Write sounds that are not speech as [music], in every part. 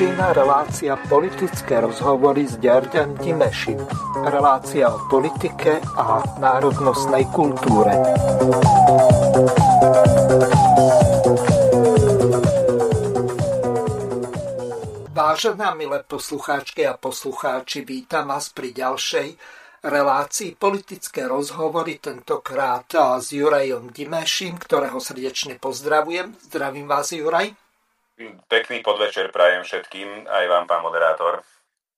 Začína relácia politické rozhovory s Ďarďan Dimešim. Relácia o politike a národnostnej kultúre. Vážená milé poslucháčky a poslucháči, vítam vás pri ďalšej relácii politické rozhovory, tentokrát s Jurajom Dimešim, ktorého srdečne pozdravujem. Zdravím vás, Juraj. Pekný podvečer prajem všetkým, aj vám, pán moderátor.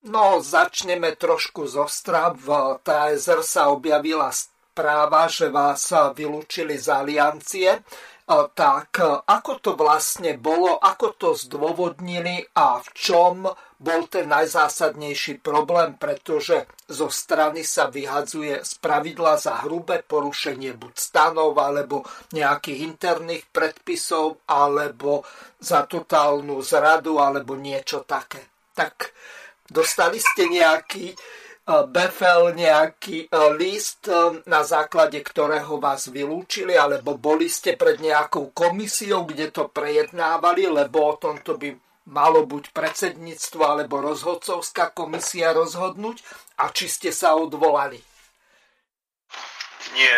No, začneme trošku zo strab. V TSR sa objavila správa, že vás vylúčili z aliancie. Tak ako to vlastne bolo, ako to zdôvodnili a v čom bol ten najzásadnejší problém, pretože zo strany sa vyhadzuje z pravidla za hrubé porušenie buď stanov, alebo nejakých interných predpisov, alebo za totálnu zradu, alebo niečo také. Tak dostali ste nejaký e, befel, nejaký e, list, e, na základe ktorého vás vylúčili, alebo boli ste pred nejakou komisiou, kde to prejednávali, lebo o tomto by malo buď predsedníctvo alebo rozhodcovská komisia rozhodnúť a či ste sa odvolali? Nie,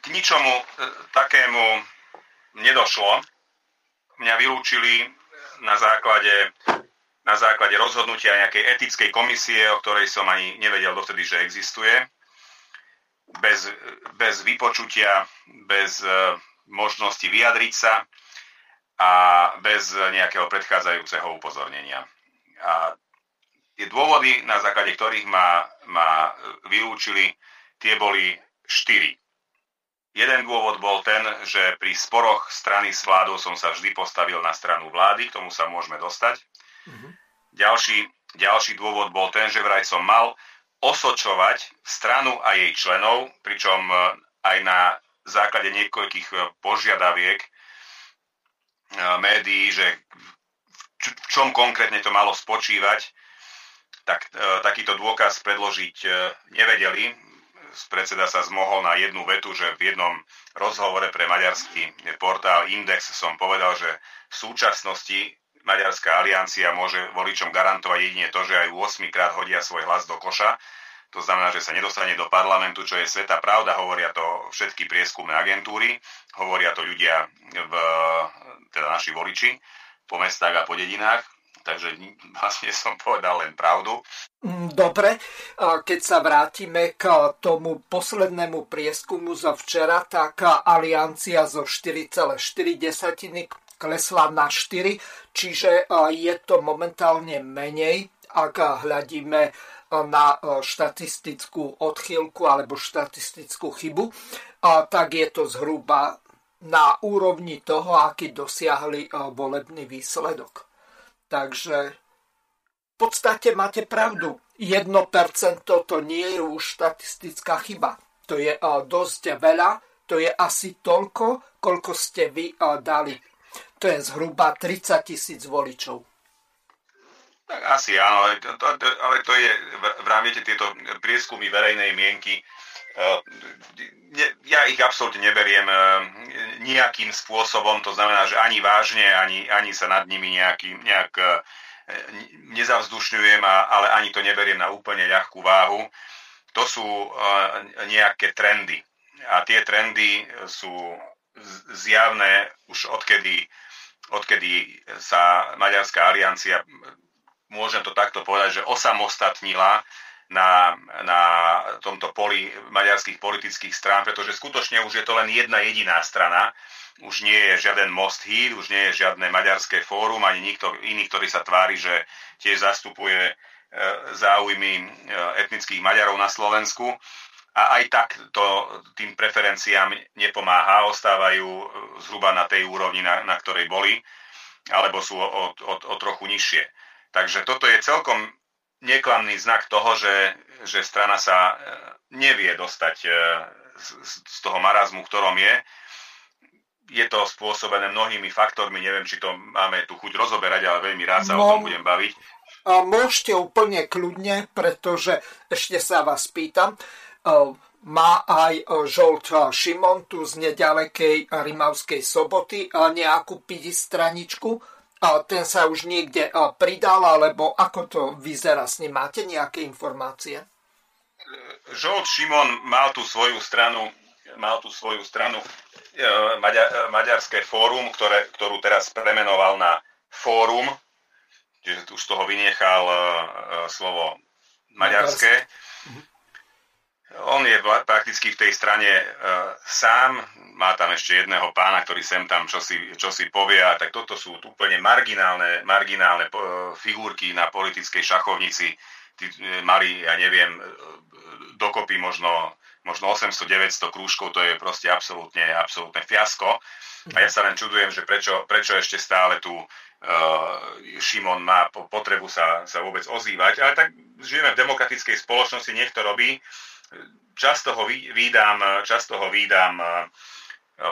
k ničomu e, takému nedošlo. Mňa vylúčili na základe, na základe rozhodnutia nejakej etickej komisie, o ktorej som ani nevedel dovtedy, že existuje. Bez, bez vypočutia, bez e, možnosti vyjadriť sa a bez nejakého predchádzajúceho upozornenia. A tie dôvody, na základe ktorých ma, ma vylúčili, tie boli štyri. Jeden dôvod bol ten, že pri sporoch strany s vládou som sa vždy postavil na stranu vlády, k tomu sa môžeme dostať. Mm-hmm. Ďalší, ďalší dôvod bol ten, že vraj som mal osočovať stranu a jej členov, pričom aj na základe niekoľkých požiadaviek médií, že v čom konkrétne to malo spočívať, tak e, takýto dôkaz predložiť e, nevedeli. Predseda sa zmohol na jednu vetu, že v jednom rozhovore pre maďarský portál Index som povedal, že v súčasnosti Maďarská aliancia môže voličom garantovať jedine to, že aj 8 krát hodia svoj hlas do koša. To znamená, že sa nedostane do parlamentu, čo je sveta pravda, hovoria to všetky prieskumné agentúry, hovoria to ľudia v teda naši voliči po mestách a po dedinách. Takže vlastne [laughs] som povedal len pravdu. Dobre, keď sa vrátime k tomu poslednému prieskumu zo včera, tak aliancia zo 4,4 klesla na 4, čiže je to momentálne menej, ak hľadíme na štatistickú odchýlku alebo štatistickú chybu, tak je to zhruba na úrovni toho, aký dosiahli volebný výsledok. Takže v podstate máte pravdu. 1% to nie je už štatistická chyba. To je dosť veľa, to je asi toľko, koľko ste vy dali. To je zhruba 30 tisíc voličov. Tak asi áno, ale to, ale to je, vrám viete, tieto prieskumy verejnej mienky, ja ich absolútne neberiem eh, nejakým spôsobom, to znamená, že ani vážne, ani, ani sa nad nimi nejaký, nejak eh, nezavzdušňujem, ale ani to neberiem na úplne ľahkú váhu. To sú eh, nejaké trendy. A tie trendy sú zjavné už odkedy, odkedy sa Maďarská aliancia, môžem to takto povedať, že osamostatnila na, na tomto poli maďarských politických strán, pretože skutočne už je to len jedna jediná strana. Už nie je žiaden Most Híd, už nie je žiadne maďarské fórum, ani nikto iný, ktorý sa tvári, že tiež zastupuje e, záujmy e, etnických Maďarov na Slovensku. A aj tak to tým preferenciám nepomáha, ostávajú e, zhruba na tej úrovni, na, na ktorej boli, alebo sú o, o, o trochu nižšie. Takže toto je celkom neklamný znak toho, že, že strana sa e, nevie dostať e, z, z toho marazmu, v ktorom je. Je to spôsobené mnohými faktormi, neviem, či to máme tu chuť rozoberať, ale veľmi rád sa no, o tom budem baviť. A môžete úplne kľudne, pretože ešte sa vás pýtam, má aj Žolt Šimon tu z nedalekej Rimavskej soboty nejakú pidi straničku ten sa už niekde pridal, alebo ako to vyzerá s ním? Máte nejaké informácie? Žolt Šimon mal tú svoju stranu, mal tú svoju stranu e, Maďarské fórum, ktoré, ktorú teraz premenoval na fórum, čiže už toho vynechal slovo maďarské. On je prakticky v tej strane uh, sám, má tam ešte jedného pána, ktorý sem tam čo si, čo si povie, a tak toto sú úplne marginálne, marginálne uh, figurky na politickej šachovnici. Tí, uh, mali, ja neviem, dokopy možno, možno 800-900 krúžkov, to je proste absolútne, absolútne fiasko. A ja sa len čudujem, že prečo, prečo ešte stále tu uh, Šimon má potrebu sa, sa vôbec ozývať. Ale tak žijeme v demokratickej spoločnosti, nech to robí. Často ho výdam, často ho výdam uh,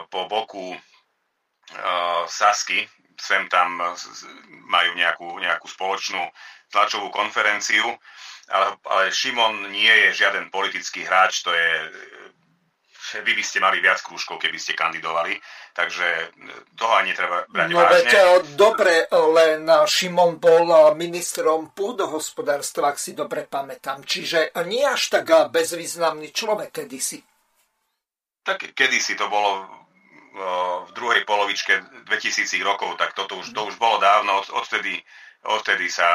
po boku uh, Sasky, sem tam majú nejakú, nejakú spoločnú tlačovú konferenciu, ale, ale Šimon nie je žiaden politický hráč, to je vy by ste mali viac krúžkov, keby ste kandidovali, takže e, toho ani netreba brať no, vážne. Veď, e, dobre, len e, Šimon bol ministrom pôdohospodárstva, ak si dobre pamätám, čiže nie až tak bezvýznamný človek kedysi. Tak kedysi to bolo v druhej polovičke 2000 rokov, tak toto už, to už bolo dávno, odtedy, odtedy sa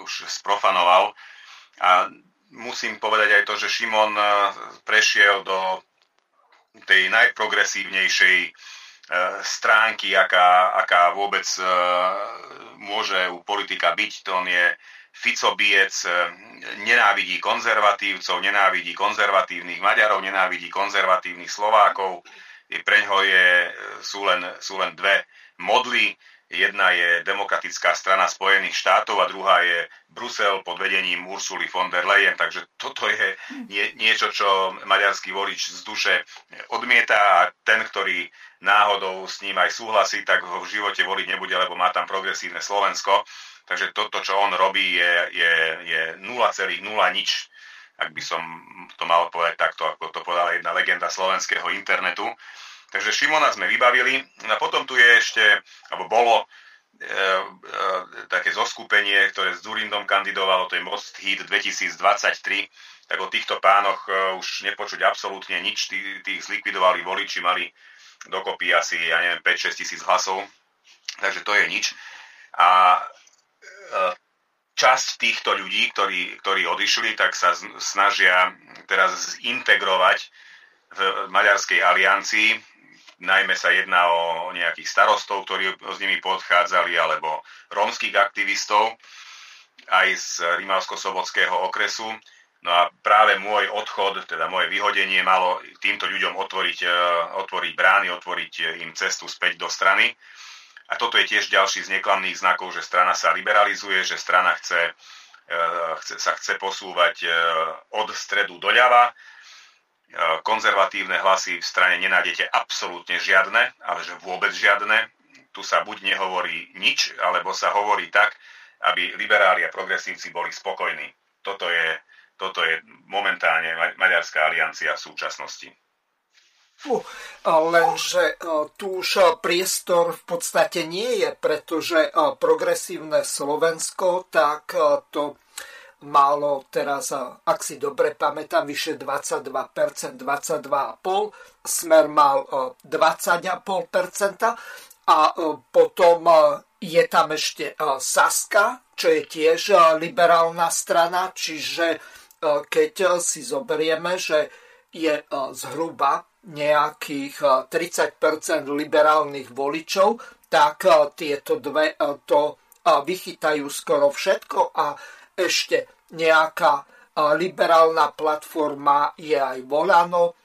už sprofanoval. A musím povedať aj to, že Šimon prešiel do tej najprogresívnejšej e, stránky, aká, aká vôbec e, môže u politika byť. To on je Fico-biec, e, nenávidí konzervatívcov, nenávidí konzervatívnych Maďarov, nenávidí konzervatívnych Slovákov. Pre ňoho je, sú, len, sú len dve modly, Jedna je Demokratická strana Spojených štátov a druhá je Brusel pod vedením Ursuly von der Leyen. Takže toto je nie, niečo, čo maďarský volič z duše odmieta a ten, ktorý náhodou s ním aj súhlasí, tak ho v živote voliť nebude, lebo má tam progresívne Slovensko. Takže toto, čo on robí, je, je, je 0,0 nič, ak by som to mal povedať takto, ako to povedala jedna legenda slovenského internetu. Takže Šimona sme vybavili. A potom tu je ešte, alebo bolo e, e, také zoskupenie, ktoré s Durindom kandidovalo, to je Most Heat 2023, tak o týchto pánoch e, už nepočuť absolútne nič. Tí, tých zlikvidovali voliči, mali dokopy asi, ja neviem, 5-6 tisíc hlasov, takže to je nič. A e, časť týchto ľudí, ktorí, ktorí odišli, tak sa snažia teraz integrovať v Maďarskej aliancii najmä sa jedná o nejakých starostov, ktorí s nimi podchádzali, alebo rómskych aktivistov, aj z Rimavsko-Sobotského okresu. No a práve môj odchod, teda moje vyhodenie malo týmto ľuďom otvoriť, e, otvoriť brány, otvoriť im cestu späť do strany. A toto je tiež ďalší z neklamných znakov, že strana sa liberalizuje, že strana chce, e, chce, sa chce posúvať e, od stredu doľava E, konzervatívne hlasy v strane nenájdete absolútne žiadne, ale že vôbec žiadne. Tu sa buď nehovorí nič, alebo sa hovorí tak, aby liberáli a progresívci boli spokojní. Toto je, toto je momentálne Maďarská aliancia v súčasnosti. Uh, lenže uh, tu už priestor v podstate nie je, pretože uh, progresívne Slovensko, tak uh, to malo teraz, ak si dobre pamätám, vyše 22%, 22,5%, Smer mal 20,5% a potom je tam ešte Saska, čo je tiež liberálna strana, čiže keď si zoberieme, že je zhruba nejakých 30% liberálnych voličov, tak tieto dve to vychytajú skoro všetko a ešte nejaká liberálna platforma je aj Volano,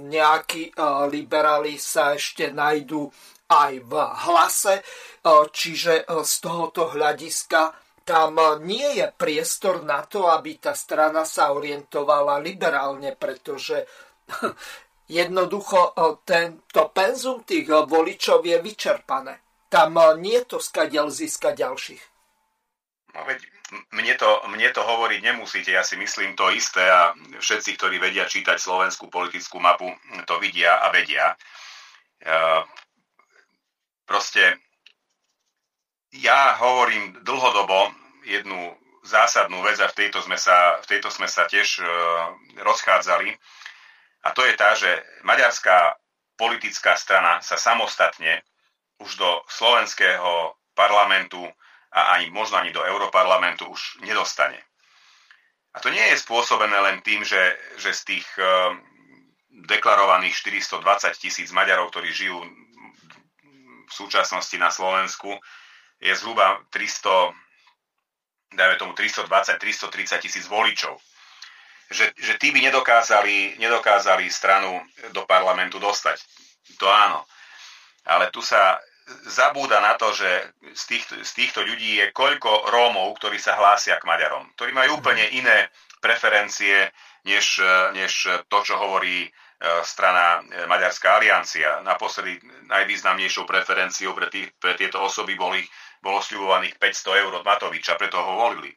nejakí liberáli sa ešte najdú aj v hlase, čiže z tohoto hľadiska tam nie je priestor na to, aby tá strana sa orientovala liberálne, pretože [laughs] jednoducho tento penzum tých voličov je vyčerpané. Tam nie je to skadiaľ získať ďalších. No veď mne to, mne to hovoriť nemusíte, ja si myslím to isté a všetci, ktorí vedia čítať slovenskú politickú mapu, to vidia a vedia. Proste ja hovorím dlhodobo jednu zásadnú vec a v tejto sme sa, v tejto sme sa tiež e, rozchádzali. A to je tá, že maďarská politická strana sa samostatne už do slovenského parlamentu a ani možno ani do Európarlamentu už nedostane. A to nie je spôsobené len tým, že, že z tých e, deklarovaných 420 tisíc Maďarov, ktorí žijú v súčasnosti na Slovensku, je zhruba 300, dajme tomu 320-330 tisíc voličov. Že, že tí by nedokázali, nedokázali stranu do parlamentu dostať. To áno. Ale tu sa zabúda na to, že z týchto, z týchto ľudí je koľko Rómov, ktorí sa hlásia k Maďarom, ktorí majú úplne iné preferencie, než, než to, čo hovorí E, strana e, Maďarská aliancia. Naposledy najvýznamnejšou preferenciou pre, tých, pre tieto osoby boli, bolo sľubovaných 500 eur od Matoviča, preto ho volili.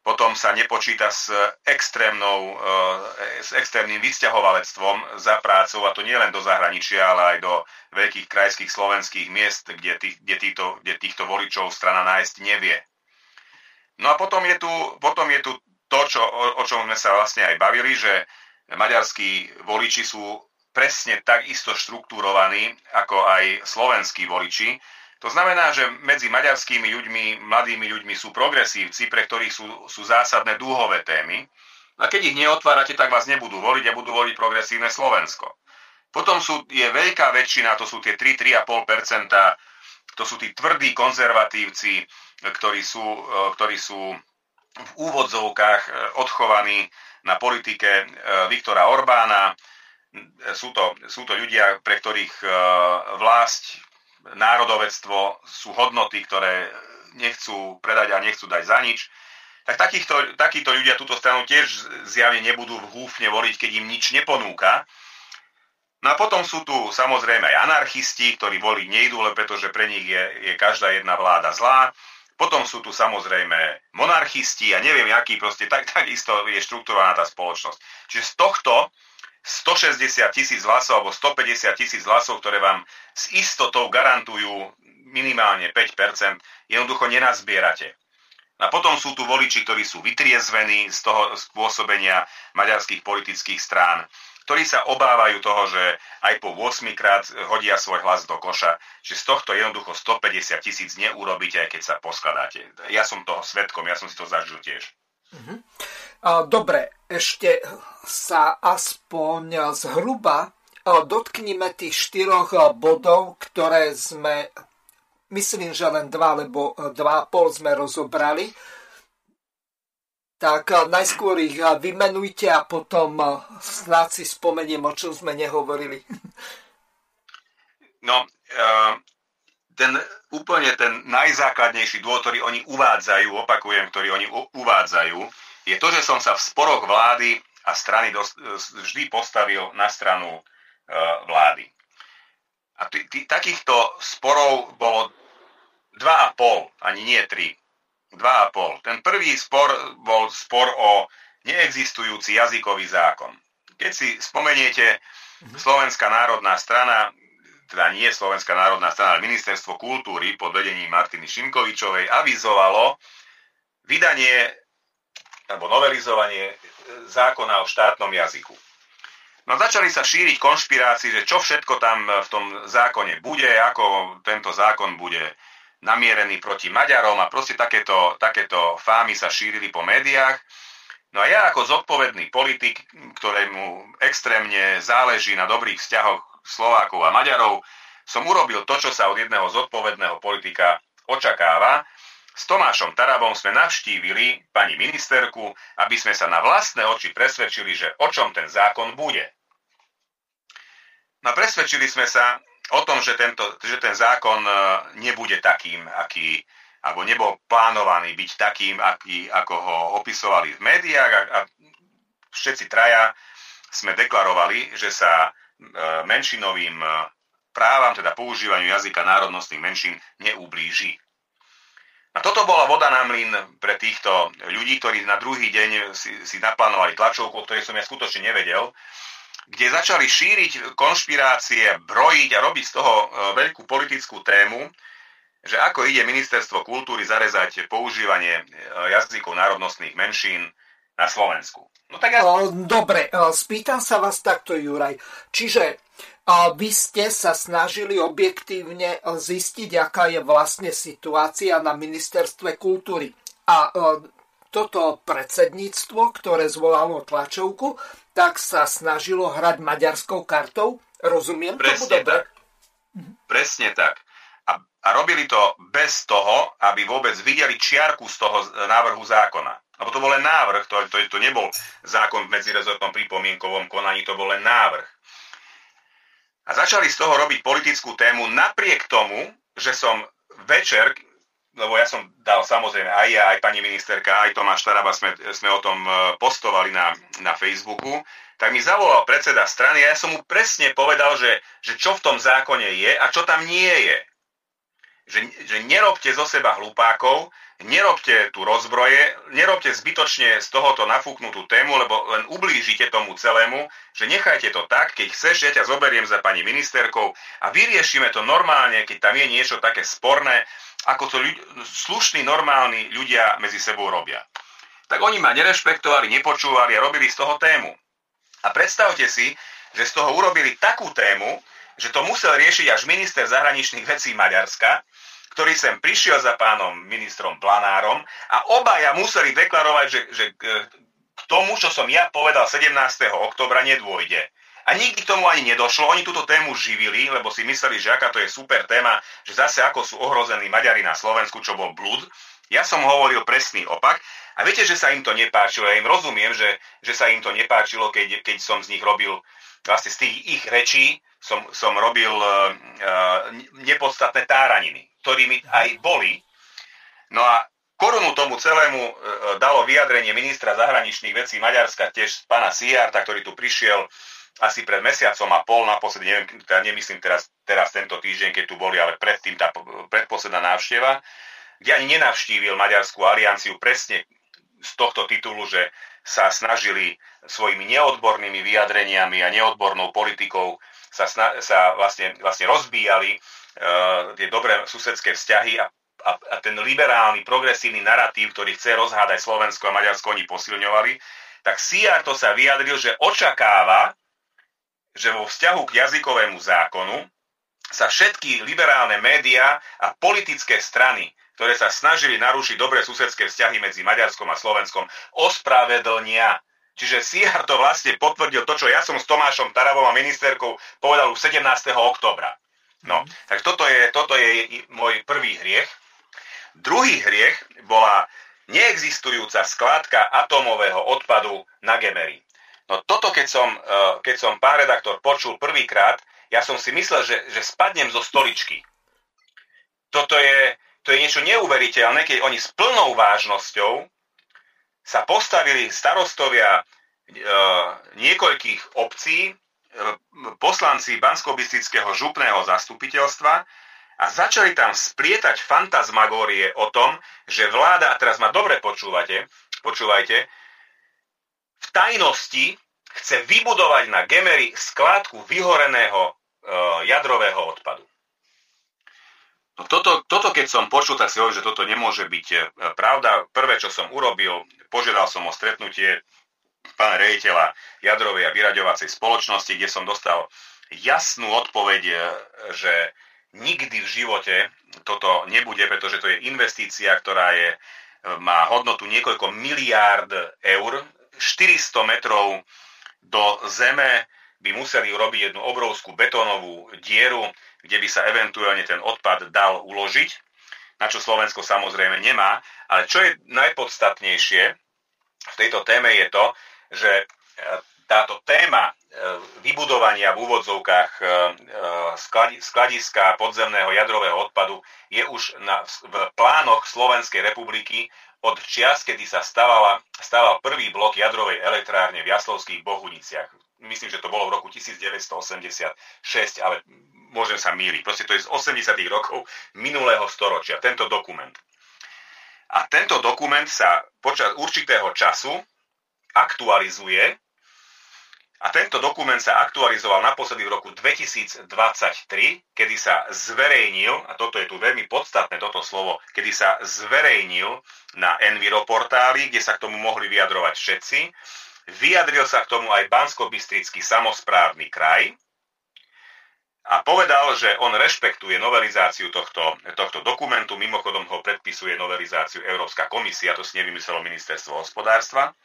Potom sa nepočíta s, extrémnou, e, s extrémnym vysťahovalectvom za prácou, a to nie len do zahraničia, ale aj do veľkých krajských slovenských miest, kde, tých, kde, týchto, kde týchto voličov strana nájsť nevie. No a potom je tu, potom je tu to, čo, o, o čom sme sa vlastne aj bavili, že maďarskí voliči sú presne takisto štruktúrovaní ako aj slovenskí voliči. To znamená, že medzi maďarskými ľuďmi, mladými ľuďmi sú progresívci, pre ktorých sú, sú zásadné dúhové témy. A keď ich neotvárate, tak vás nebudú voliť a budú voliť progresívne Slovensko. Potom sú, je veľká väčšina, to sú tie 3-3,5%, to sú tí tvrdí konzervatívci, ktorí sú, ktorí sú v úvodzovkách odchovaní na politike e, Viktora Orbána. Sú to, sú to ľudia, pre ktorých vlásť, národovectvo sú hodnoty, ktoré nechcú predať a nechcú dať za nič. Tak takýchto, takíto ľudia túto stranu tiež zjavne nebudú v húfne voliť, keď im nič neponúka. No a potom sú tu samozrejme aj anarchisti, ktorí voliť nejdú, pretože pre nich je, je každá jedna vláda zlá. Potom sú tu samozrejme monarchisti a neviem, aký proste, tak, takisto je štruktúrovaná tá spoločnosť. Čiže z tohto 160 tisíc hlasov alebo 150 tisíc hlasov, ktoré vám s istotou garantujú minimálne 5%, jednoducho nenazbierate. A potom sú tu voliči, ktorí sú vytriezvení z toho spôsobenia maďarských politických strán ktorí sa obávajú toho, že aj po 8 krát hodia svoj hlas do koša, že z tohto jednoducho 150 tisíc neurobíte, aj keď sa poskladáte. Ja som toho svetkom, ja som si to zažil tiež. Uh-huh. Dobre, ešte sa aspoň zhruba dotknime tých štyroch bodov, ktoré sme, myslím, že len dva, lebo dva pol sme rozobrali tak najskôr ich vymenujte a potom snáď si spomeniem, o čom sme nehovorili. No, ten úplne ten najzákladnejší dôvod, ktorý oni uvádzajú, opakujem, ktorý oni uvádzajú, je to, že som sa v sporoch vlády a strany vždy postavil na stranu vlády. A t- t- takýchto sporov bolo dva a pol, ani nie tri. 2,5. Ten prvý spor bol spor o neexistujúci jazykový zákon. Keď si spomeniete, mhm. Slovenská národná strana, teda nie Slovenská národná strana, ale Ministerstvo kultúry pod vedením Martiny Šimkovičovej avizovalo vydanie alebo novelizovanie zákona o štátnom jazyku. No začali sa šíriť konšpirácie, že čo všetko tam v tom zákone bude, ako tento zákon bude namierený proti Maďarom a proste takéto, takéto fámy sa šírili po médiách. No a ja ako zodpovedný politik, ktorému extrémne záleží na dobrých vzťahoch Slovákov a Maďarov, som urobil to, čo sa od jedného zodpovedného politika očakáva. S Tomášom Tarabom sme navštívili pani ministerku, aby sme sa na vlastné oči presvedčili, že o čom ten zákon bude. No presvedčili sme sa, o tom, že, tento, že ten zákon e, nebude takým, aký, alebo nebol plánovaný byť takým, aký, ako ho opisovali v médiách a, a všetci traja sme deklarovali, že sa e, menšinovým e, právam, teda používaniu jazyka národnostných menšín neublíži. Toto bola voda na mlyn pre týchto ľudí, ktorí na druhý deň si, si naplánovali tlačovku, o ktorej som ja skutočne nevedel, kde začali šíriť konšpirácie, brojiť a robiť z toho e, veľkú politickú tému, že ako ide ministerstvo kultúry zarezať používanie e, jazykov národnostných menšín na Slovensku. No tak ja... Dobre, spýtam sa vás takto, Juraj. Čiže vy ste sa snažili objektívne zistiť, aká je vlastne situácia na ministerstve kultúry. A toto predsedníctvo, ktoré zvolalo tlačovku, tak sa snažilo hrať maďarskou kartou. Rozumiem Presne tomu dobre? Tak. Presne tak. A, a robili to bez toho, aby vôbec videli čiarku z toho návrhu zákona. Lebo to bol len návrh, to, to, to nebol zákon v medzirezortnom pripomienkovom konaní, to bol len návrh. A začali z toho robiť politickú tému napriek tomu, že som večer, lebo ja som dal samozrejme aj ja, aj pani ministerka, aj Tomáš Taraba sme, sme o tom e, postovali na, na Facebooku, tak mi zavolal predseda strany a ja som mu presne povedal, že, že čo v tom zákone je a čo tam nie je. Že, že nerobte zo seba hlupákov, nerobte tu rozbroje, nerobte zbytočne z tohoto nafúknutú tému, lebo len ublížite tomu celému, že nechajte to tak, keď chceš, ja ťa zoberiem za pani ministerkou a vyriešime to normálne, keď tam je niečo také sporné, ako to ľudia, slušní, normálni ľudia medzi sebou robia. Tak oni ma nerešpektovali, nepočúvali a robili z toho tému. A predstavte si, že z toho urobili takú tému, že to musel riešiť až minister zahraničných vecí Maďarska, ktorý sem prišiel za pánom ministrom Planárom a obaja museli deklarovať, že, že k tomu, čo som ja povedal 17. oktobra, nedôjde. A nikdy k tomu ani nedošlo. Oni túto tému živili, lebo si mysleli, že aká to je super téma, že zase ako sú ohrození Maďari na Slovensku, čo bol blúd. Ja som hovoril presný opak. A viete, že sa im to nepáčilo. Ja im rozumiem, že, že sa im to nepáčilo, keď, keď som z nich robil vlastne z tých ich rečí som, som robil uh, nepodstatné táraniny ktorými aj boli. No a korunu tomu celému e, dalo vyjadrenie ministra zahraničných vecí Maďarska, tiež pána Siarta, ktorý tu prišiel asi pred mesiacom a pol, naposledy, neviem, teda nemyslím teraz, teraz tento týždeň, keď tu boli, ale predtým tá predposledná návšteva, kde ani nenavštívil Maďarskú alianciu presne z tohto titulu, že sa snažili svojimi neodbornými vyjadreniami a neodbornou politikou sa, sa vlastne, vlastne rozbíjali uh, tie dobré susedské vzťahy a, a, a ten liberálny, progresívny narratív, ktorý chce rozhádať Slovensko a Maďarsko, oni posilňovali, tak Siar to sa vyjadril, že očakáva, že vo vzťahu k jazykovému zákonu sa všetky liberálne médiá a politické strany, ktoré sa snažili narušiť dobré susedské vzťahy medzi Maďarskom a Slovenskom, ospravedlnia. Čiže Siar to vlastne potvrdil to, čo ja som s Tomášom Taravom a ministerkou povedal už 17. oktobra. No, tak toto je, toto je môj prvý hriech. Druhý hriech bola neexistujúca skládka atómového odpadu na Gemery. No toto, keď som, e, keď som pán redaktor počul prvýkrát, ja som si myslel, že, že spadnem zo stoličky. Toto je, to je niečo neuveriteľné, keď oni s plnou vážnosťou sa postavili starostovia e, niekoľkých obcí poslanci bansko župného zastupiteľstva a začali tam splietať fantasmagórie o tom, že vláda, a teraz ma dobre počúvate, počúvajte, v tajnosti chce vybudovať na Gemery skládku vyhoreného e, jadrového odpadu. No toto, toto, keď som počul, tak si hovorím, že toto nemôže byť e, pravda. Prvé, čo som urobil, požiadal som o stretnutie pána rejiteľa jadrovej a vyraďovacej spoločnosti, kde som dostal jasnú odpoveď, e, že nikdy v živote toto nebude, pretože to je investícia, ktorá je, e, má hodnotu niekoľko miliárd eur, 400 metrov do zeme by museli urobiť jednu obrovskú betónovú dieru, kde by sa eventuálne ten odpad dal uložiť, na čo Slovensko samozrejme nemá. Ale čo je najpodstatnejšie v tejto téme je to, že e, táto téma e, vybudovania v úvodzovkách e, skladiska podzemného jadrového odpadu je už na, v plánoch Slovenskej republiky od čias, kedy sa stavala, staval prvý blok jadrovej elektrárne v Jaslovských Bohuniciach. Myslím, že to bolo v roku 1986, ale môžem sa míliť. Proste to je z 80. rokov minulého storočia, tento dokument. A tento dokument sa počas určitého času aktualizuje A tento dokument sa aktualizoval naposledy v roku 2023, kedy sa zverejnil, a toto je tu veľmi podstatné, toto slovo, kedy sa zverejnil na Enviro portáli, kde sa k tomu mohli vyjadrovať všetci. Vyjadril sa k tomu aj Bansko-Bystrický samozprávny kraj a povedal, že on rešpektuje novelizáciu tohto, tohto dokumentu, mimochodom ho predpisuje novelizáciu Európska komisia, to si nevymyslelo ministerstvo hospodárstva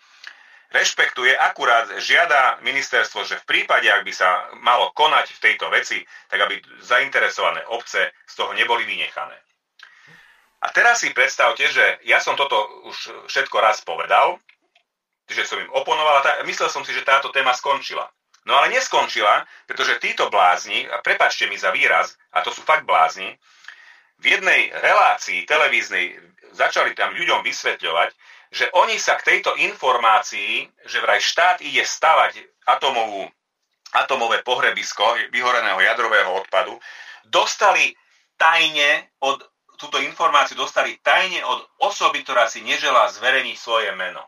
rešpektuje, akurát žiada ministerstvo, že v prípade, ak by sa malo konať v tejto veci, tak aby zainteresované obce z toho neboli vynechané. A teraz si predstavte, že ja som toto už všetko raz povedal, že som im oponoval a myslel som si, že táto téma skončila. No ale neskončila, pretože títo blázni, a prepačte mi za výraz, a to sú fakt blázni, v jednej relácii televíznej začali tam ľuďom vysvetľovať, že oni sa k tejto informácii, že vraj štát ide stavať atomovú, atomové pohrebisko vyhoreného jadrového odpadu, dostali tajne od, túto informáciu dostali tajne od osoby, ktorá si neželá zverejniť svoje meno.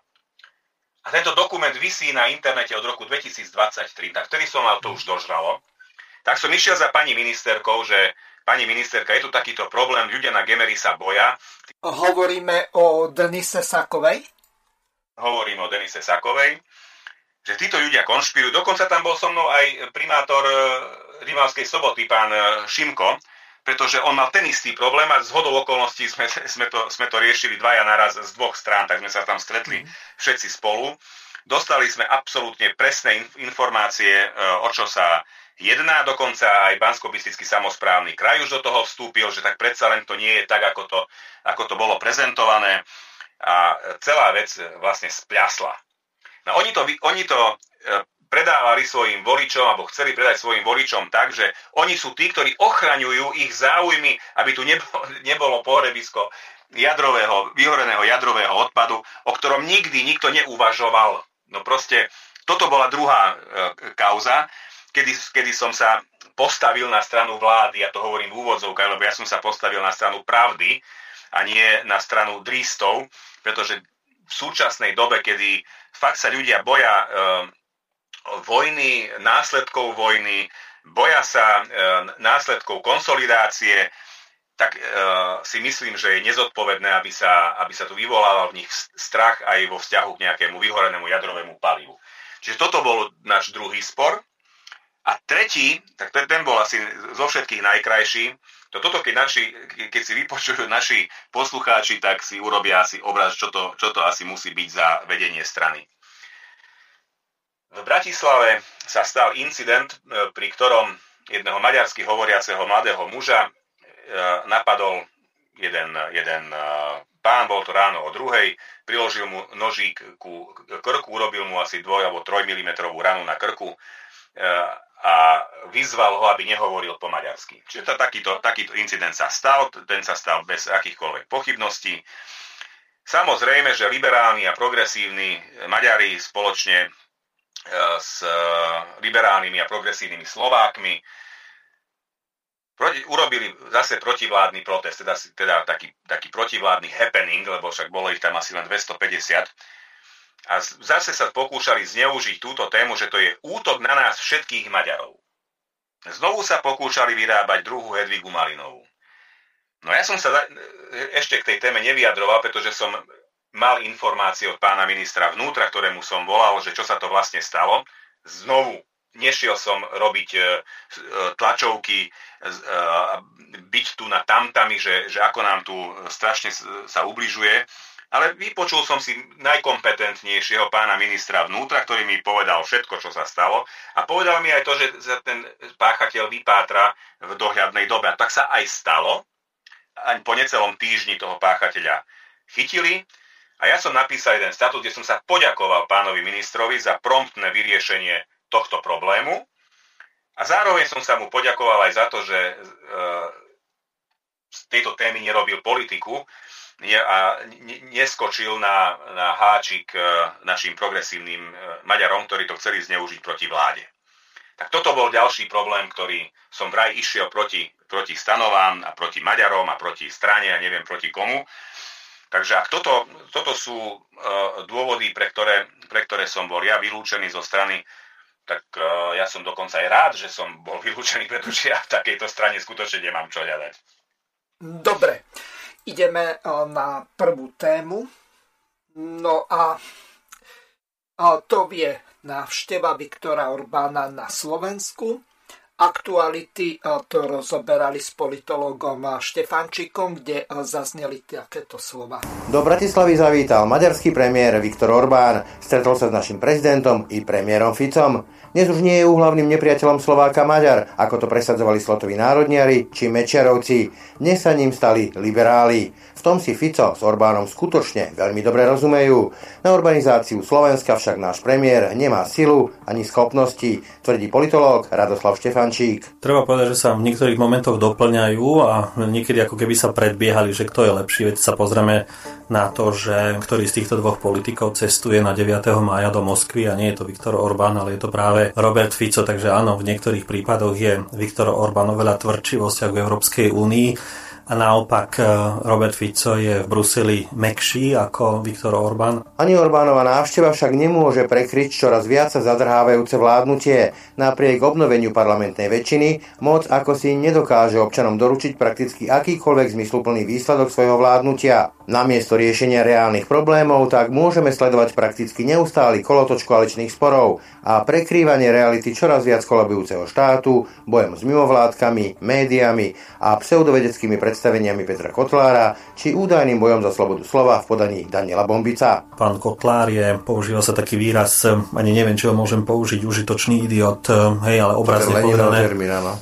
A tento dokument vysí na internete od roku 2023, tak vtedy som mal to už dožralo. Tak som išiel za pani ministerkou, že pani ministerka, je tu takýto problém, ľudia na Gemery sa boja, Hovoríme o Denise Sakovej? Hovorím o Denise Sakovej, že títo ľudia konšpirujú. Dokonca tam bol so mnou aj primátor e, Rimavskej soboty, pán e, Šimko, pretože on mal ten istý problém a z hodou okolností sme, [laughs] sme, to, sme to riešili dvaja naraz z dvoch strán, tak sme sa tam stretli mm. všetci spolu. Dostali sme absolútne presné informácie, e, o čo sa jedná, dokonca aj bansko samozprávny kraj už do toho vstúpil, že tak predsa len to nie je tak, ako to, ako to bolo prezentované a celá vec vlastne spľasla. No oni to, oni to e, predávali svojim voličom, alebo chceli predať svojim voličom tak, že oni sú tí, ktorí ochraňujú ich záujmy, aby tu nebolo, [laughs] nebolo pohrebisko jadrového, vyhoreného jadrového odpadu, o ktorom nikdy nikto neuvažoval. No proste, toto bola druhá e, kauza, kedy, kedy som sa postavil na stranu vlády, ja to hovorím v úvodzovkách, lebo ja som sa postavil na stranu pravdy a nie na stranu drístov, pretože v súčasnej dobe, kedy fakt sa ľudia boja e, vojny, následkov vojny, boja sa e, následkov konsolidácie, tak e, si myslím, že je nezodpovedné, aby sa, aby sa tu vyvolával v nich strach aj vo vzťahu k nejakému vyhorenému jadrovému palivu. Čiže toto bol náš druhý spor. A tretí, tak ten bol asi zo všetkých najkrajší, to toto, keď, naši, keď si vypočujú naši poslucháči, tak si urobia asi obraz, čo to, čo to asi musí byť za vedenie strany. V Bratislave sa stal incident, e, pri ktorom jedného maďarsky hovoriaceho mladého muža E, napadol jeden, jeden e, pán, bol to ráno o druhej, priložil mu nožík ku krku, urobil mu asi 2 alebo 3 mm ranu na krku a vyzval ho, aby nehovoril po maďarsky. Čiže to, takýto, takýto incident sa stal, ten sa stal bez akýchkoľvek pochybností. Samozrejme, že liberálni a progresívni Maďari spoločne s liberálnymi a progresívnymi Slovákmi proti, urobili zase protivládny protest, teda, teda taký, taký protivládny happening, lebo však bolo ich tam asi len 250. A zase sa pokúšali zneužiť túto tému, že to je útok na nás všetkých Maďarov. Znovu sa pokúšali vyrábať druhú Hedvigu Malinovú. No ja som sa ešte k tej téme nevyjadroval, pretože som mal informácie od pána ministra vnútra, ktorému som volal, že čo sa to vlastne stalo. Znovu nešiel som robiť e, e, tlačovky, e, byť tu na tamtami, že, že ako nám tu strašne sa ubližuje, ale vypočul som si najkompetentnejšieho pána ministra vnútra, ktorý mi povedal všetko, čo sa stalo a povedal mi aj to, že ten páchateľ vypátra v dohľadnej dobe. A tak sa aj stalo. Ani po necelom týždni toho páchateľa chytili a ja som napísal jeden statút, kde som sa poďakoval pánovi ministrovi za promptné vyriešenie tohto problému. A zároveň som sa mu poďakoval aj za to, že e, z tejto témy nerobil politiku a neskočil na, na háčik e, našim progresívnym e, Maďarom, ktorí to chceli zneužiť proti vláde. Tak toto bol ďalší problém, ktorý som vraj išiel proti, proti stanovám a proti Maďarom a proti strane a neviem proti komu. Takže ak toto, toto sú uh, dôvody, pre ktoré, pre ktoré som bol ja vylúčený zo strany tak ja som dokonca aj rád, že som bol vylúčený, [laughs] pretože ja v takejto strane skutočne nemám čo hľadať. Dobre, ideme na prvú tému. No a to je návšteva Viktora Orbána na Slovensku. Aktuality to rozoberali s politologom Štefančikom, kde zazneli takéto slova. Do Bratislavy zavítal maďarský premiér Viktor Orbán. Stretol sa s našim prezidentom i premiérom Ficom. Dnes už nie je úhlavným nepriateľom Slováka Maďar, ako to presadzovali slotoví národniari či Mečiarovci. Dnes sa ním stali liberáli. Tom si Fico s Orbánom skutočne veľmi dobre rozumejú. Na urbanizáciu Slovenska však náš premiér nemá silu ani schopnosti, tvrdí politológ Radoslav Štefančík. Treba povedať, že sa v niektorých momentoch doplňajú a niekedy ako keby sa predbiehali, že kto je lepší. Veď sa pozrieme na to, že ktorý z týchto dvoch politikov cestuje na 9. mája do Moskvy a nie je to Viktor Orbán, ale je to práve Robert Fico, takže áno, v niektorých prípadoch je Viktor Orbán oveľa tvrdší vo vzťahu Európskej únii a naopak e, Robert Fico je v Bruseli mekší ako Viktor Orbán. Ani Orbánova návšteva však nemôže prekryť čoraz viac zadrhávajúce vládnutie. Napriek obnoveniu parlamentnej väčšiny moc ako si nedokáže občanom doručiť prakticky akýkoľvek zmysluplný výsledok svojho vládnutia. Namiesto riešenia reálnych problémov tak môžeme sledovať prakticky neustály kolotoč koaličných sporov a prekrývanie reality čoraz viac kolabujúceho štátu, bojem s mimovládkami, médiami a pseudovedeckými predstaveniami Petra Kotlára či údajným bojom za slobodu slova v podaní Daniela Bombica. Pán Kotlár je, používa sa taký výraz, ani neviem, či ho môžem použiť, užitočný idiot, hej, ale obrazne povedané.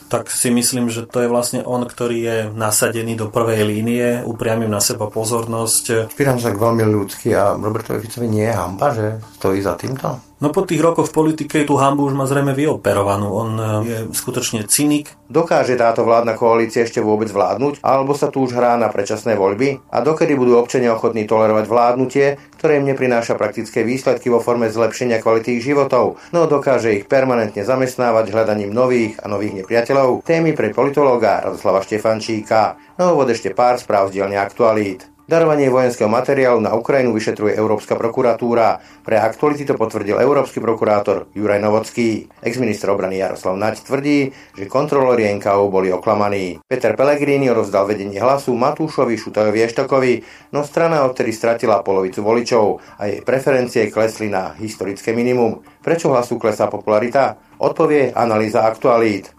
Tak si myslím, že to je vlastne on, ktorý je nasadený do prvej línie, upriamím na seba pozornosť. Spýtam sa veľmi ľudský a Robertovi Ficovi nie je hamba, že stojí za týmto? No po tých rokoch v politike tú hambu už má zrejme vyoperovanú. On e, je skutočne cynik. Dokáže táto vládna koalícia ešte vôbec vládnuť? Alebo sa tu už hrá na predčasné voľby? A dokedy budú občania ochotní tolerovať vládnutie, ktoré im neprináša praktické výsledky vo forme zlepšenia kvality ich životov? No dokáže ich permanentne zamestnávať hľadaním nových a nových nepriateľov? Témy pre politológa Radoslava Štefančíka. No úvod ešte pár správ z dielne aktualít. Darovanie vojenského materiálu na Ukrajinu vyšetruje Európska prokuratúra. Pre aktuality to potvrdil európsky prokurátor Juraj Novocký. Exminister obrany Jaroslav Naď tvrdí, že kontrolóri NKU boli oklamaní. Peter Pellegrini rozdal vedenie hlasu Matúšovi Šutajovi Eštokovi, no strana odtedy stratila polovicu voličov a jej preferencie klesli na historické minimum. Prečo hlasu klesá popularita? Odpovie analýza aktualít.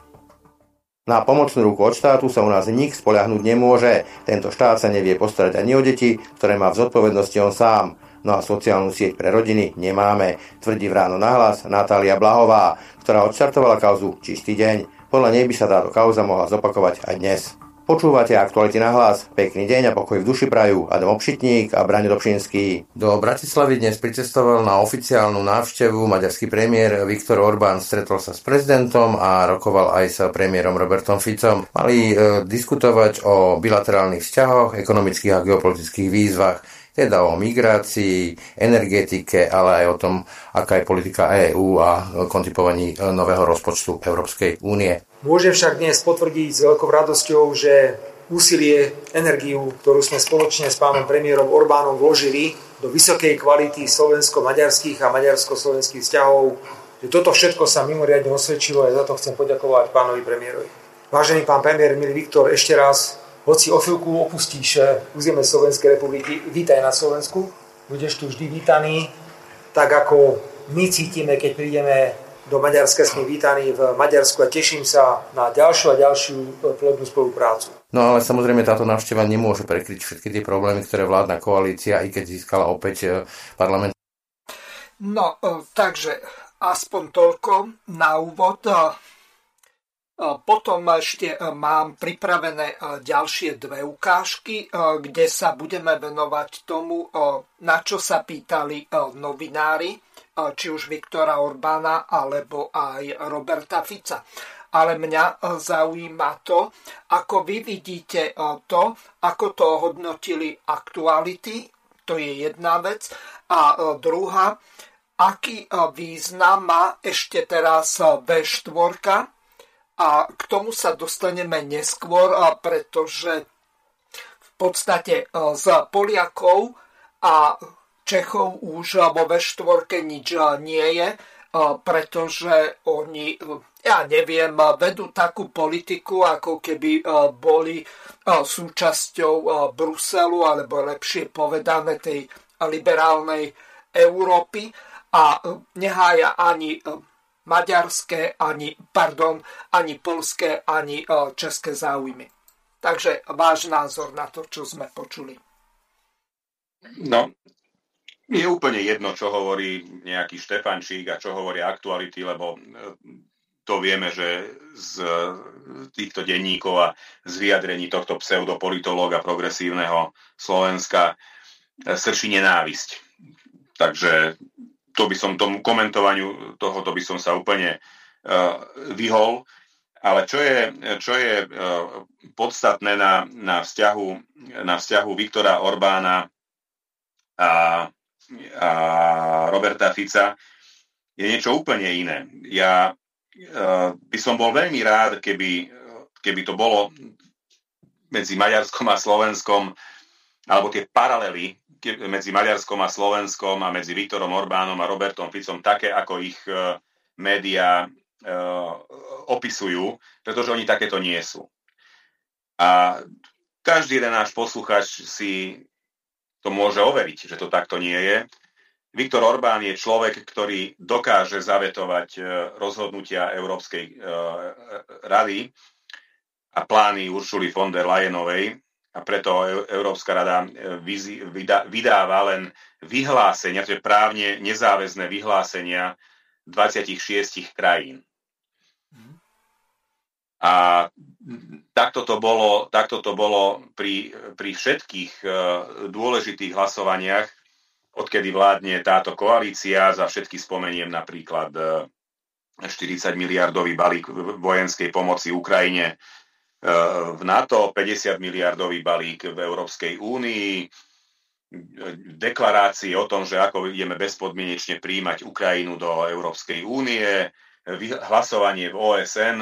Na pomocnú ruku od štátu sa u nás nik spoľahnúť nemôže. Tento štát sa nevie postarať ani o deti, ktoré má v zodpovednosti on sám. No a sociálnu sieť pre rodiny nemáme, tvrdí v ráno nahlas Natália Blahová, ktorá odštartovala kauzu Čistý deň. Podľa nej by sa táto kauza mohla zopakovať aj dnes. Počúvate aktuality na hlas. Pekný deň a pokoj v duši prajú Adam Obšitník a Braň Dobšinský. Do Bratislavy dnes pricestoval na oficiálnu návštevu maďarský premiér Viktor Orbán. Stretol sa s prezidentom a rokoval aj s premiérom Robertom Ficom. Mali e, diskutovať o bilaterálnych vzťahoch, ekonomických a geopolitických výzvach teda o migrácii, energetike, ale aj o tom, aká je politika EÚ a kontipovaní e, nového rozpočtu Európskej únie. Môžem však dnes potvrdiť s veľkou radosťou, že úsilie, energiu, ktorú sme spoločne s pánom premiérom Orbánom vložili do vysokej kvality slovensko-maďarských a maďarsko-slovenských vzťahov, že toto všetko sa mimoriadne osvedčilo a za to chcem poďakovať pánovi premiérovi. Vážený pán premiér, milý Viktor, ešte raz, hoci o chvíľku opustíš územie Slovenskej republiky, vítaj na Slovensku, budeš tu vždy vítaný, tak ako my cítime, keď prídeme do Maďarska sme vítaní v Maďarsku a teším sa na ďalšiu a ďalšiu plodnú spoluprácu. No ale samozrejme táto návšteva nemôže prekryť všetky tie problémy, ktoré vládna koalícia, i keď získala opäť e, parlament. No, takže aspoň toľko na úvod. E, potom ešte mám pripravené ďalšie dve ukážky, kde sa budeme venovať tomu, na čo sa pýtali novinári či už Viktora Orbána alebo aj Roberta Fica. Ale mňa e, zaujíma to, ako vy vidíte e, to, ako to hodnotili aktuality, to je jedna vec. A e, druhá, aký význam má ešte teraz V4 a k tomu sa dostaneme neskôr, pretože v podstate z Poliakov a Čechov už vo V4 nič nie je. pretože oni, ja neviem, vedú takú politiku, ako keby boli súčasťou Bruselu, alebo lepšie povedané tej liberálnej Európy a nehája ani maďarské, ani, pardon, ani polské, ani české záujmy. Takže váš názor na to, čo sme počuli. No, je úplne jedno, čo hovorí nejaký Štefančík a čo hovorí aktuality, lebo e, to vieme, že z týchto denníkov a z vyjadrení tohto pseudopolitológa progresívneho Slovenska e, srší nenávisť. Takže to by som tomu komentovaniu tohoto by som sa úplne uh, vyhol. Ale čo je, čo je uh, podstatné na, na, vzťahu, na vzťahu Viktora Orbána a a Roberta Fica je niečo úplne iné. Ja uh, by som bol veľmi rád, keby, keby to bolo medzi Maďarskom a Slovenskom, alebo tie paralely medzi Maďarskom a Slovenskom a medzi Viktorom Orbánom a Robertom Ficom také, ako ich uh, médiá uh, opisujú, pretože oni takéto nie sú. A každý jeden náš posluchač si to môže overiť, že to takto nie je. Viktor Orbán je človek, ktorý dokáže zavetovať e, rozhodnutia Európskej e, rady a plány Uršuly von der Leyenovej a preto Európska rada e, vydáva len vyhlásenia, to je právne nezáväzné vyhlásenia 26 krajín. A takto to bolo, takto to bolo pri, pri všetkých uh, dôležitých hlasovaniach, odkedy vládne táto koalícia, za všetky spomeniem napríklad uh, e, 40 miliardový balík vojenskej pomoci Ukrajine v NATO, 50 miliardový balík v Európskej únii, deklarácii o tom, že ako ideme bezpodmienečne príjmať Ukrajinu do Európskej únie, hlasovanie v OSN,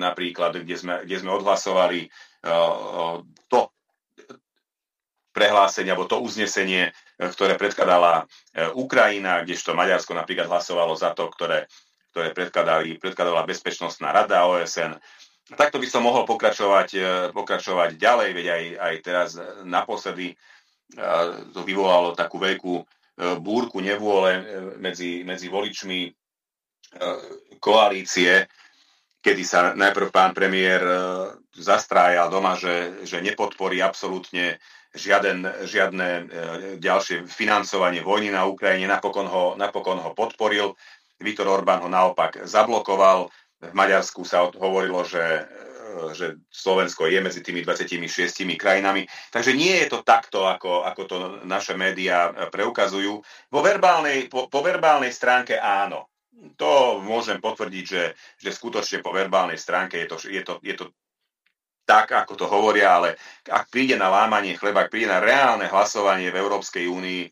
napríklad, kde sme, kde sme odhlasovali uh, to prehlásenie alebo to uznesenie, ktoré predkladala uh, Ukrajina, kdežto Maďarsko napríklad hlasovalo za to, ktoré, ktoré predkladala Bezpečnostná rada OSN. Takto by som mohol pokračovať, uh, pokračovať ďalej, veď aj, aj teraz naposledy to vyvolalo takú veľkú búrku nevôle medzi, medzi voličmi koalície, kedy sa najprv pán premiér e, zastrájal doma, že, že nepodporí absolútne žiaden, žiadne e, ďalšie financovanie vojny na Ukrajine, napokon ho, napokon ho podporil. Viktor Orbán ho naopak zablokoval. V Maďarsku sa hovorilo, že, e, že Slovensko je medzi tými 26 krajinami. Takže nie je to takto, ako, ako to naše médiá preukazujú. Po verbálnej, po, po verbálnej stránke áno to môžem potvrdiť, že, že skutočne po verbálnej stránke je to, je, to, je to tak, ako to hovoria, ale ak príde na lámanie chleba, ak príde na reálne hlasovanie v Európskej únii,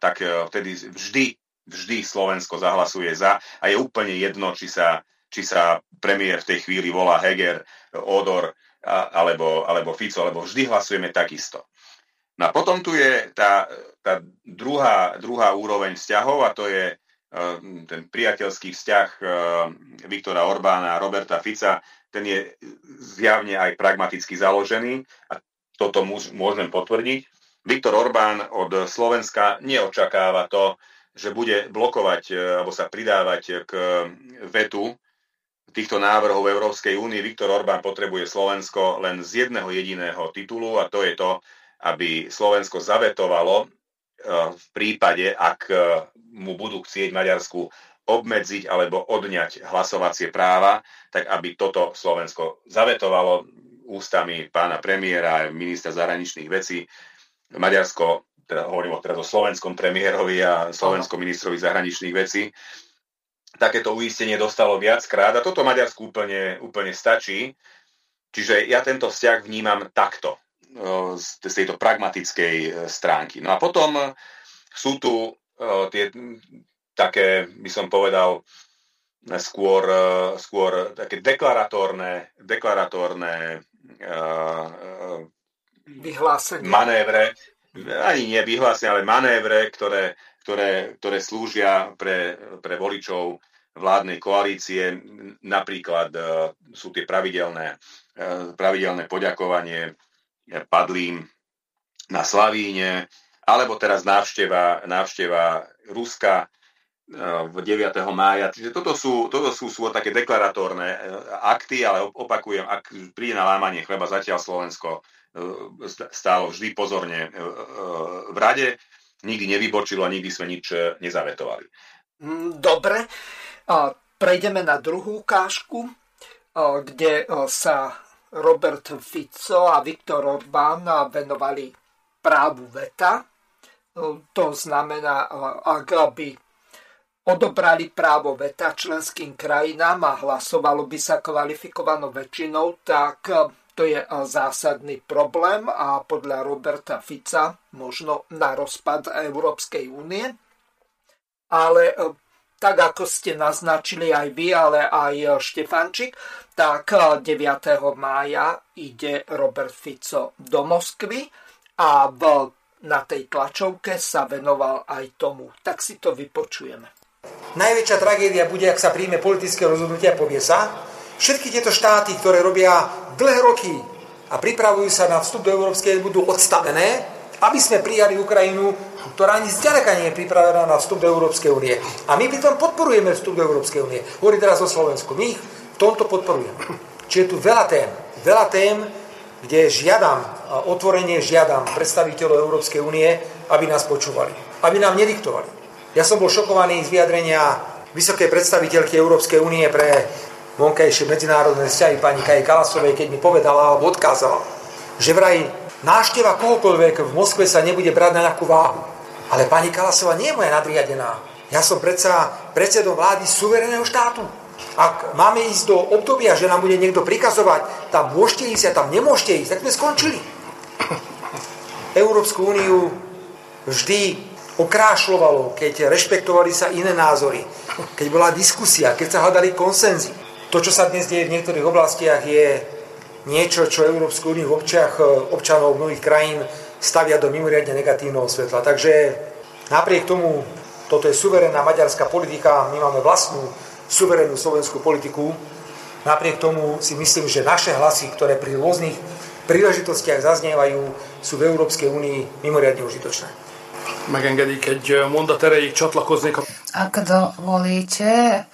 tak e, vtedy vždy, vždy Slovensko zahlasuje za a je úplne jedno, či sa, či sa premiér v tej chvíli volá Heger, Odor alebo, alebo Fico, lebo vždy hlasujeme takisto. No a potom tu je tá, tá druhá, druhá úroveň vzťahov a to je Ehm, ten priateľský vzťah ehm, Viktora Orbána a Roberta Fica, ten je zjavne aj pragmaticky založený a toto môžem potvrdiť. Viktor Orbán od Slovenska neočakáva to, že bude blokovať e, alebo sa pridávať k vetu týchto návrhov Európskej únie. Viktor Orbán potrebuje Slovensko len z jedného jediného titulu a to je to, aby Slovensko zavetovalo v prípade, ak e, mu budú chcieť Maďarsku obmedziť alebo odňať hlasovacie práva, tak aby toto Slovensko zavetovalo ústami pána premiéra a ministra zahraničných vecí. Maďarsko, teda hovorím teraz o slovenskom premiérovi a slovenskom ministrovi zahraničných vecí, takéto uistenie dostalo viackrát a toto Maďarsku úplne, úplne stačí. Čiže ja tento vzťah vnímam takto z tejto pragmatickej e, stránky. No a potom sú tu e, tie také, by som povedal, skôr, e, skôr také deklaratórne, deklaratórne vyhlásenie. manévre, ani nie vyhlásenie, ale manévre, ktoré, ktoré, ktoré slúžia pre, pre voličov vládnej koalície. Napríklad sú tie pravidelné, pravidelné poďakovanie padlým na Slavíne, alebo teraz návšteva, návšteva Ruska v 9. mája. Čiže toto sú, toto sú, sú také deklaratórne e, akty, ale opakujem, ak príde na lámanie chleba, zatiaľ Slovensko e, stálo vždy pozorne e, v rade, nikdy nevybočilo a nikdy sme nič nezavetovali. Mm, dobre, prejdeme na druhú kážku, kde sa Robert Fico a Viktor Orbán venovali právu veta. To znamená, ak by odobrali právo veta členským krajinám a hlasovalo by sa kvalifikovanou väčšinou, tak to je e, zásadný problém a podľa Roberta Fica možno na rozpad Európskej únie. Ale e, tak ako ste naznačili aj vy, ale aj Štefančik, tak 9. mája ide Robert Fico do Moskvy a v, na tej tlačovke sa venoval aj tomu. Tak si to vypočujeme. Najväčšia tragédia bude, ak sa príjme politické rozhodnutia, povie sa, všetky tieto štáty, ktoré robia dlhé roky a pripravujú sa na vstup do Európskej budú odstavené, aby sme prijali Ukrajinu, ktorá ani zďaleka nie je pripravená na vstup do Európskej únie. A my pritom podporujeme vstup do Európskej únie. Hovorí teraz o Slovensku. My ich v tomto podporujeme. Čiže je tu veľa tém. Veľa tém, kde žiadam, otvorenie žiadam predstaviteľov Európskej únie, aby nás počúvali. Aby nám nediktovali. Ja som bol šokovaný z vyjadrenia vysokej predstaviteľky Európskej únie pre vonkajšie medzinárodné vzťahy pani Kaj Kalasovej, keď mi povedala alebo odkázala, že vraj nášteva kohokoľvek v Moskve sa nebude brať na nejakú váhu. Ale pani Kalasova nie je moja nadriadená. Ja som predsa predsedom vlády suvereného štátu. Ak máme ísť do obdobia, že nám bude niekto prikazovať, tam môžete ísť a tam nemôžete ísť, tak sme skončili. [clears throat] Európsku úniu vždy okrášľovalo, keď rešpektovali sa iné názory, keď bola diskusia, keď sa hľadali konsenzy. To, čo sa dnes deje v niektorých oblastiach, je niečo, čo Európsku úniu v očiach občanov mnohých krajín stavia do mimoriadne negatívneho svetla. Takže napriek tomu, toto je suverénna maďarská politika, my máme vlastnú suverénnu slovenskú politiku, napriek tomu si myslím, že naše hlasy, ktoré pri rôznych príležitostiach zaznievajú, sú v Európskej únii mimoriadne užitočné megengedik, egy mondat erejéig csatlakoznék. Ak dovolíte,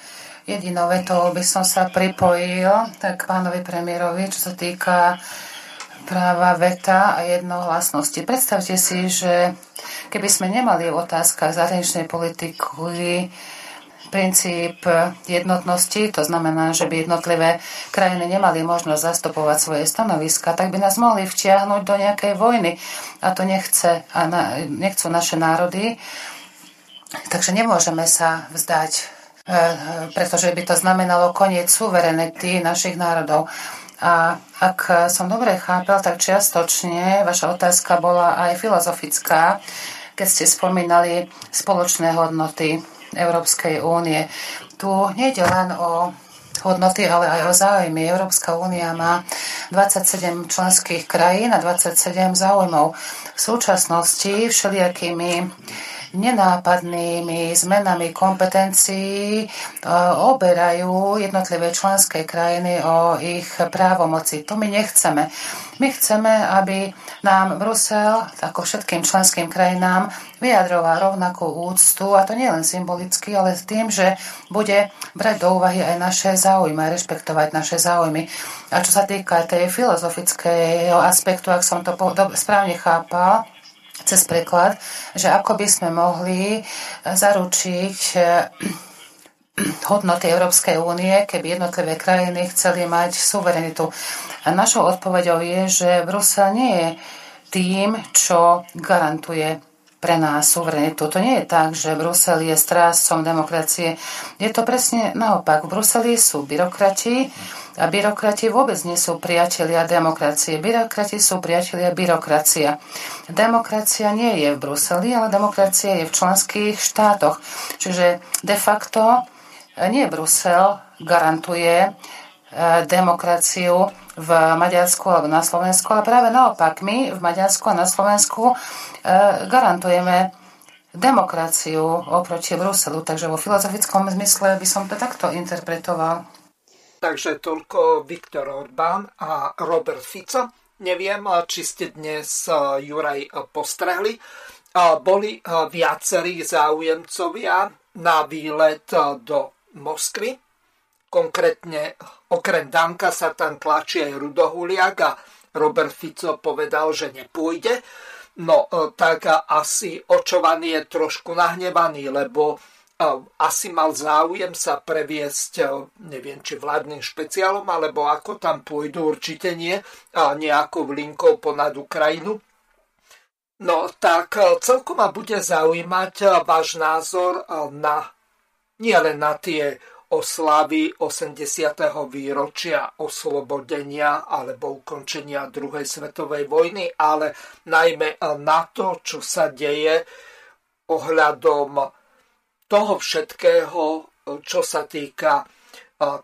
jedinou vetou by som sa pripojil tak pánovi premiérovi, čo sa týka práva veta a jednohlasnosti. Predstavte si, že keby sme nemali v otázkach zahraničnej politiky princíp jednotnosti, to znamená, že by jednotlivé krajiny nemali možnosť zastupovať svoje stanoviska, tak by nás mohli vtiahnuť do nejakej vojny. A to nechce, a na, nechcú naše národy. Takže nemôžeme sa vzdať, pretože by to znamenalo koniec suverenity našich národov. A ak som dobre chápel, tak čiastočne vaša otázka bola aj filozofická, keď ste spomínali spoločné hodnoty Európskej únie. Tu nejde len o hodnoty, ale aj o záujmy. Európska únia má 27 členských krajín a 27 záujmov. V súčasnosti všelijakými nenápadnými zmenami kompetencií e, oberajú jednotlivé členské krajiny o ich právomoci. To my nechceme. My chceme, aby nám Brusel, ako všetkým členským krajinám, vyjadroval rovnakú úctu, a to nie len symbolicky, ale tým, že bude brať do úvahy aj naše záujmy a rešpektovať naše záujmy. A čo sa týka tej filozofického aspektu, ak som to správne chápal, cez preklad, že ako by sme mohli eh, zaručiť eh, [clears throat] hodnoty Európskej únie, keby jednotlivé krajiny chceli mať suverenitu. A našou odpovedou je, že Brusel nie je tým, čo garantuje pre nás suverenitu. To nie je tak, že Brusel je strážcom demokracie. Je to presne naopak. V Bruseli sú byrokrati a byrokrati vôbec nie sú priatelia demokracie. Byrokrati sú priatelia byrokracia. Demokracia nie je v Bruseli, ale demokracia je v členských štátoch. Čiže de facto nie Brusel garantuje e, demokraciu v Maďarsku alebo na Slovensku, ale práve naopak my v Maďarsku a na Slovensku garantujeme demokraciu oproti Bruselu. Takže vo filozofickom zmysle by som to takto interpretoval. Takže toľko Viktor Orbán a Robert Fico. Neviem, či ste dnes Juraj postrehli. Boli viacerí záujemcovia na výlet do Moskvy. Konkrétne okrem Danka sa tam tlačí aj Rudohuliak a Robert Fico povedal, že nepôjde. No tak asi očovaný je trošku nahnevaný, lebo asi mal záujem sa previesť, neviem, či vládnym špeciálom, alebo ako tam pôjdu, určite nie, nejakou linkou ponad Ukrajinu. No tak celkom ma bude zaujímať váš názor na nielen na tie oslavy 80. výročia oslobodenia alebo ukončenia druhej svetovej vojny, ale najmä na to, čo sa deje ohľadom toho všetkého, čo sa týka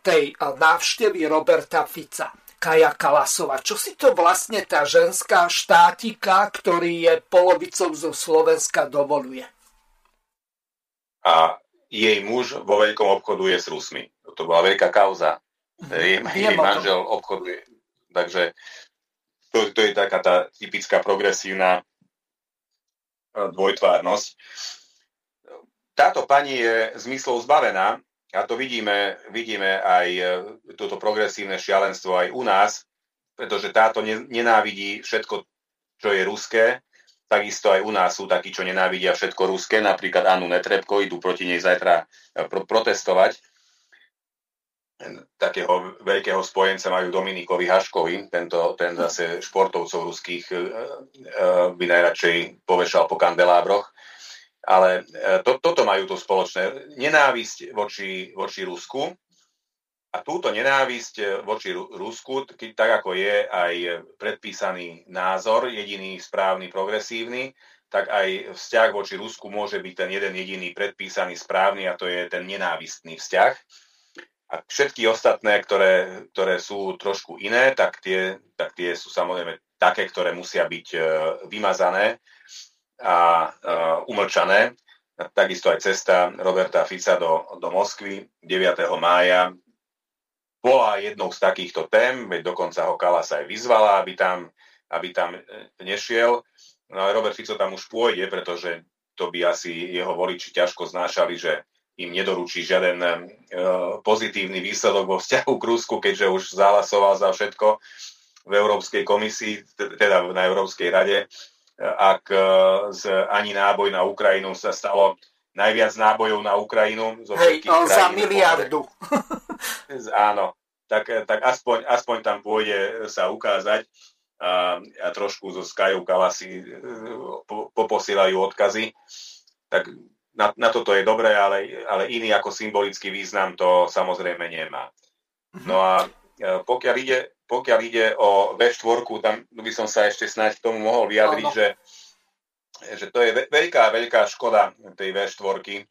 tej návštevy Roberta Fica. Kaja Kalasova. Čo si to vlastne tá ženská štátika, ktorý je polovicou zo Slovenska, dovoluje? A jej muž vo veľkom obchoduje s Rusmi. To bola veľká kauza. Mhm. Jej, jej manžel obchoduje. Takže to, to je taká tá typická progresívna dvojtvárnosť. Táto pani je zmyslov zbavená a to vidíme, vidíme aj e, toto progresívne šialenstvo aj u nás, pretože táto nenávidí všetko, čo je ruské, Takisto aj u nás sú takí, čo nenávidia všetko ruské, napríklad Anu Netrebko, idú proti nej zajtra e, pro- protestovať. Takého veľkého spojenca majú Dominikovi Haškovi, tento, ten zase športovcov ruských e, by najradšej povešal po kandelábroch. Ale to, toto majú to spoločné. Nenávisť voči, voči Rusku, a túto nenávisť eh, voči Rusku, tak ako je aj predpísaný názor, jediný správny, progresívny, tak aj vzťah voči Rusku môže byť ten jeden jediný predpísaný správny a to je ten nenávistný vzťah. A všetky ostatné, ktoré, ktoré sú trošku iné, tak tie, tak tie sú samozrejme také, ktoré musia byť eh, vymazané a uh, umlčané. Takisto aj cesta Roberta Fica do, do Moskvy 9. mája bola jednou z takýchto tém, veď dokonca ho Kalas aj vyzvala, aby tam, aby tam e, nešiel. No ale Robert Fico tam už pôjde, pretože to by asi jeho voliči ťažko znášali, že im nedoručí žiaden uh, pozitívny výsledok vo vzťahu k Rusku, keďže už zahlasoval za všetko v Európskej komisii, teda na Európskej rade. Ak uh, z ani náboj na Ukrajinu sa stalo najviac nábojov na Ukrajinu zo Hej, krajín, za miliardu. [laughs] Áno, tak, tak aspoň, aspoň tam pôjde sa ukázať a, a trošku zo Skyov Kalasy po, poposielajú odkazy. Tak na, na toto je dobré, ale, ale iný ako symbolický význam to samozrejme nemá. No a e, pokiaľ ide, pokiaľ ide o V4, tam by som sa ešte snáď k tomu mohol vyjadriť, že že to je veľká, veľká škoda tej V4,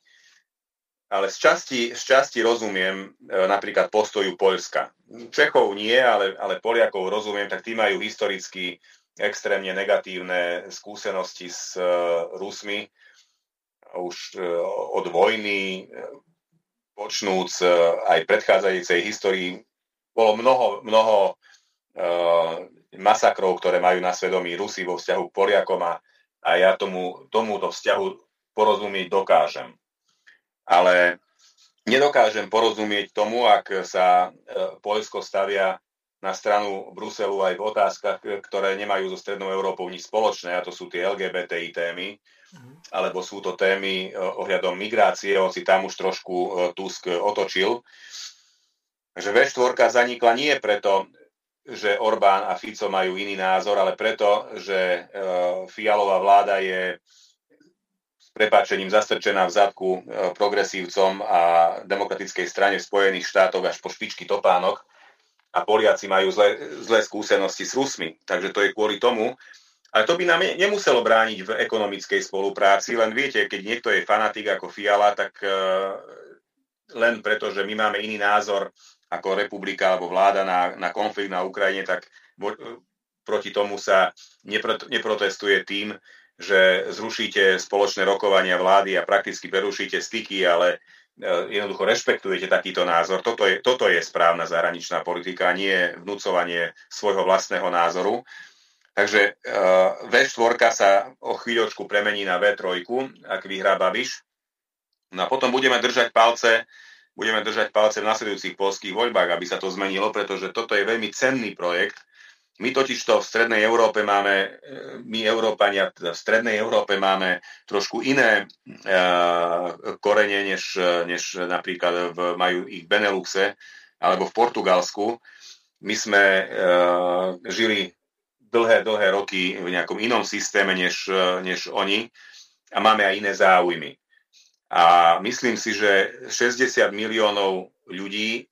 ale z časti, z časti rozumiem e, napríklad postoju Poľska. Čechov nie, ale, ale Poliakov rozumiem, tak tí majú historicky extrémne negatívne skúsenosti s uh, Rusmi už uh, od vojny, počnúc aj predchádzajúcej histórii, bolo mnoho, mnoho masakrov, ktoré majú na svedomí Rusy vo vzťahu k Poliakom a a ja tomu, tomuto vzťahu porozumieť dokážem. Ale nedokážem porozumieť tomu, ak sa e, Poľsko stavia na stranu Bruselu aj v otázkach, ktoré nemajú so Strednou Európou nič spoločné, a to sú tie LGBTI témy, mm. alebo sú to témy e, ohľadom migrácie, hoci tam už trošku e, Tusk otočil. Že V4 zanikla nie preto, že Orbán a Fico majú iný názor, ale preto, že e, Fialová vláda je s prepáčením zastrčená v zadku e, progresívcom a demokratickej strane v Spojených štátoch až po špičky topánok a Poliaci majú zlé, zlé skúsenosti s Rusmi. Takže to je kvôli tomu. Ale to by nám nemuselo brániť v ekonomickej spolupráci, len viete, keď niekto je fanatik ako Fiala, tak e, len preto, že my máme iný názor ako republika alebo vláda na, na konflikt na Ukrajine, tak proti tomu sa nepro, neprotestuje tým, že zrušíte spoločné rokovania vlády a prakticky prerušíte styky, ale jednoducho rešpektujete takýto názor. Toto je, toto je správna zahraničná politika, nie vnúcovanie svojho vlastného názoru. Takže uh, V4 sa o chvíľočku premení na V3, ak vyhrá Babiš. No a potom budeme držať palce, budeme držať palce v nasledujúcich polských voľbách, aby sa to zmenilo, pretože toto je veľmi cenný projekt. My totiž to v Strednej Európe máme, my Európania v Strednej Európe máme trošku iné uh, korene, než, než napríklad v, majú ich Beneluxe alebo v Portugalsku. My sme uh, žili dlhé, dlhé roky v nejakom inom systéme než, než oni a máme aj iné záujmy. A myslím si, že 60 miliónov ľudí,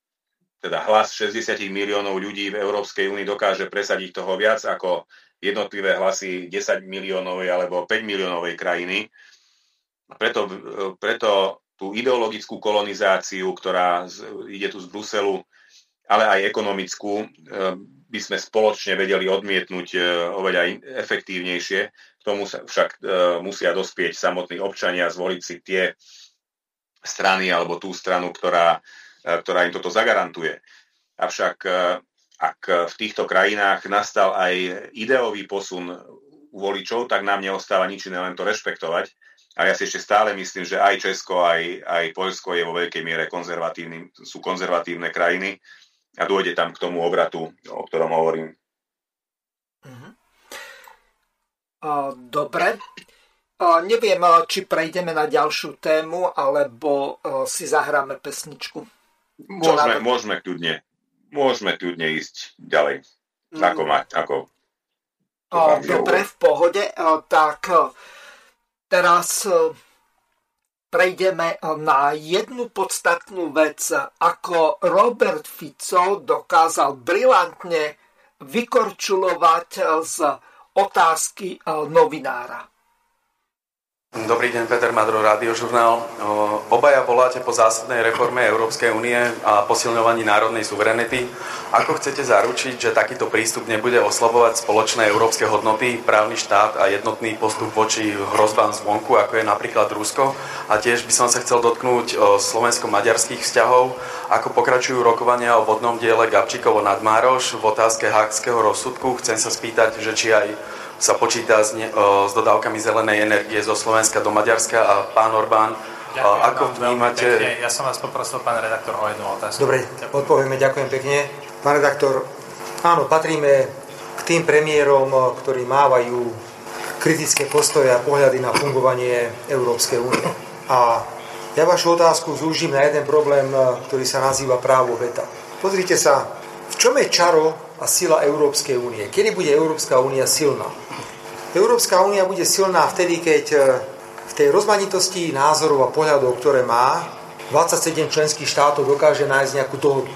teda hlas 60 miliónov ľudí v Európskej únii dokáže presadiť toho viac ako jednotlivé hlasy 10 miliónovej alebo 5 miliónovej krajiny. Preto, preto tú ideologickú kolonizáciu, ktorá ide tu z Bruselu, ale aj ekonomickú, by sme spoločne vedeli odmietnúť e, oveľa efektívnejšie. Tomu sa však e, musia dospieť samotní občania, zvoliť si tie strany alebo tú stranu, ktorá, e, ktorá im toto zagarantuje. Avšak ak v týchto krajinách nastal aj ideový posun u voličov, tak nám neostáva nič iné, len to rešpektovať. A ja si ešte stále myslím, že aj Česko, aj, aj Poľsko je vo veľkej miere konzervatívny, sú konzervatívne krajiny a dôjde tam k tomu obratu, o ktorom hovorím. Mhm. Dobre. Neviem, či prejdeme na ďalšiu tému, alebo si zahráme pesničku. Môžeme, môžeme kľudne. Môžeme kľudne ísť ďalej. Mm. Ako mať, ako... Dobre, v pohode. Tak teraz prejdeme na jednu podstatnú vec, ako Robert Fico dokázal brilantne vykorčulovať z otázky novinára. Dobrý deň, Peter Madro, Radiožurnál. Obaja voláte po zásadnej reforme Európskej únie a posilňovaní národnej suverenity. Ako chcete zaručiť, že takýto prístup nebude oslabovať spoločné európske hodnoty, právny štát a jednotný postup voči hrozbám zvonku, ako je napríklad Rusko? A tiež by som sa chcel dotknúť slovensko-maďarských vzťahov. Ako pokračujú rokovania o vodnom diele Gabčíkovo nad Mároš v otázke hákského rozsudku? Chcem sa spýtať, že či aj sa počíta s, ne, s dodávkami zelenej energie zo Slovenska do Maďarska a pán Orbán, ďakujem ako vnímate... Pekne. Ja som vás poprosil, pán redaktor, o jednu otázku. Dobre, ďakujem. odpovieme, ďakujem pekne. Pán redaktor, áno, patríme k tým premiérom, ktorí mávajú kritické postoje a pohľady na fungovanie Európskej únie. A ja vašu otázku zúžim na jeden problém, ktorý sa nazýva právo veta. Pozrite sa, v čom je čaro a sila Európskej únie. Kedy bude Európska únia silná? Európska únia bude silná vtedy, keď e, v tej rozmanitosti názorov a pohľadov, ktoré má, 27 členských štátov dokáže nájsť nejakú dohodu.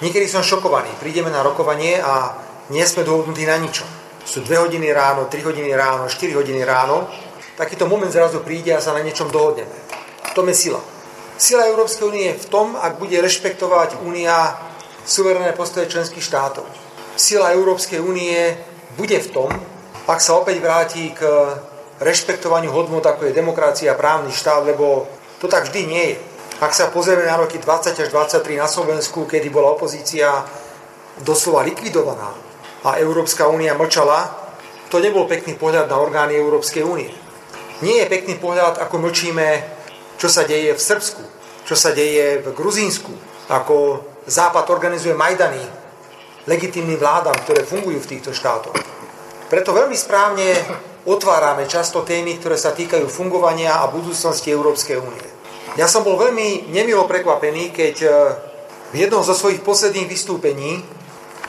Niekedy som šokovaný. Prídeme na rokovanie a nie sme dohodnutí na ničom. Sú 2 hodiny ráno, 3 hodiny ráno, 4 hodiny ráno. Takýto moment zrazu príde a sa na niečom dohodneme. V tom je sila. Sila Európskej únie je v tom, ak bude rešpektovať únia suverené postoje členských štátov sila Európskej únie bude v tom, ak sa opäť vráti k rešpektovaniu hodnot, ako je demokracia právny štát, lebo to tak vždy nie je. Ak sa pozrieme na roky 20 až 23 na Slovensku, kedy bola opozícia doslova likvidovaná a Európska únia mlčala, to nebol pekný pohľad na orgány Európskej únie. Nie je pekný pohľad, ako mlčíme, čo sa deje v Srbsku, čo sa deje v Gruzínsku, ako Západ organizuje Majdany, legitímnym vládam, ktoré fungujú v týchto štátoch. Preto veľmi správne otvárame často témy, ktoré sa týkajú fungovania a budúcnosti Európskej únie. Ja som bol veľmi nemilo prekvapený, keď e, v jednom zo svojich posledných vystúpení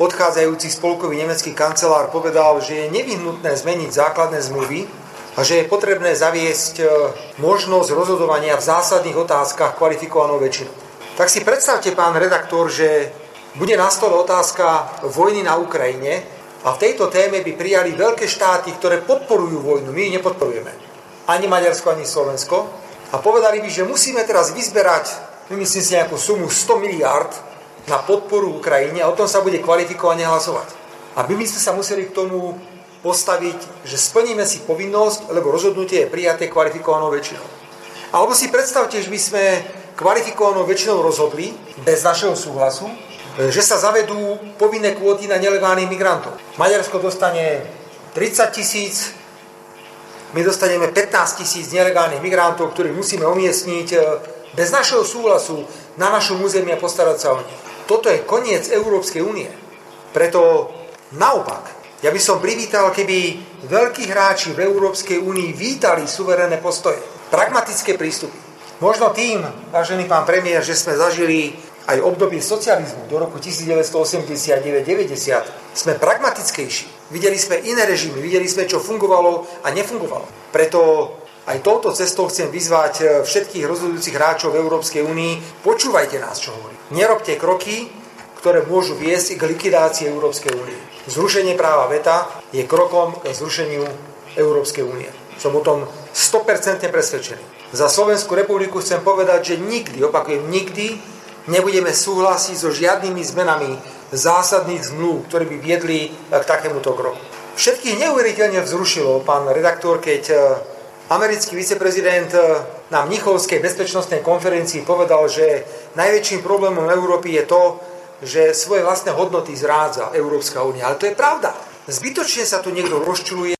odchádzajúci spolkový nemecký kancelár povedal, že je nevyhnutné zmeniť základné zmluvy a že je potrebné zaviesť e, možnosť rozhodovania v zásadných otázkach kvalifikovanou väčšinou. Tak si predstavte, pán redaktor, že bude na stole otázka vojny na Ukrajine a v tejto téme by prijali veľké štáty, ktoré podporujú vojnu. My ju nepodporujeme. Ani Maďarsko, ani Slovensko. A povedali by, že musíme teraz vyzberať, myslím si, nejakú sumu 100 miliard na podporu Ukrajine a o tom sa bude kvalifikovane hlasovať. A my by sme sa museli k tomu postaviť, že splníme si povinnosť, lebo rozhodnutie je prijaté kvalifikovanou väčšinou. Alebo si predstavte, že by sme kvalifikovanou väčšinou rozhodli, bez našeho súhlasu, že sa zavedú povinné kvóty na nelegálnych migrantov. Maďarsko dostane 30 tisíc, my dostaneme 15 tisíc nelegálnych migrantov, ktorých musíme umiestniť e, bez našeho súhlasu na našom území a postarať sa o nich. Toto je koniec Európskej únie. Preto naopak, ja by som privítal, keby veľkí hráči v Európskej únii vítali suverénne postoje, pragmatické prístupy. Možno tým, vážený pán premiér, že sme zažili aj obdobie socializmu do roku 1989-90, sme pragmatickejší. Videli sme iné režimy, videli sme, čo fungovalo a nefungovalo. Preto aj touto cestou chcem vyzvať eh, všetkých rozhodujúcich hráčov v Európskej únii, počúvajte nás, čo hovorí. Nerobte kroky, ktoré môžu viesť k likvidácii Európskej únie. Zrušenie práva VETA je krokom k zrušeniu Európskej únie. Som o tom 100% presvedčený. Za Slovenskú republiku chcem povedať, že nikdy, opakujem, nikdy nebudeme súhlasiť so žiadnymi zmenami zásadných zmluv, ktoré by viedli k takémuto kroku. Všetkých neuveriteľne vzrušilo, pán redaktor, keď e, americký viceprezident e, na Mnichovskej bezpečnostnej konferencii povedal, že najväčším problémom Európy je to, že svoje vlastné hodnoty zrádza Európska únia. Ale to je pravda. Zbytočne sa tu niekto rozčuluje.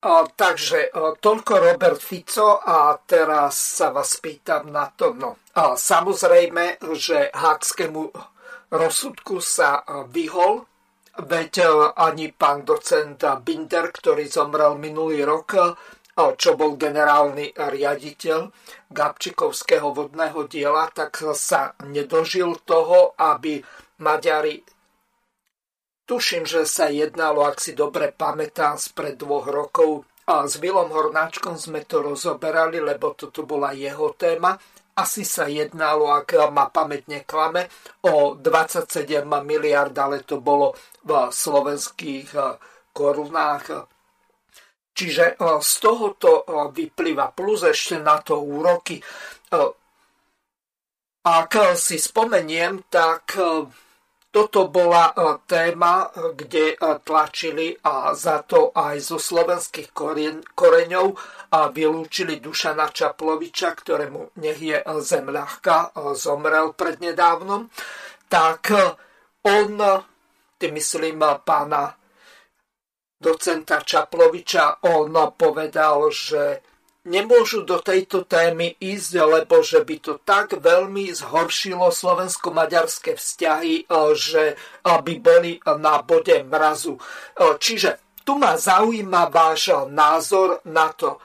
A, takže a, toľko Robert Fico a teraz sa vás pýtam na to. No, a, samozrejme, že hákskému rozsudku sa vyhol, veď ani pán docent Binder, ktorý zomrel minulý rok, čo bol generálny riaditeľ Gabčikovského vodného diela, tak sa nedožil toho, aby Maďari Tuším, že sa jednalo, ak si dobre pamätám, spred dvoch rokov. A s Vilom Hornáčkom sme to rozoberali, lebo toto bola jeho téma. Asi sa jednalo, ak ma pamätne klame, o 27 miliard, ale to bolo v slovenských korunách Čiže e, z tohoto e, vyplýva plus ešte na to úroky. Ak si spomeniem, tak toto bola téma, kde tlačili a za to aj zo slovenských koreňov a vylúčili Dušana Čaploviča, ktorému nech je zem ľahká, zomrel prednedávnom. Tak on, tým myslím pána docenta Čaploviča, on povedal, že nemôžu do tejto témy ísť, lebo že by to tak veľmi zhoršilo slovensko-maďarské vzťahy, že by boli na bode mrazu. Čiže tu ma zaujíma váš názor na to,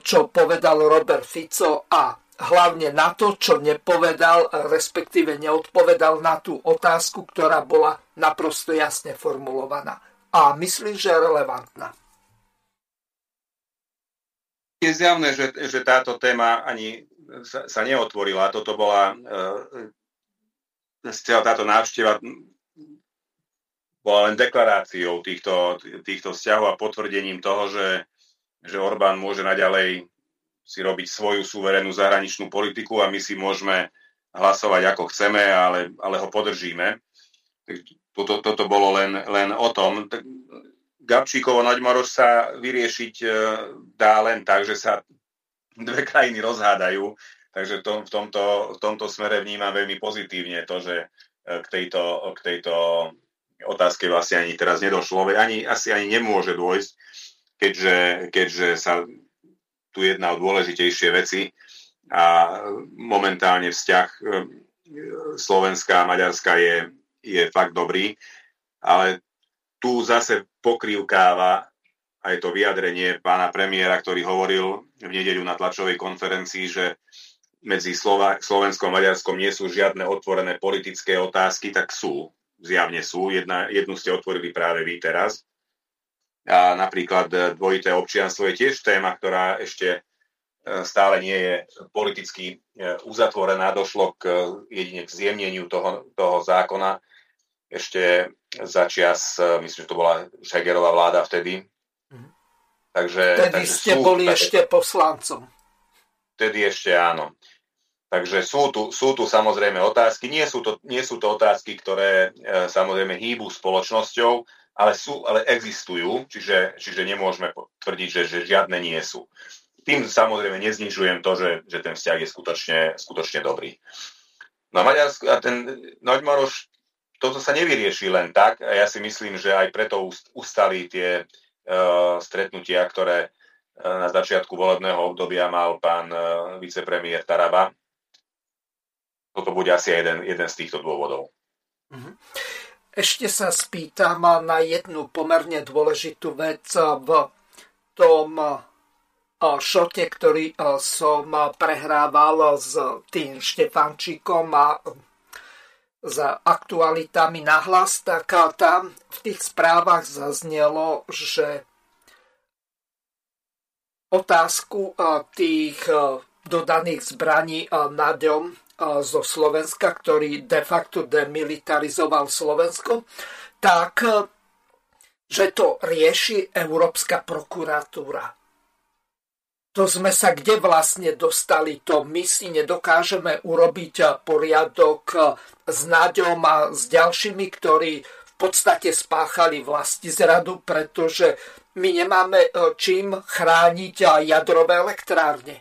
čo povedal Robert Fico a hlavne na to, čo nepovedal, respektíve neodpovedal na tú otázku, ktorá bola naprosto jasne formulovaná a myslím, že relevantná. Je zjavné, že, že táto téma ani sa, sa neotvorila. Toto bola e, táto návšteva bola len deklaráciou týchto, týchto vzťahov a potvrdením toho, že, že Orbán môže naďalej si robiť svoju suverénnu zahraničnú politiku a my si môžeme hlasovať ako chceme, ale, ale ho podržíme toto, toto bolo len, len o tom. Gabčíkovo Naďmaroš sa vyriešiť e, dá len tak, že sa dve krajiny rozhádajú, takže to, v, tomto, v tomto smere vnímam veľmi pozitívne to, že e, k tejto, k tejto otázke vlastne ani teraz nedošlo, ani, asi ani nemôže dôjsť, keďže, keďže sa tu jedná o dôležitejšie veci a momentálne vzťah e, Slovenska a Maďarska je je fakt dobrý, ale tu zase pokrývkáva aj to vyjadrenie pána premiéra, ktorý hovoril v nedeľu na tlačovej konferencii, že medzi Slovenskom a Maďarskom nie sú žiadne otvorené politické otázky, tak sú, zjavne sú. Jedna, jednu ste otvorili práve vy teraz. A napríklad dvojité občianstvo je tiež téma, ktorá ešte e, stále nie je politicky e, uzatvorená. Došlo k jedine k zjemneniu toho, toho zákona ešte začias, e, myslím, že to bola Šegerová vláda vtedy. Mhm. Takže, Vtedy takže ste sú, boli tak, ešte poslancom. Vtedy ešte áno. Takže sú tu, sú tu samozrejme otázky. Nie sú to, nie sú to otázky, ktoré e, samozrejme hýbu spoločnosťou, ale, sú, ale existujú, čiže, čiže nemôžeme tvrdiť, že, že žiadne nie sú. Tým samozrejme neznižujem to, že, že ten vzťah je skutočne, skutočne dobrý. No a Maďarsko, a ten Noďmaroš, toto sa nevyrieši len tak ja si myslím, že aj preto ustali tie uh, stretnutia, ktoré uh, na začiatku volebného obdobia mal pán uh, vicepremiér Taraba. Toto bude asi jeden, jeden z týchto dôvodov. Mm-hmm. Ešte sa spýtam na jednu pomerne dôležitú vec v tom šote, ktorý som prehrával s tým Štefančíkom a za aktualitami nahlas, tak tam v tých správach zaznelo, že otázku tých dodaných zbraní Naďom zo Slovenska, ktorý de facto demilitarizoval Slovensko, tak že to rieši Európska prokuratúra. To sme sa kde vlastne dostali, to my si nedokážeme urobiť poriadok s Náďom a s ďalšími, ktorí v podstate spáchali vlasti zradu, pretože my nemáme čím chrániť jadrové elektrárne.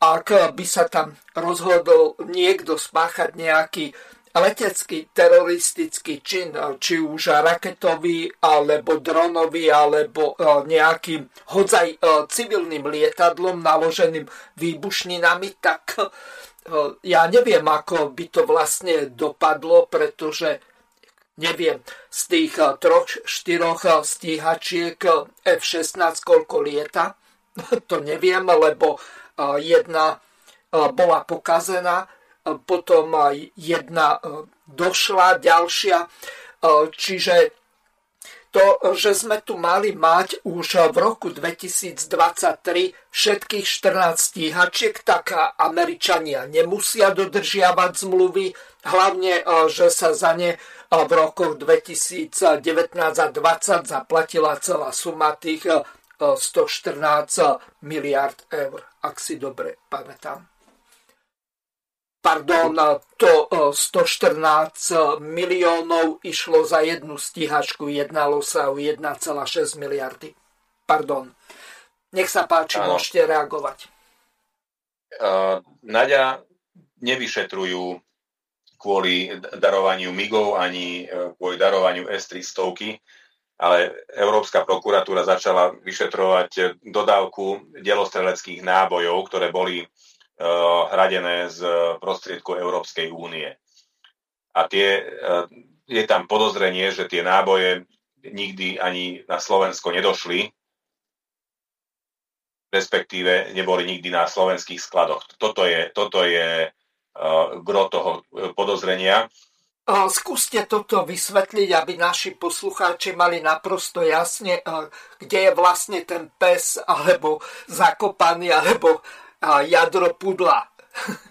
Ak by sa tam rozhodol niekto spáchať nejaký letecký teroristický čin, či už raketový, alebo dronový, alebo e, nejakým hodzaj e, civilným lietadlom naloženým výbušninami, tak ja neviem, ako by to vlastne dopadlo, pretože neviem, z tých troch, štyroch stíhačiek F-16 koľko lieta, [laughs] to neviem, lebo jedna bola pokazená, potom jedna došla, ďalšia. Čiže to, že sme tu mali mať už v roku 2023 všetkých 14 stíhačiek, tak Američania nemusia dodržiavať zmluvy, hlavne, že sa za ne v rokoch 2019 a 2020 zaplatila celá suma tých 114 miliard eur, ak si dobre pamätám. Pardon, to 114 miliónov išlo za jednu stíhačku, jednalo sa o 1,6 miliardy. Pardon. Nech sa páči, ano. môžete reagovať. Uh, Nadia nevyšetrujú kvôli darovaniu MIGov ani kvôli darovaniu S-300 ale Európska prokuratúra začala vyšetrovať dodávku delostreleckých nábojov, ktoré boli hradené z prostriedku Európskej únie. A tie, uh, je tam podozrenie, že tie náboje nikdy ani na Slovensko nedošli, respektíve neboli nikdy na slovenských skladoch. Toto je, toto je uh, gro toho podozrenia. Skúste toto vysvetliť, aby naši poslucháči mali naprosto jasne, kde je vlastne ten pes, alebo zakopaný, alebo jadro pudla. [laughs]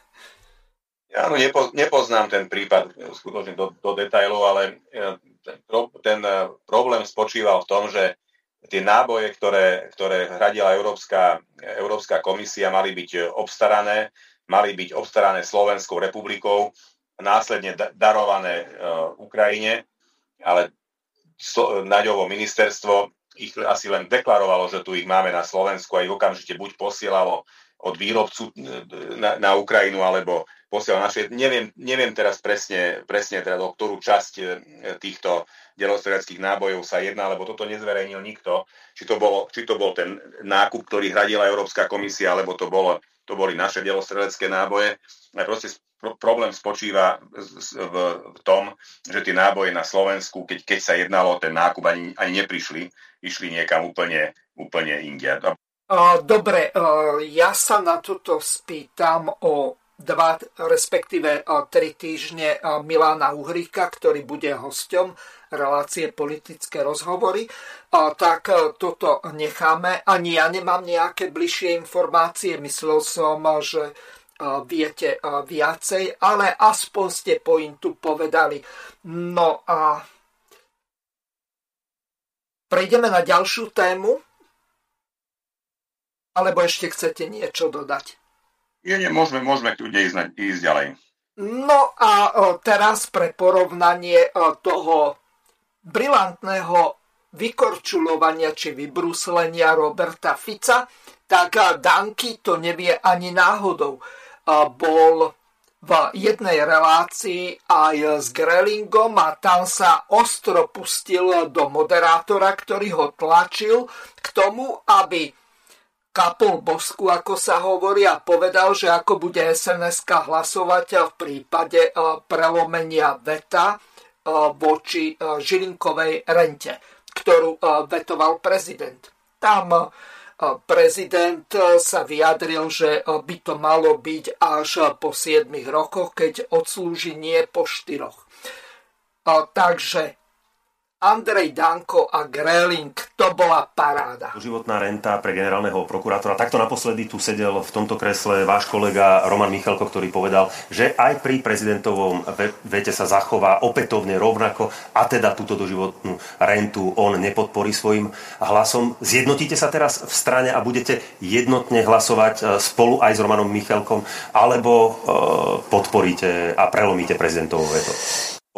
Ja no, nepo, nepoznám ten prípad skutočne do, do detajlov, ale e, ten, ten e, problém spočíval v tom, že tie náboje, ktoré, ktoré hradila Európska, Európska komisia, mali byť obstarané, mali byť obstarané Slovenskou republikou následne darované e, Ukrajine, ale Naďovo ministerstvo ich asi len deklarovalo, že tu ich máme na Slovensku a ich okamžite buď posielalo od výrobcu na, na Ukrajinu, alebo posielalo naše. Neviem, neviem teraz presne, presne teda o ktorú časť e, týchto delostreleckých nábojov sa jedná, lebo toto nezverejnil nikto. Či to, bolo, či to bol ten nákup, ktorý hradila Európska komisia, alebo to, bolo, to boli naše delostrelecké náboje. A proste problém spočíva v tom, že tie náboje na Slovensku, keď, keď sa jednalo o ten nákup, ani, ani neprišli, išli niekam úplne, úplne inde. Dobre, ja sa na toto spýtam o dva, respektíve tri týždne Milána Uhríka, ktorý bude hosťom relácie politické rozhovory, tak toto necháme. Ani ja nemám nejaké bližšie informácie. Myslel som, že viete viacej, ale aspoň ste pointu povedali. No a prejdeme na ďalšiu tému? Alebo ešte chcete niečo dodať? Nie, nie, môžeme, môžeme tu ísť, ísť ďalej. No a teraz pre porovnanie toho brilantného vykorčulovania či vybruslenia Roberta Fica, tak Danky to nevie ani náhodou. Bol v jednej relácii aj s Grellingom a tam sa ostro pustil do moderátora, ktorý ho tlačil k tomu, aby kapol bosku, ako sa hovorí, a povedal, že ako bude sns hlasovať v prípade e, prelomenia veta e, voči Žilinkovej rente, ktorú vetoval prezident. Tam prezident sa vyjadril, že by to malo byť až po 7 rokoch, keď odslúži nie po 4. Takže Andrej Danko a Greling, to bola paráda. Životná renta pre generálneho prokurátora. Takto naposledy tu sedel v tomto kresle váš kolega Roman Michalko, ktorý povedal, že aj pri prezidentovom vete sa zachová opätovne rovnako a teda túto doživotnú rentu on nepodporí svojim hlasom. Zjednotíte sa teraz v strane a budete jednotne hlasovať e, spolu aj s Romanom Michalkom alebo e, podporíte a prelomíte prezidentovo veto?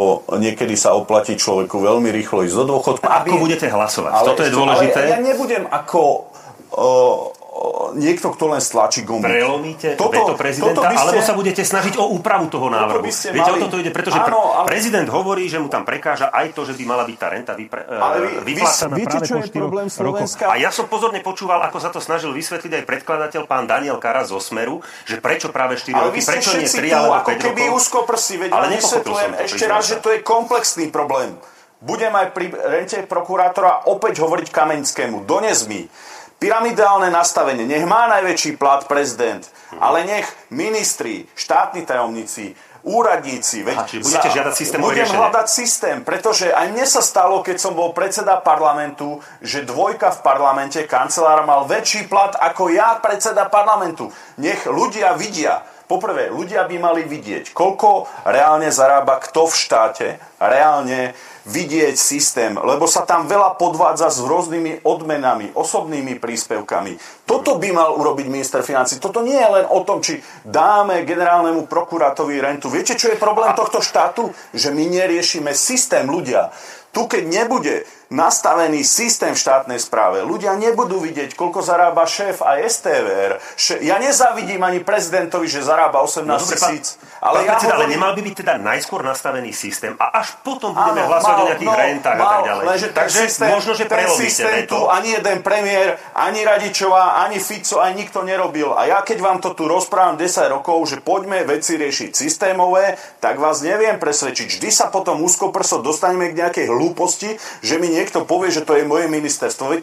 O, niekedy sa oplatí človeku veľmi rýchlo ísť do dôchodku. Ako budete hlasovať? Ale Toto je dôležité. Ale ja, ja nebudem ako o, niekto, kto len stlačí gombík. Prelomíte toto, veto prezidenta, ste, alebo sa budete snažiť o úpravu toho návrhu. Viete, mali... o toto ide, pretože Áno, ale... prezident hovorí, že mu tam prekáža aj to, že by mala byť tá renta vypre, e, ale vy, vyplácaná viete, práve čo je problém Slovenska? A ja som pozorne počúval, ako sa to snažil vysvetliť aj predkladateľ pán Daniel Karas zo Smeru, že prečo práve 4 ale roky, prečo nie 3 alebo 5 ako keby úzko prsi, veď ale vysvetľujem ešte raz, že to je komplexný problém. Budem aj pri rente prokurátora opäť hovoriť Kamenskému. Dones mi pyramidálne nastavenie. Nech má najväčší plat prezident, ale nech ministri, štátni tajomníci, úradníci. Veď Aha, budete za, žiadať systém Budem riešenie. hľadať systém, pretože aj mne sa stalo, keď som bol predseda parlamentu, že dvojka v parlamente, kancelár mal väčší plat ako ja, predseda parlamentu. Nech ľudia vidia. Poprvé, ľudia by mali vidieť, koľko reálne zarába kto v štáte, reálne vidieť systém, lebo sa tam veľa podvádza s rôznymi odmenami, osobnými príspevkami. Toto by mal urobiť minister financí. Toto nie je len o tom, či dáme generálnemu prokurátovi rentu. Viete, čo je problém tohto štátu? Že my neriešime systém ľudia. Tu, keď nebude nastavený systém v štátnej správe. Ľudia nebudú vidieť, koľko zarába šéf a STVR. Ja nezavidím ani prezidentovi, že zarába 18 no, tisíc. Ale, ja predseda, hovorím... ale nemal by byť teda najskôr nastavený systém a až potom budeme áno, hlasovať mal, o nejakých no, rentách mal, a tak ďalej. Lenže Takže systém, možno, že ten systém tu ani jeden premiér, ani Radičová, ani Fico, ani nikto nerobil. A ja keď vám to tu rozprávam 10 rokov, že poďme veci riešiť systémové, tak vás neviem presvedčiť. Vždy sa potom úzko prso dostaneme k nejakej hlúposti, že my niekto povie, že to je moje ministerstvo.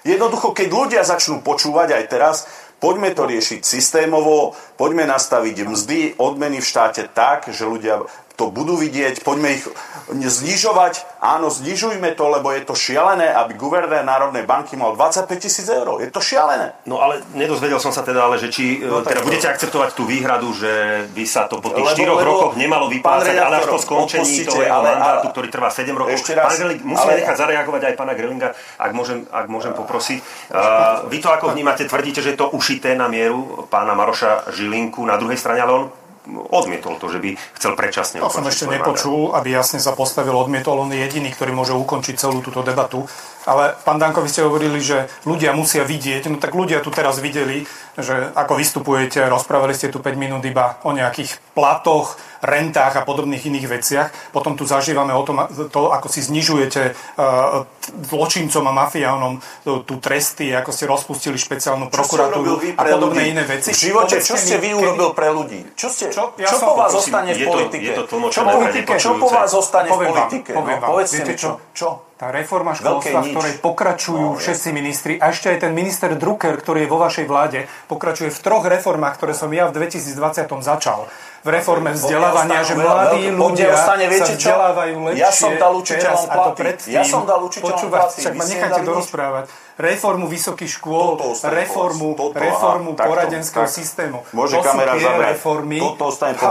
Jednoducho, keď ľudia začnú počúvať aj teraz, poďme to riešiť systémovo, poďme nastaviť mzdy, odmeny v štáte tak, že ľudia to budú vidieť, poďme ich znižovať. Áno, znižujme to, lebo je to šialené, aby guvernér Národnej banky mal 25 tisíc eur. Je to šialené. No ale nedozvedel som sa teda, ale že či no, teda budete to... akceptovať tú výhradu, že by sa to po tých lebo, 4 lebo, rokoch nemalo vyplácať, ale až po skončení toho jeho mandátu, ktorý trvá 7 rokov. Ešte raz, Pán Greling, musíme ale... nechať zareagovať aj pána Grelinga, ak môžem, ak môžem poprosiť. Uh, vy to ako vnímate? Tvrdíte, že je to ušité na mieru pána Maroša Žilinku na druhej strane, ale on odmietol to, že by chcel predčasne To som ešte nepočul, aby jasne sa postavil, odmietol. On je jediný, ktorý môže ukončiť celú túto debatu. Ale pán Danko, vy ste hovorili, že ľudia musia vidieť. No tak ľudia tu teraz videli, že ako vystupujete, rozprávali ste tu 5 minút iba o nejakých platoch, rentách a podobných iných veciach. Potom tu zažívame o tom, to, ako si znižujete uh, zločincom a mafiánom tú tresty, ako ste rozpustili špeciálnu prokuratúru a podobné ľudí? iné veci. V živote, čo ste vy urobil pre ľudí? Čo, ste, čo, ja čo po vás zostane v politike? Je to, je to čo, politike, čo po vás zostane v politike? Poviem no, vám, povedzte mi, čo? čo? Tá reforma školstva, v ktorej pokračujú no, všetci ministri, a ešte aj ten minister Drucker, ktorý je vo vašej vláde, pokračuje v troch reformách, ktoré som ja v 2020 začal v reforme vzdelávania, že mladí ľudia viete, sa vzdelávajú lepšie. Ja som dal učiteľom platy. Ja som dal učiteľom platy. Však ma necháte dorozprávať. Reformu vysokých škôl, reformu, toto, reformu aha, poradenského takto. systému. Môže to kamera sú tie zabrať. reformy, toto ostane po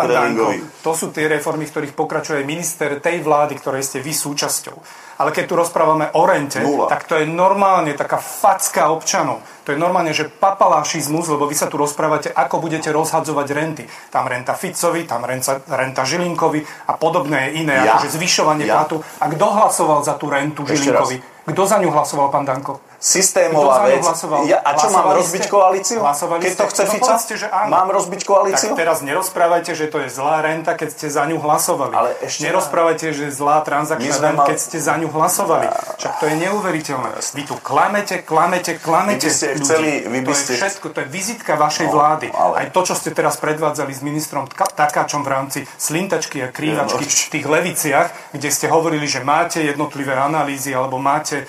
To sú tie reformy, v ktorých pokračuje minister tej vlády, ktorej ste vy súčasťou. Ale keď tu rozprávame o rente, Nula. tak to je normálne taká facka občanov. To je normálne, že papalášizmus, lebo vy sa tu rozprávate, ako budete rozhadzovať renty. Tam renta Ficovi, tam renta, renta Žilinkovi a podobné iné, ja? akože zvyšovanie ja? platu. A kto hlasoval za tú rentu Ešte Žilinkovi? Raz Kto za ňu hlasoval, pán Danko? Systémová vec. Ja, a čo, mám rozbiť ste? koalíciu? Hlasovali keď to chce no, Fico? Povedzte, že áno. Mám rozbiť koalíciu? Tak teraz nerozprávajte, že to je zlá renta, keď ste za ňu hlasovali. Ale ešte nerozprávajte, že je zlá transakčná renta, mal... keď ste za ňu hlasovali. Však to je neuveriteľné. Vy tu klamete, klamete, klamete. Vy by ste chceli, vy by ste... To je všetko, to je vizitka vašej no, vlády. Ale... Aj to, čo ste teraz predvádzali s ministrom Takáčom v rámci slintačky a krývačky v tých leviciach, kde ste hovorili, že máte jednotlivé analýzy alebo máte,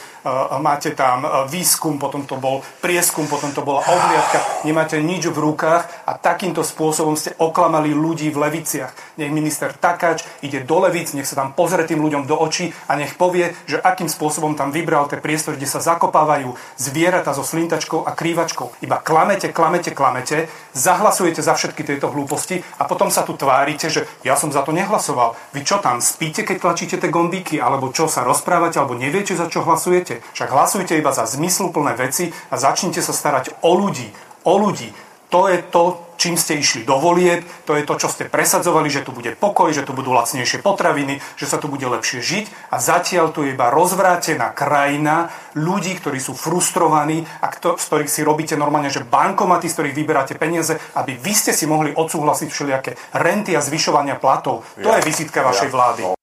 máte tam uh, výskum, potom to bol prieskum, potom to bola ohliadka, nemáte nič v rukách a takýmto spôsobom ste oklamali ľudí v leviciach. Nech minister Takáč ide do levic, nech sa tam pozrie tým ľuďom do očí a nech povie, že akým spôsobom tam vybral tie priestory, kde sa zakopávajú zvieratá so slintačkou a krývačkou. Iba klamete, klamete, klamete, zahlasujete za všetky tieto hlúposti a potom sa tu tvárite, že ja som za to nehlasoval. Vy čo tam spíte, keď tlačíte tie gombíky, alebo čo sa rozprávate, alebo neviete, za čo hlasujete. Však hlasujte iba za zmysluplné veci veci a začnite sa starať o ľudí. O ľudí. To je to, čím ste išli do volieb, to je to, čo ste presadzovali, že tu bude pokoj, že tu budú lacnejšie potraviny, že sa tu bude lepšie žiť a zatiaľ tu je iba rozvrátená krajina ľudí, ktorí sú frustrovaní a kto, z ktorých si robíte normálne, že bankomaty, z ktorých vyberáte peniaze, aby vy ste si mohli odsúhlasiť všelijaké renty a zvyšovania platov. To ja, je vizitka vašej ja, vlády. No.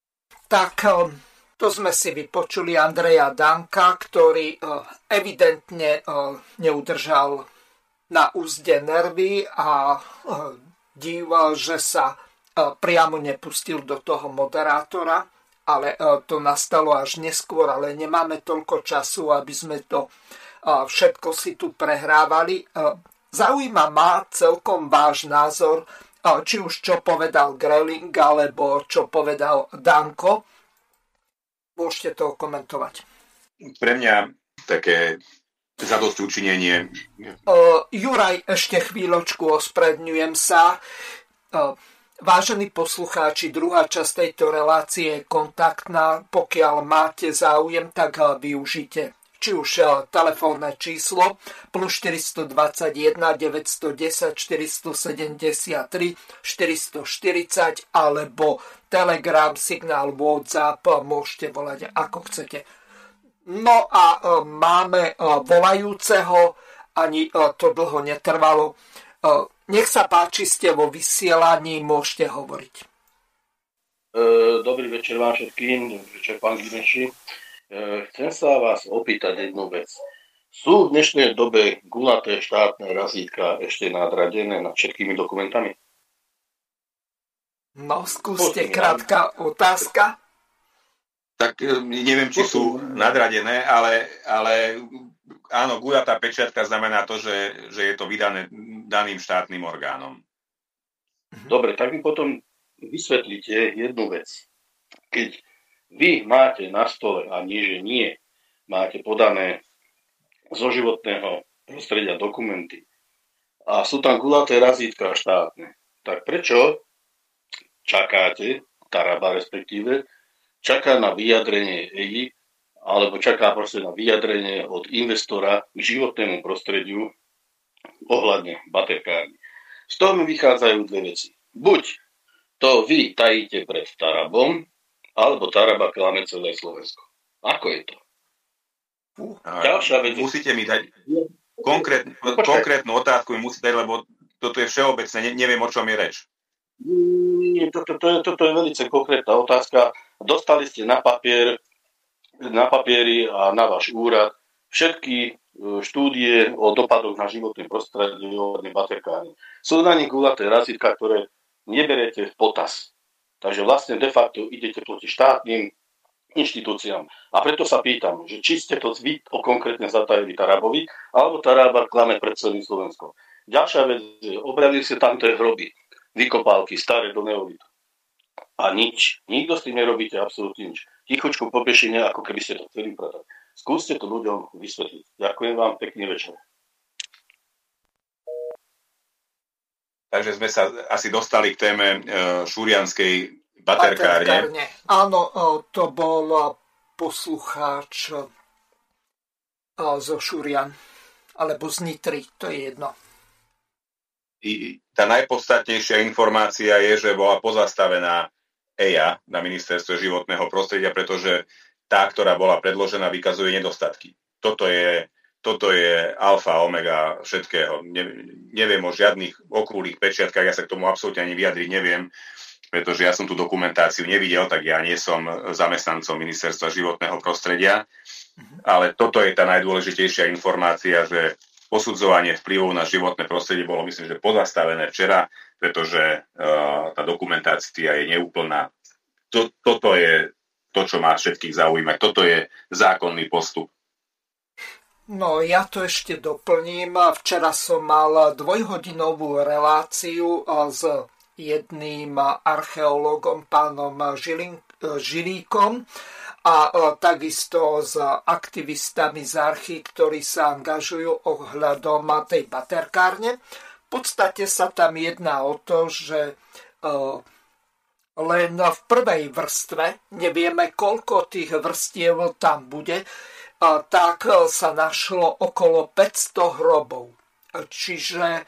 Tak um, to sme si vypočuli Andreja Danka, ktorý e, evidentne e, neudržal na úzde nervy a e, díval, že sa priamo nepustil do toho moderátora, ale to nastalo až neskôr, ale nemáme toľko času, aby sme to všetko si tu prehrávali. Zaujíma ma celkom váš názor, či už čo povedal Greling, alebo čo povedal Danko Môžete to komentovať. Pre mňa také zadosť učinenie. Uh, Juraj, ešte chvíľočku ospredňujem sa. Uh, vážení poslucháči, druhá časť tejto relácie je kontaktná. Pokiaľ máte záujem, tak využite či už telefónne číslo plus 421 910 473 440 alebo Telegram, signál WhatsApp, môžete volať ako chcete. No a e, máme e, volajúceho, ani e, to dlho netrvalo. Nech sa páči, ste vo vysielaní, môžete hovoriť. Dobrý večer vám všetkým, dobrý večer pán Gimeši. Chcem sa vás opýtať jednu vec. Sú v dnešnej dobe gulaté štátne razítka ešte nadradené nad všetkými dokumentami? No, skúste krátka otázka. Tak e, neviem, či sú nadradené, ale, ale áno, gujatá pečiatka znamená to, že, že je to vydané daným štátnym orgánom. Mhm. Dobre, tak mi potom vysvetlíte jednu vec. Keď vy máte na stole, a nie, že nie, máte podané zo životného prostredia dokumenty a sú tam gulaté razítka štátne, tak prečo čakáte, Taraba respektíve, čaká na vyjadrenie EI, alebo čaká proste na vyjadrenie od investora k životnému prostrediu ohľadne baterkárny. Z toho mi vychádzajú dve veci. Buď to vy tajíte pred Tarabom, alebo Taraba klame celé Slovensko. Ako je to? Ďalšia vec. Musíte mi dať konkrétnu, konkrétnu otázku, mi musíte dať, lebo toto je všeobecné, neviem, o čom je reč. Nie, toto, to, to, to je veľmi konkrétna otázka. Dostali ste na papier, na papieri a na váš úrad všetky e, štúdie o dopadoch na životné prostredie ohľadne baterkárne. Sú na nich gulaté razítka, ktoré neberete v potaz. Takže vlastne de facto idete proti štátnym inštitúciám. A preto sa pýtam, že či ste to vy konkrétne zatajili Tarabovi, alebo Taraba klame pred celým Slovenskom. Ďalšia vec, objavili sa tam tie hroby vykopálky staré do neolitu. A nič. Nikto s tým nerobíte absolútne nič. Tichočko popiešenie, ako keby ste to chceli pratať. Skúste to ľuďom vysvetliť. Ďakujem vám, pekný večer. Takže sme sa asi dostali k téme e, šúrianskej baterkárne. baterkárne. Áno, e, to bol poslucháč e, zo Šúrian, alebo z Nitry, to je jedno tá najpodstatnejšia informácia je, že bola pozastavená EIA na ministerstve životného prostredia, pretože tá, ktorá bola predložená, vykazuje nedostatky. Toto je, toto je alfa, omega všetkého. Ne, neviem o žiadnych okrúhlych pečiatkách, ja sa k tomu absolútne ani vyjadriť neviem, pretože ja som tú dokumentáciu nevidel, tak ja nie som zamestnancom Ministerstva životného prostredia, ale toto je tá najdôležitejšia informácia, že posudzovanie vplyvov na životné prostredie bolo, myslím, že pozastavené včera, pretože uh, tá dokumentácia je neúplná. To, toto je to, čo má všetkých zaujímať. Toto je zákonný postup. No, ja to ešte doplním. Včera som mal dvojhodinovú reláciu s jedným archeológom, pánom Žilíkom a takisto s aktivistami z archy, ktorí sa angažujú ohľadom tej baterkárne. V podstate sa tam jedná o to, že len v prvej vrstve, nevieme koľko tých vrstiev tam bude, tak sa našlo okolo 500 hrobov. Čiže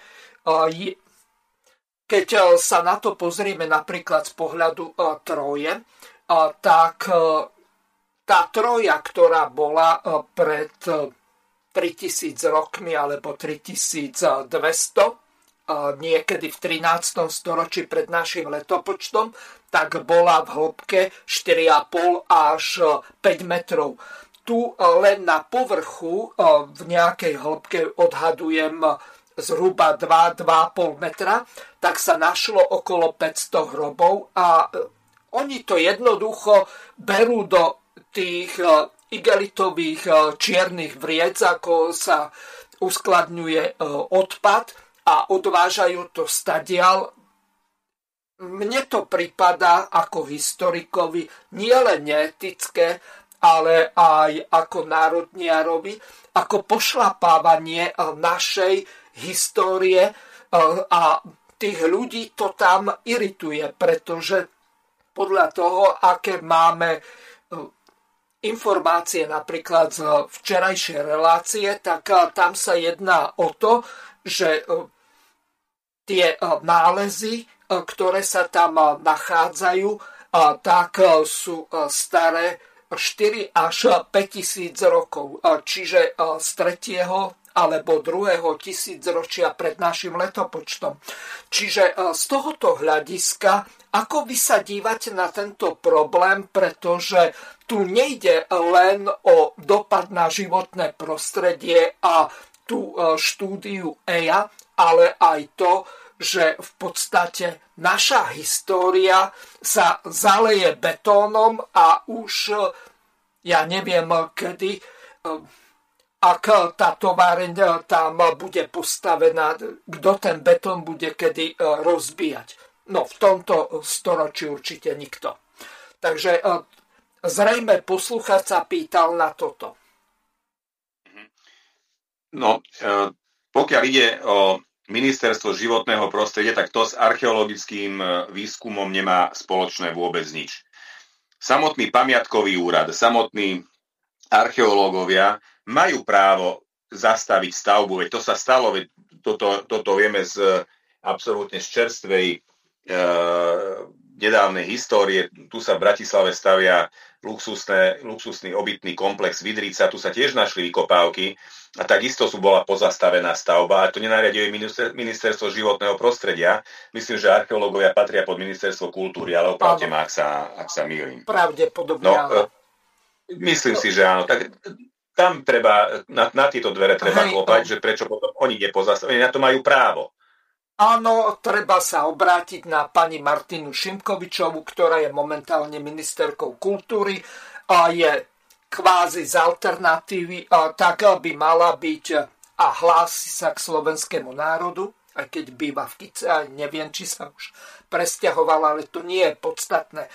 keď sa na to pozrieme napríklad z pohľadu troje, tak tá troja, ktorá bola pred 3000 rokmi alebo 3200, niekedy v 13. storočí pred našim letopočtom, tak bola v hĺbke 4,5 až 5 metrov. Tu len na povrchu v nejakej hĺbke odhadujem zhruba 2-2,5 metra, tak sa našlo okolo 500 hrobov a oni to jednoducho berú do tých igelitových čiernych vriec, ako sa uskladňuje odpad a odvážajú to stadial. Mne to pripadá ako historikovi nielen neetické, ale aj ako národniarovi, ako pošlapávanie našej histórie a tých ľudí to tam irituje, pretože podľa toho, aké máme e, informácie napríklad z včerajšej relácie, tak tam sa jedná o to, že tie nálezy ktoré sa tam nachádzajú, tak sú staré 4 až 5 tisíc rokov. Čiže z tretieho alebo druhého tisícročia pred našim letopočtom. Čiže z tohoto hľadiska, ako vy sa dívate na tento problém, pretože tu nejde len o dopad na životné prostredie a tú štúdiu EIA, ale aj to, že v podstate naša história sa zaleje betónom a už ja neviem kedy, ak tá továreň tam bude postavená, kto ten betón bude kedy rozbíjať. No v tomto storočí určite nikto. Takže zrejme posluchač sa pýtal na toto. No, pokiaľ ide o ministerstvo životného prostredia, tak to s archeologickým e, výskumom nemá spoločné vôbec nič. Samotný pamiatkový úrad, samotní archeológovia majú právo zastaviť stavbu, veď to sa stalo, veď toto, toto vieme z absolútne z čerstvej e, nedávnej histórie. Tu sa v Bratislave stavia luxusné, luxusný obytný komplex Vidrica, tu sa tiež našli vykopávky, a takisto sú bola pozastavená stavba a to nenariaduje ministerstvo životného prostredia. Myslím, že archeológovia patria pod ministerstvo kultúry, ale opravte ma, ak sa, ak sa mýlim. Pravdepodobne no, áno. E, myslím si, že áno. Tak tam treba, na, na tieto dvere treba Hej, klopať, no. že prečo potom oni nepozastavili, na to majú právo. Áno, treba sa obrátiť na pani Martinu Šimkovičovu, ktorá je momentálne ministerkou kultúry a je kvázi z alternatívy, tak by mala byť a hlási sa k slovenskému národu, aj keď býva v Kice, a neviem, či sa už presťahovala, ale to nie je podstatné.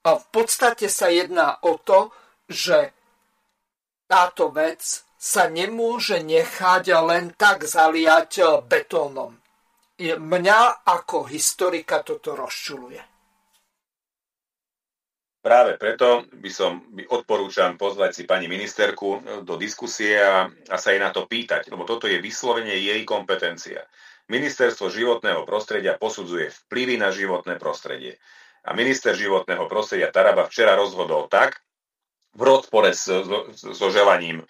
A v podstate sa jedná o to, že táto vec sa nemôže nechať len tak zaliať betónom. Mňa ako historika toto rozčuluje. Práve preto by som by odporúčam pozvať si pani ministerku e, do diskusie a, a sa jej na to pýtať, lebo toto je vyslovene jej kompetencia. Ministerstvo životného prostredia posudzuje vplyvy na životné prostredie. A minister životného prostredia Taraba včera rozhodol tak, v rozpore so, so želaním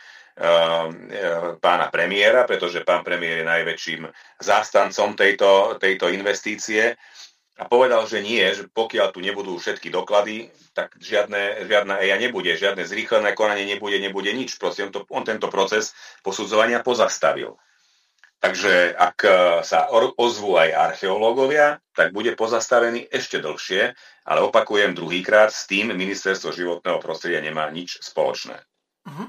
pána premiéra, pretože pán premiér je najväčším zástancom tejto, tejto investície a povedal, že nie, že pokiaľ tu nebudú všetky doklady, tak žiadne, žiadna EIA nebude, žiadne zrýchlené konanie nebude, nebude nič. Proste on, to, on tento proces posudzovania pozastavil. Takže ak e, sa ozvú aj archeológovia, tak bude pozastavený ešte dlhšie, ale opakujem druhýkrát, s tým ministerstvo životného prostredia nemá nič spoločné. Uh-huh.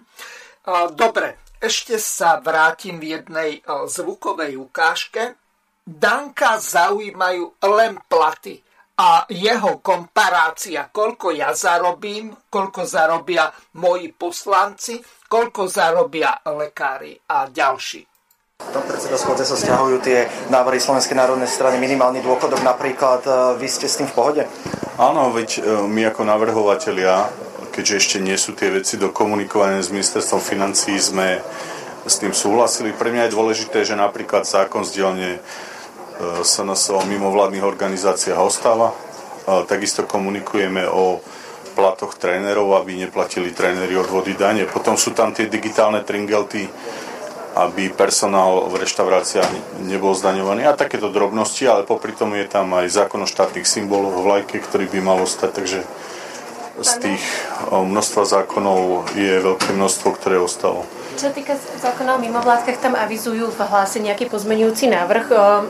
Dobre, ešte sa vrátim v jednej zvukovej ukážke. Danka zaujímajú len platy a jeho komparácia, koľko ja zarobím, koľko zarobia moji poslanci, koľko zarobia lekári a ďalší. Pán predseda schôdze sa stiahujú tie návrhy Slovenskej národnej strany, minimálny dôchodok napríklad. E, vy ste s tým v pohode? Áno, veď e, my ako navrhovateľia, keďže ešte nie sú tie veci dokomunikované s ministerstvom financí, sme s tým súhlasili. Pre mňa je dôležité, že napríklad zákon z dielne SNS o mimovládnych organizáciách ostáva. Takisto komunikujeme o platoch trénerov, aby neplatili tréneri odvody dane. Potom sú tam tie digitálne tringelty, aby personál v reštauráciách nebol zdaňovaný a takéto drobnosti, ale popri tom je tam aj zákon o štátnych symboloch v vlajke, ktorý by mal ostať, takže z tých množstva zákonov je veľké množstvo, ktoré ostalo. Čo týka zákona o mimovládkach, tam avizujú v hláse nejaký pozmenujúci návrh.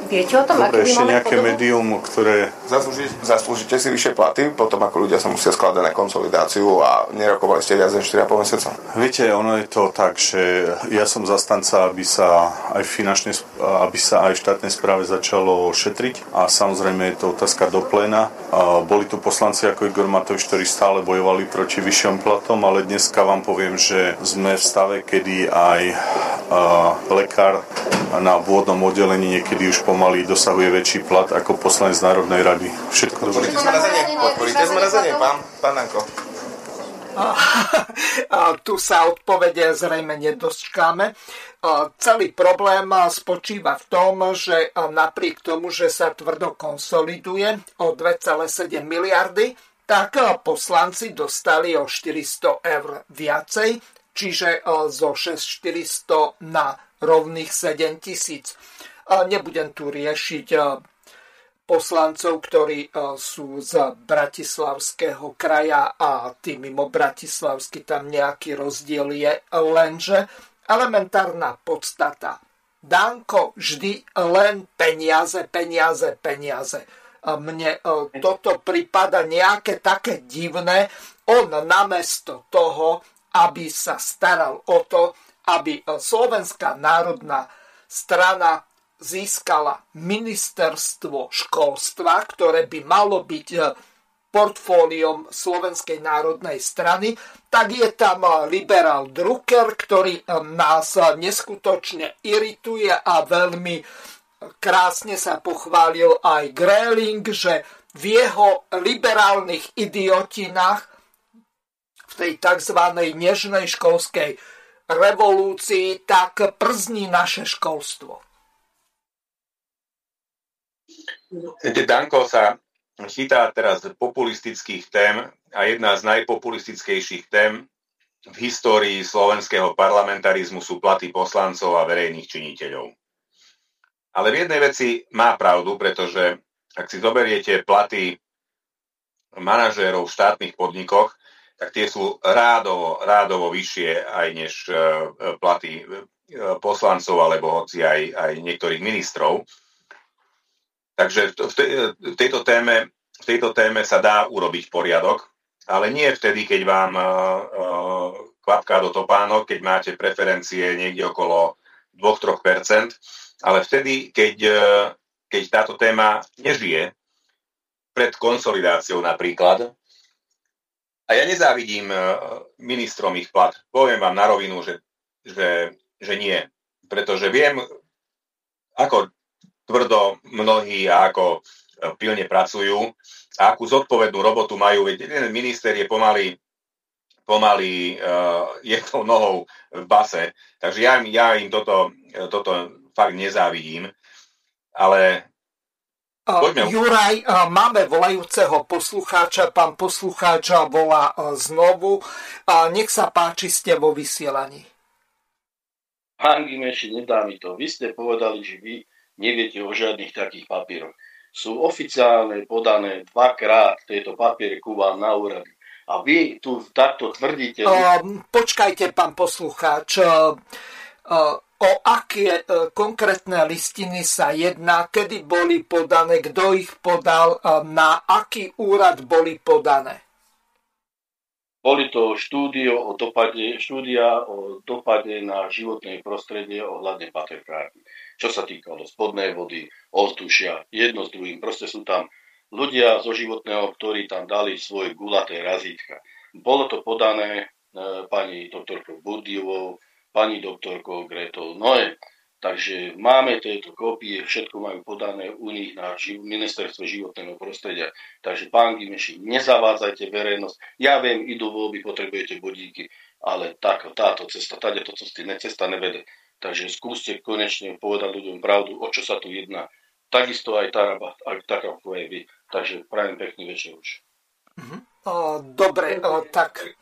Viete o tom, Dobre, aký ešte nejaké podobu? médium, ktoré... Zaslúži, zaslúžite si vyššie platy, potom ako ľudia sa musia skladať na konsolidáciu a nerokovali ste viac než 4,5 mesiaca? Viete, ono je to tak, že ja som zastanca, aby sa aj finančne, aby sa aj v štátnej správe začalo šetriť a samozrejme je to otázka do pléna. Boli tu poslanci ako Igor Matovič, ktorí stále bojovali proti vyššom platom, ale dneska vám poviem, že sme v stave, kedy kedy aj lekár na obvodnom oddelení niekedy už pomaly dosahuje väčší plat ako poslanec Národnej rady. Všetko dobré. Podporíte zmrazenie, pán, pán Danko? A, a tu sa odpovede zrejme nedočkáme. Celý problém spočíva v tom, že napriek tomu, že sa tvrdo konsoliduje o 2,7 miliardy, tak poslanci dostali o 400 eur viacej čiže e, zo 6400 na rovných 7000. Nebudem tu riešiť e, poslancov, ktorí e, sú z Bratislavského kraja a tí mimo Bratislavsky tam nejaký rozdiel je, lenže elementárna podstata. Danko vždy len peniaze, peniaze, peniaze. Mne toto prípada nejaké také divné. On namesto toho, aby sa staral o to, aby Slovenská národná strana získala ministerstvo školstva, ktoré by malo byť eh, portfóliom Slovenskej národnej strany, tak je tam eh, liberál Drucker, ktorý eh, nás neskutočne irituje a veľmi krásne sa pochválil aj Gréling, že v jeho liberálnych idiotinách v tej tzv. nežnej školskej revolúcii, tak przní naše školstvo. Danko sa chytá teraz populistických tém a jedna z najpopulistickejších tém v histórii slovenského parlamentarizmu sú platy poslancov a verejných činiteľov. Ale v jednej veci má pravdu, pretože ak si zoberiete platy manažérov v štátnych podnikoch, tak tie sú rádovo, rádovo vyššie aj než e, platy e, poslancov alebo hoci aj, aj niektorých ministrov. Takže v, te, v, tejto téme, v tejto téme sa dá urobiť poriadok, ale nie vtedy, keď vám uh, kvapká do topánok, keď máte preferencie niekde okolo 2-3%, ale vtedy, keď, keď táto téma nežije pred konsolidáciou napríklad, a ja nezávidím e, ministrom ich plat. Poviem vám na rovinu, že, že, že nie. Pretože viem, ako tvrdo mnohí a ako e, pilne pracujú a akú zodpovednú robotu majú. Veď jeden minister je pomaly, pomaly uh, jednou nohou v base. Takže ja, ja im toto, toto fakt nezávidím. Ale Poďme. Juraj, máme volajúceho poslucháča, pán poslucháča volá znovu. Nech sa páči, ste vo vysielaní. Pán Gimeši, nedá mi to. Vy ste povedali, že vy neviete o žiadnych takých papieroch. Sú oficiálne podané dvakrát tieto papiere ku vám na úrady. A vy tu takto tvrdíte... Uh, počkajte, pán poslucháč. Uh, uh, o aké e, konkrétne listiny sa jedná, kedy boli podané, kto ich podal, e, na aký úrad boli podané. Boli to štúdio o dopade, štúdia o dopade na životné prostredie ohľadne paterkárny. Čo sa týkalo spodnej vody, ovzdušia, jedno s druhým. Proste sú tam ľudia zo životného, ktorí tam dali svoje gulaté razítka. Bolo to podané e, pani doktorkou Burdiovou, pani doktorkou Gretou Noe. Takže máme tieto kópie, všetko majú podané u nich na ministerstve životného prostredia. Takže pán Gimeši, nezavádzajte verejnosť. Ja viem, idú voľby, potrebujete bodíky, ale tak, táto cesta, tady to cesty, ne, cesta nevede. Takže skúste konečne povedať ľuďom pravdu, o čo sa tu jedná. Takisto aj Taraba, aj tak ako aj vy. Takže prajem pekný večer už. Uh-huh. O, dobre, o, tak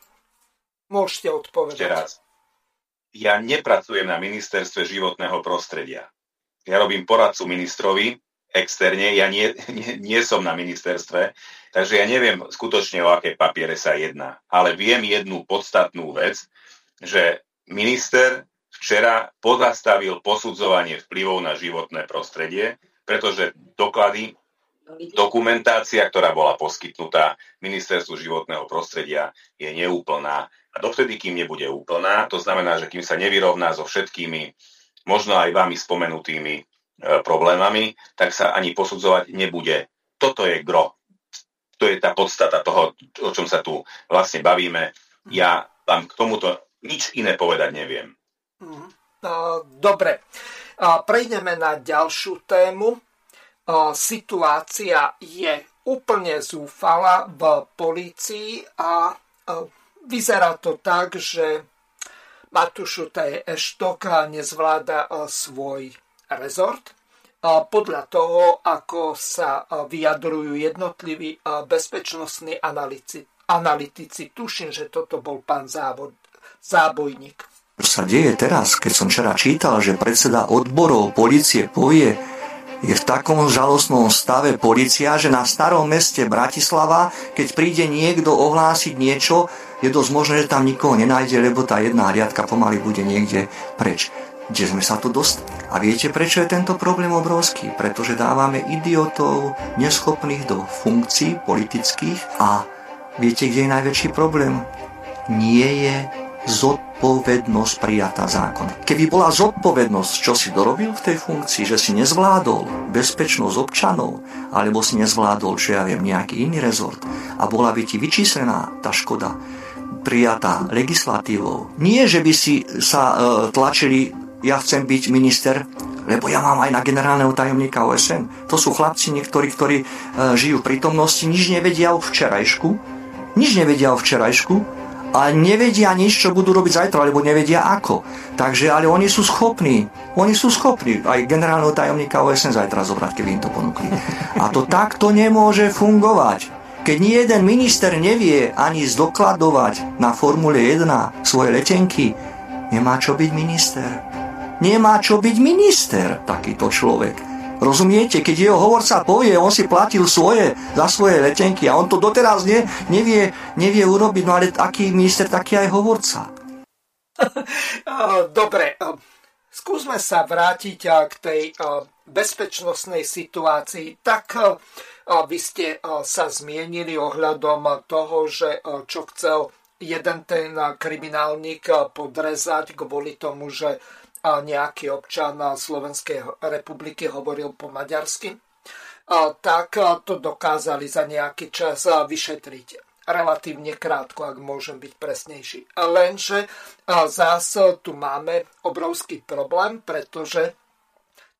môžete odpovedať. Ešte raz ja nepracujem na ministerstve životného prostredia. Ja robím poradcu ministrovi externe, ja nie, nie, nie som na ministerstve, takže ja neviem skutočne o aké papiere sa jedná. Ale viem jednu podstatnú vec, že minister včera pozastavil posudzovanie vplyvov na životné prostredie, pretože doklady, dokumentácia, ktorá bola poskytnutá ministerstvu životného prostredia, je neúplná a dovtedy, kým nebude úplná, to znamená, že kým sa nevyrovná so všetkými, možno aj vami spomenutými e, problémami, tak sa ani posudzovať nebude. Toto je gro. To je tá podstata toho, o čom sa tu vlastne bavíme. Ja vám k tomuto nič iné povedať neviem. Mhm. Dobre, prejdeme na ďalšiu tému. Situácia je úplne zúfala v polícii a vyzerá to tak, že Matušutaj Eštok nezvláda e, svoj rezort. Podľa toho, ako sa e, vyjadrujú jednotliví e, bezpečnostní analytici, analytici, tuším, že toto bol pán závod, zábojník. Čo sa deje teraz, keď som včera čítal, že predseda odborov policie povie, je v takom žalostnom stave policia, že na starom meste Bratislava, keď príde niekto ohlásiť niečo, je dosť možné, že tam nikoho nenájde, lebo tá jedna riadka pomaly bude niekde preč. Kde sme sa tu dostali? A viete, prečo je tento problém obrovský? Pretože dávame idiotov neschopných do funkcií politických a viete, kde je najväčší problém? Nie je zodpovednosť prijatá zákon. Keby bola zodpovednosť, čo si dorobil v tej funkcii, že si nezvládol bezpečnosť občanov, alebo si nezvládol, čo ja viem, nejaký iný rezort a bola by ti vyčíslená tá škoda, prijatá legislatívou. Nie, že by si sa e, tlačili, ja chcem byť minister, lebo ja mám aj na generálneho tajomníka OSN. To sú chlapci niektorí, ktorí e, žijú v prítomnosti, nič nevedia o včerajšku, nič nevedia o včerajšku a nevedia nič, čo budú robiť zajtra, alebo nevedia ako. Takže, ale oni sú schopní, oni sú schopní aj generálneho tajomníka OSN zajtra zobrať, keby im to ponúkli. A to takto nemôže fungovať. Keď nie jeden minister nevie ani zdokladovať na Formule 1 svoje letenky, nemá čo byť minister. Nemá čo byť minister takýto človek. Rozumiete? Keď jeho hovorca povie, on si platil svoje za svoje letenky a on to doteraz nie, nevie, nevie urobiť, no ale aký minister, taký aj hovorca. [laughs] Dobre, skúsme sa vrátiť k tej bezpečnostnej situácii. Tak vy ste sa zmienili ohľadom toho, že čo chcel jeden ten kriminálnik podrezať kvôli tomu, že nejaký občan Slovenskej republiky hovoril po maďarsky, tak to dokázali za nejaký čas vyšetriť relatívne krátko, ak môžem byť presnejší. Lenže zás tu máme obrovský problém, pretože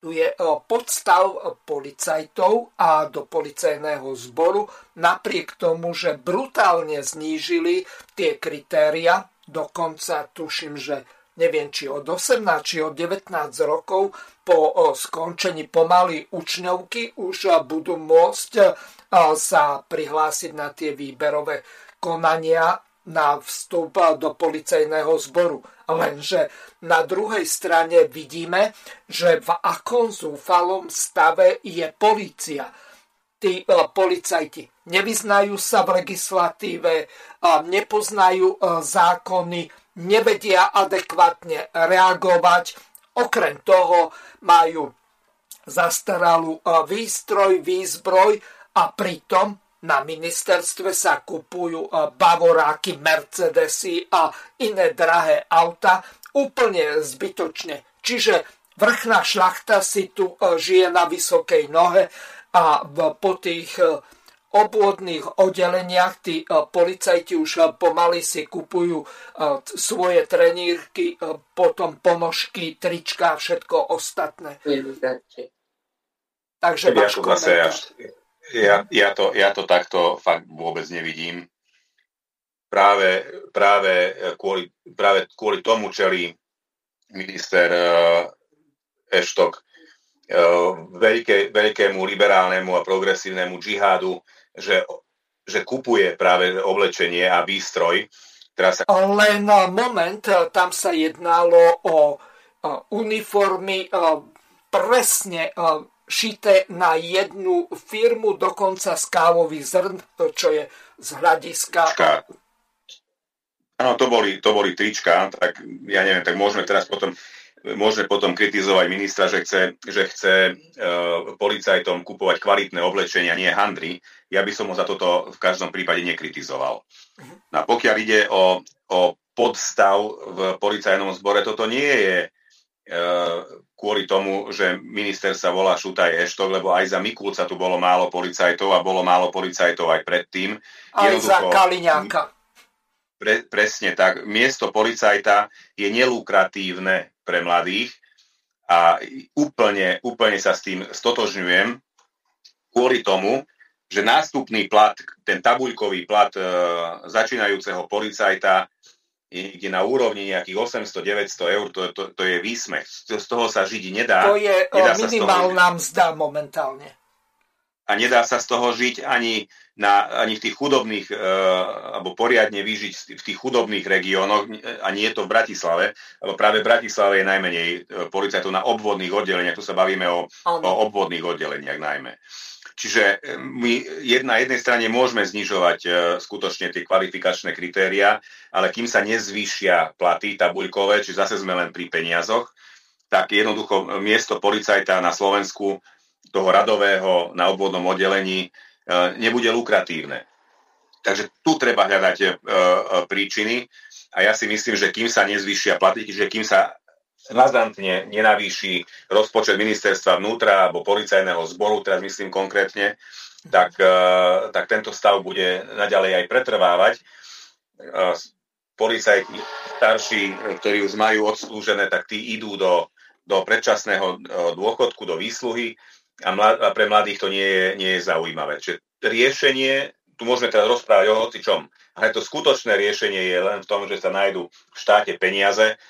tu je e, podstav policajtov a do policajného zboru, napriek tomu, že brutálne znížili tie kritéria, dokonca tuším, že neviem či od 18 či od 19 rokov po skončení pomaly učňovky už budú môcť sa prihlásiť na tie výberové konania na vstup do policajného zboru. Lenže na druhej strane vidíme, že v akom zúfalom stave je policia. Tí policajti nevyznajú sa v legislatíve, nepoznajú zákony, nevedia adekvátne reagovať. Okrem toho majú zastaralú výstroj, výzbroj a pritom na ministerstve sa kupujú e, bavoráky, mercedesy a iné drahé auta úplne zbytočne. Čiže vrchná šlachta si tu e, žije na vysokej nohe a po tých e, obvodných oddeleniach tí policajti už pomaly si kupujú svoje trenírky, potom ponožky, trička a všetko ostatné. Takže váš komentár ja, ja, to, ja to takto fakt vôbec nevidím. Práve, práve, kvôli, práve kvôli tomu čeli minister Eštok veľké, veľkému liberálnemu a progresívnemu džihádu, že, že kupuje práve oblečenie a výstroj. Sa... Len moment, tam sa jednalo o uniformy presne šité na jednu firmu, dokonca z kávových zrn, čo je z hľadiska... Áno, to boli, to boli trička, tak ja neviem, tak môžeme teraz potom môžeme potom kritizovať ministra, že chce, že chce e, policajtom kupovať kvalitné oblečenia, nie handry. Ja by som ho za toto v každom prípade nekritizoval. No a pokiaľ ide o, o podstav v policajnom zbore, toto nie je e, kvôli tomu, že minister sa volá Šutaj Eštok, lebo aj za Mikulca tu bolo málo policajtov a bolo málo policajtov aj predtým. Aj za Kaliňáka. Pre, presne tak. Miesto policajta je nelukratívne pre mladých a úplne, úplne sa s tým stotožňujem kvôli tomu, že nástupný plat, ten tabuľkový plat e, začínajúceho policajta ide na úrovni nejakých 800-900 eur, to, to, to je výsmech. Z toho sa žiť nedá. To je nedá minimálna mzda momentálne. A nedá sa z toho žiť ani, na, ani v tých chudobných, e, alebo poriadne vyžiť v tých chudobných regiónoch, a nie je to v Bratislave, lebo práve v Bratislave je najmenej e, policajtov na obvodných oddeleniach, tu sa bavíme o, o obvodných oddeleniach najmä. Čiže e, my na jednej strane môžeme znižovať e, skutočne tie kvalifikačné kritéria, ale kým sa nezvýšia platy tabuľkové, či zase sme len pri peniazoch, tak jednoducho miesto policajta na Slovensku, toho radového na obvodnom oddelení, e, nebude lukratívne. Takže tu treba hľadať príčiny a ja si myslím, že kým sa nezvýšia platy, že kým sa razantne nenavýši rozpočet ministerstva vnútra alebo policajného zboru, teraz myslím konkrétne, tak, e, tak tento stav bude naďalej aj pretrvávať. E, policajti starší, ktorí už majú odslúžené, tak tí idú do, do predčasného e, dôchodku, do výsluhy a, mlad, a pre mladých to nie je, nie je zaujímavé. Čiže riešenie, tu môžeme teraz rozprávať o hocičom, ale to skutočné riešenie je len v tom, že sa nájdú v štáte peniaze,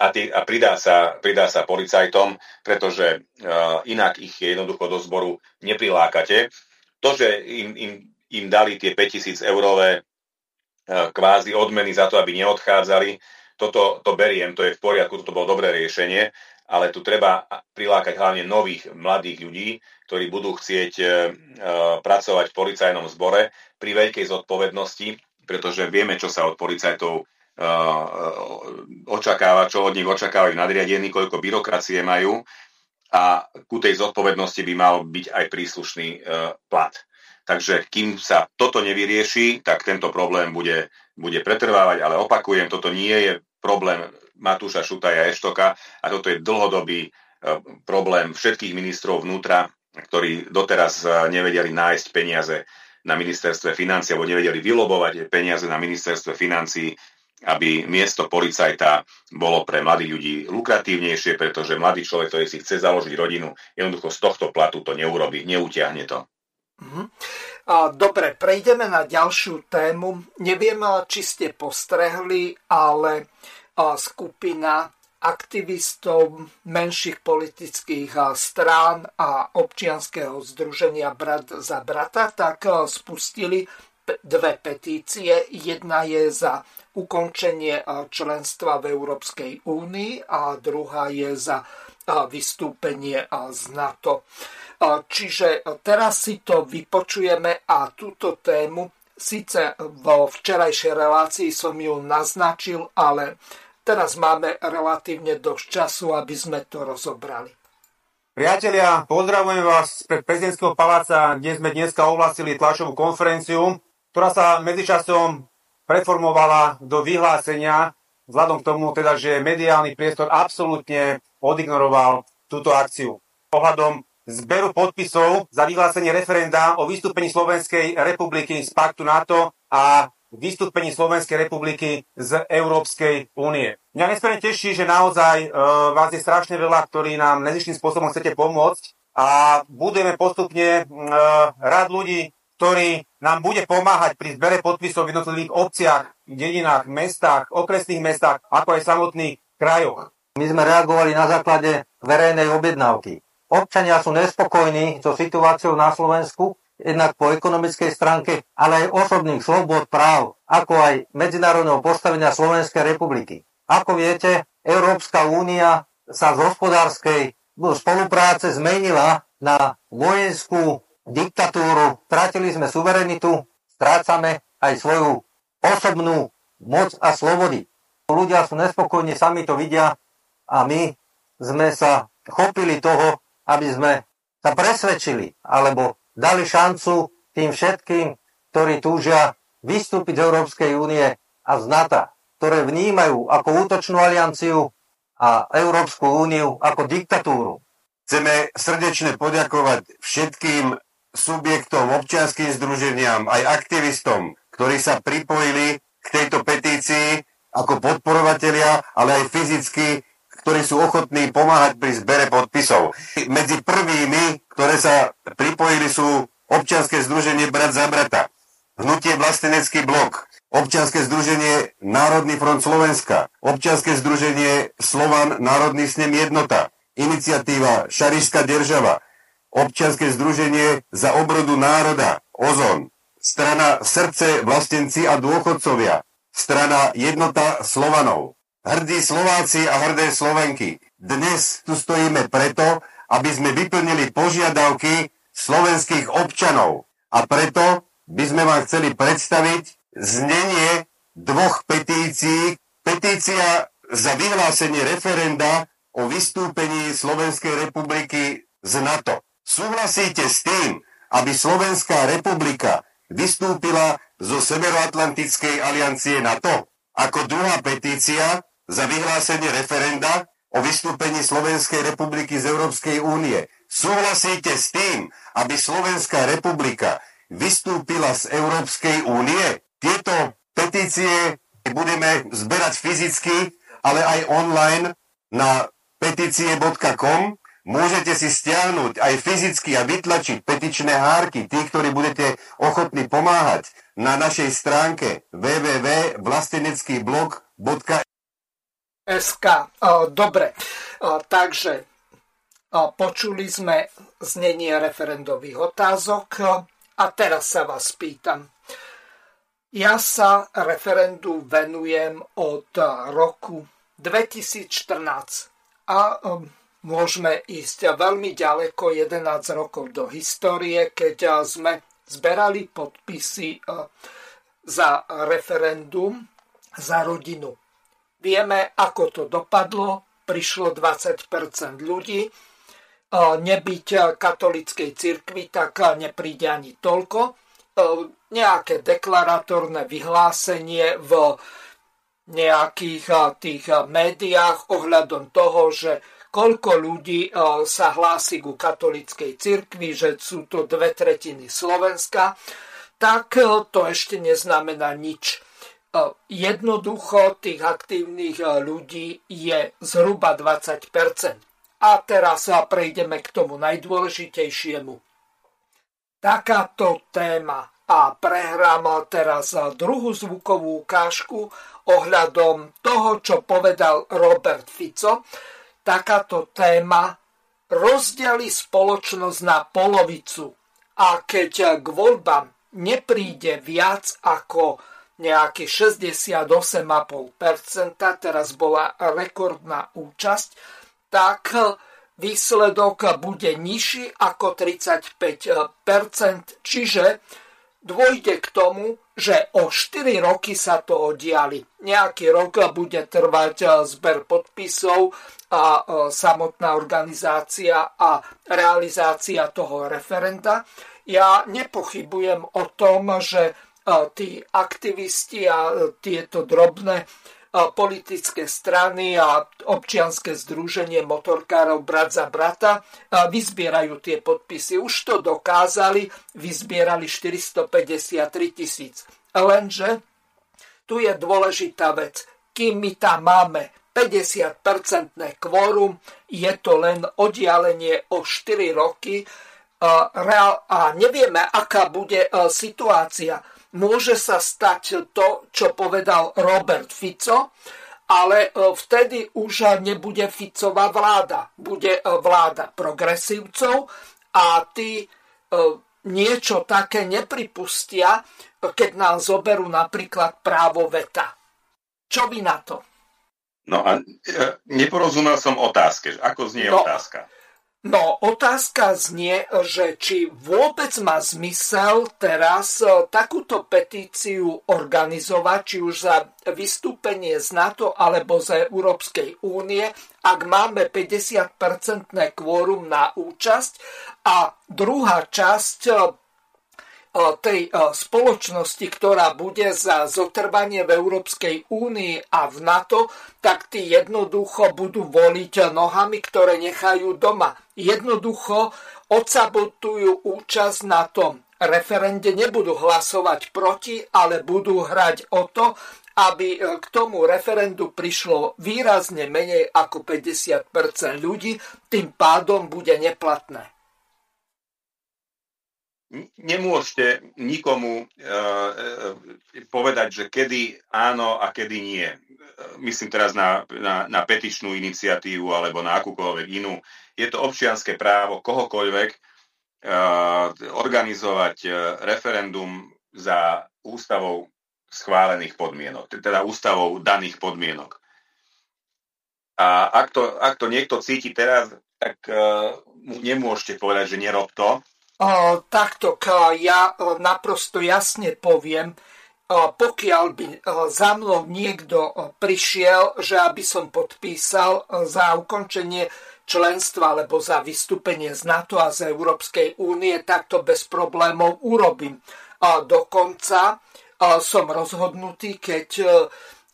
a, tý, a pridá, sa, pridá sa policajtom, pretože uh, inak ich jednoducho do zboru neprilákate. To, že im, im, im dali tie 5000 eurové uh, kvázi odmeny za to, aby neodchádzali, toto to beriem, to je v poriadku, toto bolo dobré riešenie, ale tu treba prilákať hlavne nových mladých ľudí, ktorí budú chcieť uh, pracovať v policajnom zbore pri veľkej zodpovednosti, pretože vieme, čo sa od policajtov očakáva, čo od nich očakávajú nadriadení, koľko byrokracie majú a ku tej zodpovednosti by mal byť aj príslušný e, plat. Takže kým sa toto nevyrieši, tak tento problém bude, bude pretrvávať, ale opakujem, toto nie je problém Matúša Šutaja Eštoka a toto je dlhodobý e, problém všetkých ministrov vnútra, ktorí doteraz e, nevedeli nájsť peniaze na ministerstve financí alebo nevedeli vylobovať peniaze na ministerstve financí aby miesto policajta bolo pre mladých ľudí lukratívnejšie, pretože mladý človek, ktorý si chce založiť rodinu, jednoducho z tohto platu to neurobi, neutiahne to. Mhm. Dobre, prejdeme na ďalšiu tému. Neviem, či ste postrehli, ale skupina aktivistov menších politických strán a občianského združenia Brat za brata, tak spustili dve petície. Jedna je za ukončenie členstva v Európskej únii a druhá je za vystúpenie z NATO. Čiže teraz si to vypočujeme a túto tému síce vo včerajšej relácii som ju naznačil, ale Teraz máme relatívne dosť času, aby sme to rozobrali. Priatelia, pozdravujem vás pred prezidentského paláca, kde sme dneska ohlasili tlačovú konferenciu, ktorá sa medzičasom preformovala do vyhlásenia, vzhľadom k tomu teda, že mediálny priestor absolútne odignoroval túto akciu. Ohľadom zberu podpisov za vyhlásenie referenda o vystúpení Slovenskej republiky z paktu NATO a vystúpení Slovenskej republiky z Európskej únie. Mňa nesmierne teší, že naozaj e, vás je strašne veľa, ktorí nám nezištným spôsobom chcete pomôcť a budeme postupne e, rád ľudí, ktorí nám bude pomáhať pri zbere podpisov v jednotlivých obciach, dedinách, mestách, okresných mestách, ako aj samotných krajoch. My sme reagovali na základe verejnej objednávky. Občania sú nespokojní so situáciou na Slovensku jednak po ekonomickej stránke, ale aj osobných slobod práv, ako aj medzinárodného postavenia Slovenskej republiky. Ako viete, Európska únia sa z hospodárskej spolupráce zmenila na vojenskú diktatúru. Stratili sme suverenitu, strácame aj svoju osobnú moc a slobody. Ľudia sú nespokojní, sami to vidia a my sme sa chopili toho, aby sme sa presvedčili alebo dali šancu tým všetkým, ktorí túžia vystúpiť z Európskej únie a z NATO, ktoré vnímajú ako útočnú alianciu a Európsku úniu ako diktatúru. Chceme srdečne poďakovať všetkým subjektom, občianským združeniam, aj aktivistom, ktorí sa pripojili k tejto petícii ako podporovatelia, ale aj fyzicky, ktorí sú ochotní pomáhať pri zbere podpisov. Medzi prvými ktoré sa pripojili sú občianske združenie Brat za brata, Hnutie Vlastenecký blok, občianske združenie Národný front Slovenska, občianske združenie Slovan Národný snem jednota, iniciatíva Šarišská država, občianske združenie za obrodu národa, OZON, strana Srdce vlastenci a dôchodcovia, strana Jednota Slovanov, hrdí Slováci a hrdé Slovenky. Dnes tu stojíme preto, aby sme vyplnili požiadavky slovenských občanov. A preto by sme vám chceli predstaviť znenie dvoch petícií. Petícia za vyhlásenie referenda o vystúpení Slovenskej republiky z NATO. Súhlasíte s tým, aby Slovenská republika vystúpila zo Severoatlantickej aliancie NATO? Ako druhá petícia za vyhlásenie referenda o vystúpení Slovenskej republiky z Európskej únie. Súhlasíte s tým, aby Slovenská republika vystúpila z Európskej únie? Tieto petície budeme zberať fyzicky, ale aj online na petície.com. Môžete si stiahnuť aj fyzicky a vytlačiť petičné hárky, tí, ktorí budete ochotní pomáhať na našej stránke www.vlasteneckýblog.com SK. Dobre, takže počuli sme znenie referendových otázok a teraz sa vás pýtam. Ja sa referendu venujem od roku 2014 a môžeme ísť veľmi ďaleko, 11 rokov do histórie, keď sme zberali podpisy za referendum za rodinu Vieme, ako to dopadlo. Prišlo 20% ľudí. Nebyť katolickej cirkvi, tak nepríde ani toľko. Nejaké deklaratórne vyhlásenie v nejakých tých médiách ohľadom toho, že koľko ľudí sa hlási ku katolickej cirkvi, že sú to dve tretiny Slovenska, tak to ešte neznamená nič jednoducho tých aktívnych ľudí je zhruba 20% A teraz prejdeme k tomu najdôležitejšiemu. Takáto téma a prehrám teraz druhú zvukovú ukážku ohľadom toho, čo povedal Robert Fico. Takáto téma rozdeli spoločnosť na polovicu a keď k voľbám nepríde viac ako nejaký 68,5%, teraz bola rekordná účasť, tak výsledok bude nižší ako 35%, čiže dôjde k tomu, že o 4 roky sa to oddiali. Nejaký rok bude trvať eh, zber podpisov a eh, samotná organizácia a realizácia toho referenda. Ja nepochybujem o tom, že tí aktivisti a tieto drobné politické strany a občianske združenie motorkárov brat za brata vyzbierajú tie podpisy. Už to dokázali, vyzbierali 453 tisíc. Lenže tu je dôležitá vec. Kým my tam máme 50-percentné kvórum, je to len oddialenie o 4 roky a nevieme, aká bude situácia môže sa stať to, čo povedal Robert Fico, ale e, vtedy už nebude Ficová vláda. Bude e, vláda progresívcov a tí e, niečo také nepripustia, keď nám zoberú napríklad právo veta. Čo vy na to? No a neporozumel som otázke. Ako znie no, otázka? No, otázka znie, že či vôbec má zmysel teraz e, takúto petíciu organizovať, či už za vystúpenie z NATO alebo z Európskej únie, ak máme 50-percentné kvórum na účasť. A druhá časť e, tej spoločnosti, ktorá bude za zotrvanie v Európskej únii a v NATO, tak tí jednoducho budú voliť nohami, ktoré nechajú doma. Jednoducho odsabotujú účasť na tom referende, nebudú hlasovať proti, ale budú hrať o to, aby e, k tomu referendu prišlo výrazne menej ako 50% ľudí, tým pádom bude neplatné nemôžete nikomu e, e, povedať, že kedy áno a kedy nie. Myslím teraz na, na, na petičnú iniciatívu alebo na akúkoľvek inú. Je to občianské právo kohokoľvek e, organizovať referendum za ústavou schválených podmienok, teda ústavou daných podmienok. A ak to, ak to niekto cíti teraz, tak mu nemôžete povedať, že nerob to, takto ja naprosto jasne poviem, pokiaľ by za mnou niekto prišiel, že aby som podpísal za ukončenie členstva alebo za vystúpenie z NATO a z Európskej únie, tak to bez problémov urobím. Dokonca som rozhodnutý, keď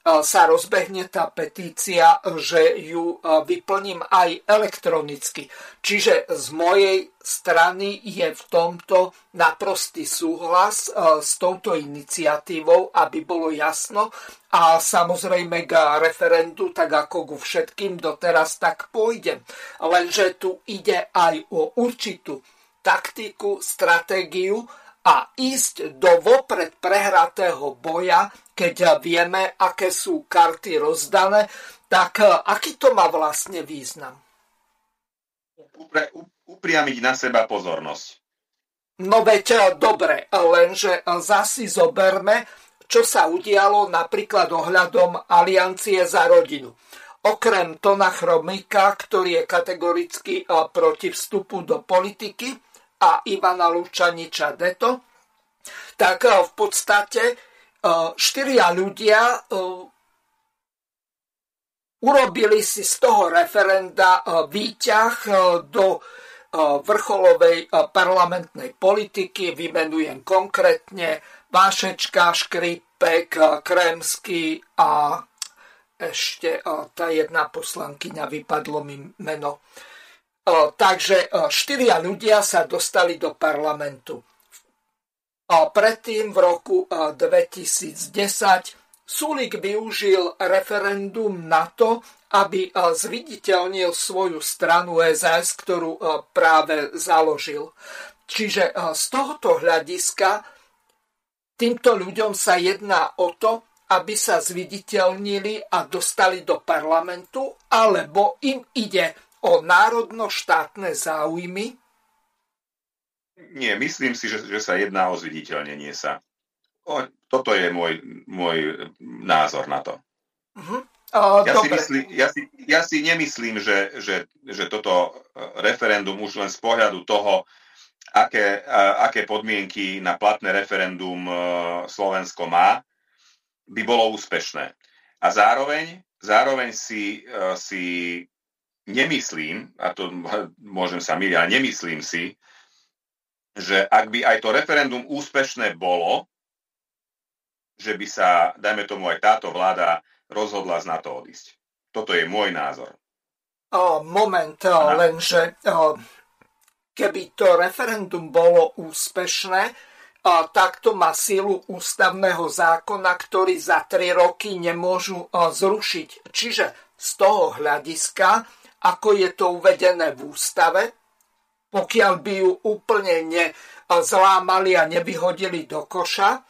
sa rozbehne tá petícia, že ju vyplním aj elektronicky. Čiže z mojej strany je v tomto naprostý súhlas s touto iniciatívou, aby bolo jasno. A samozrejme k referendu, tak ako ku všetkým doteraz, tak pôjdem. Lenže tu ide aj o určitú taktiku, stratégiu a ísť do vopred prehratého boja, keď vieme, aké sú karty rozdané, tak e, aký to má vlastne význam? Upre, upriamiť na seba pozornosť. No veď e, dobre, lenže e, zasi zoberme, čo sa udialo napríklad ohľadom Aliancie za rodinu. Okrem Tona Chromika, ktorý je kategoricky proti vstupu do politiky, a Ivana Lučaniča Deto, tak v podstate štyria ľudia urobili si z toho referenda výťah do vrcholovej parlamentnej politiky. Vymenujem konkrétne Vášečka, Škripek, Kremský a ešte tá jedna poslankyňa, vypadlo mi meno. Takže štyria ľudia sa dostali do parlamentu. A predtým v roku 2010 Sulik využil referendum na to, aby zviditeľnil svoju stranu SAS, ktorú práve založil. Čiže z tohoto hľadiska týmto ľuďom sa jedná o to, aby sa zviditeľnili a dostali do parlamentu, alebo im ide o národno-štátne záujmy? Nie, myslím si, že, že sa jedná o zviditeľnenie sa. O, toto je môj, môj názor na to. Uh-huh. Uh, ja, si myslí, ja, si, ja si nemyslím, že, že, že toto referendum už len z pohľadu toho, aké, aké podmienky na platné referendum Slovensko má, by bolo úspešné. A zároveň, zároveň si, eh, si nemyslím, a to môžem sa miliť, ale nemyslím si, že ak by aj to referendum úspešné bolo, že by sa, dajme tomu, aj táto vláda rozhodla z NATO odísť. Toto je môj názor. O, moment, o, lenže o, keby to referendum bolo úspešné, takto má sílu ústavného zákona, ktorý za tri roky nemôžu zrušiť. Čiže z toho hľadiska, ako je to uvedené v ústave, pokiaľ by ju úplne nezlámali a nevyhodili do koša,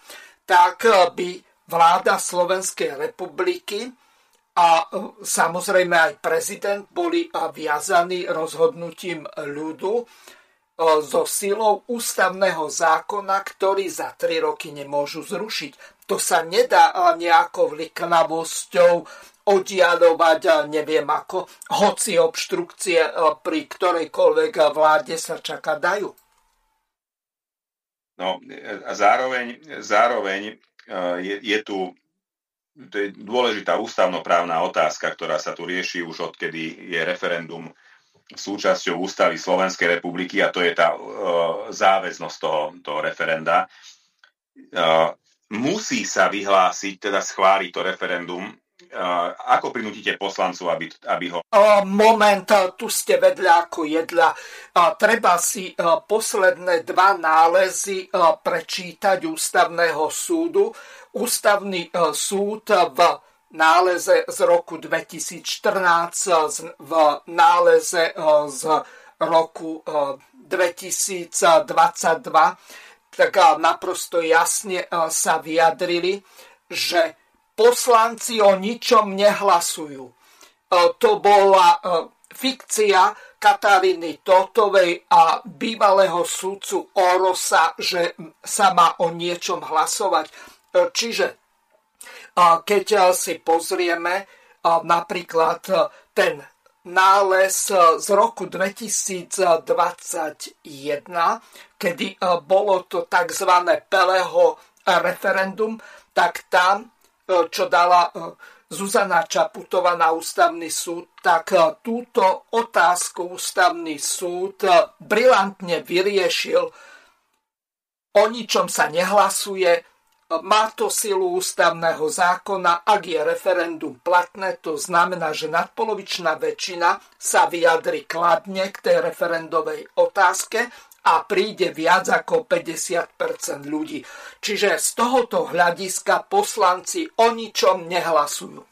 tak by vláda Slovenskej republiky a samozrejme aj prezident boli viazaní rozhodnutím ľudu so silou ústavného zákona, ktorý za tri roky nemôžu zrušiť. To sa nedá nejakou vliknavosťou odiadovať, neviem ako, hoci obštrukcie pri ktorejkoľvek vláde sa čaká dajú. No a zároveň, zároveň je, je tu to je dôležitá ústavnoprávna otázka, ktorá sa tu rieši už odkedy je referendum súčasťou ústavy Slovenskej republiky a to je tá uh, záväznosť toho, toho referenda. Uh, musí sa vyhlásiť, teda schváliť to referendum. Ako prinútite poslancov, aby, aby ho... Moment, tu ste vedľa ako jedla. Treba si posledné dva nálezy prečítať ústavného súdu. Ústavný súd v náleze z roku 2014, v náleze z roku 2022, eh, tak naprosto jasne sa vyjadrili, že poslanci o ničom nehlasujú. To bola fikcia Kataríny Totovej a bývalého súdcu Orosa, že sa má o niečom hlasovať. Čiže keď si pozrieme napríklad ten nález z roku 2021, kedy bolo to tzv. Peleho referendum, tak tam, čo dala Zuzana Čaputová na ústavný súd, tak túto otázku ústavný súd brilantne vyriešil. O ničom sa nehlasuje, má to silu ústavného zákona, ak je referendum platné, to znamená, že nadpolovičná väčšina sa vyjadri kladne k tej referendovej otázke a príde viac ako 50% ľudí. Čiže z tohoto hľadiska poslanci o ničom nehlasujú.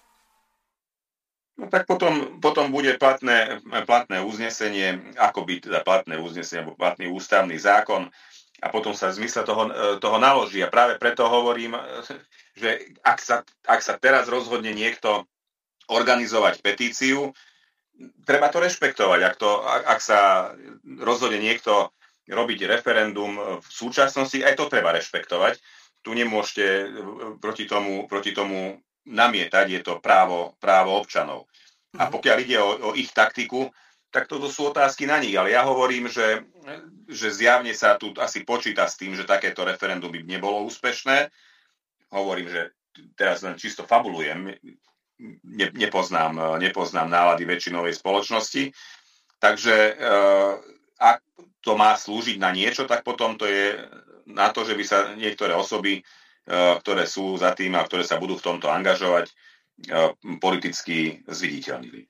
No tak potom, potom bude platné, platné uznesenie, ako by teda platné uznesenie, alebo platný ústavný zákon, a potom sa zmysle toho, e, toho naloží. A práve preto hovorím, e, že ak sa, ak sa teraz rozhodne niekto organizovať petíciu, treba to rešpektovať. Ak, to, ak sa rozhodne niekto robiť referendum v súčasnosti, aj to treba rešpektovať. Tu nemôžete proti tomu, proti tomu namietať, je to právo, právo občanov. A mhm. pokiaľ ide o, o ich taktiku, tak toto sú otázky na nich. Ale ja hovorím, že, že zjavne sa tu asi počíta s tým, že takéto referendum by nebolo úspešné. Hovorím, že teraz len čisto fabulujem, ne, nepoznám, nepoznám nálady väčšinovej spoločnosti. Takže ak to má slúžiť na niečo, tak potom to je na to, že by sa niektoré osoby, eh, ktoré sú za tým a ktoré sa budú v tomto angažovať, eh, politicky zviditeľnili.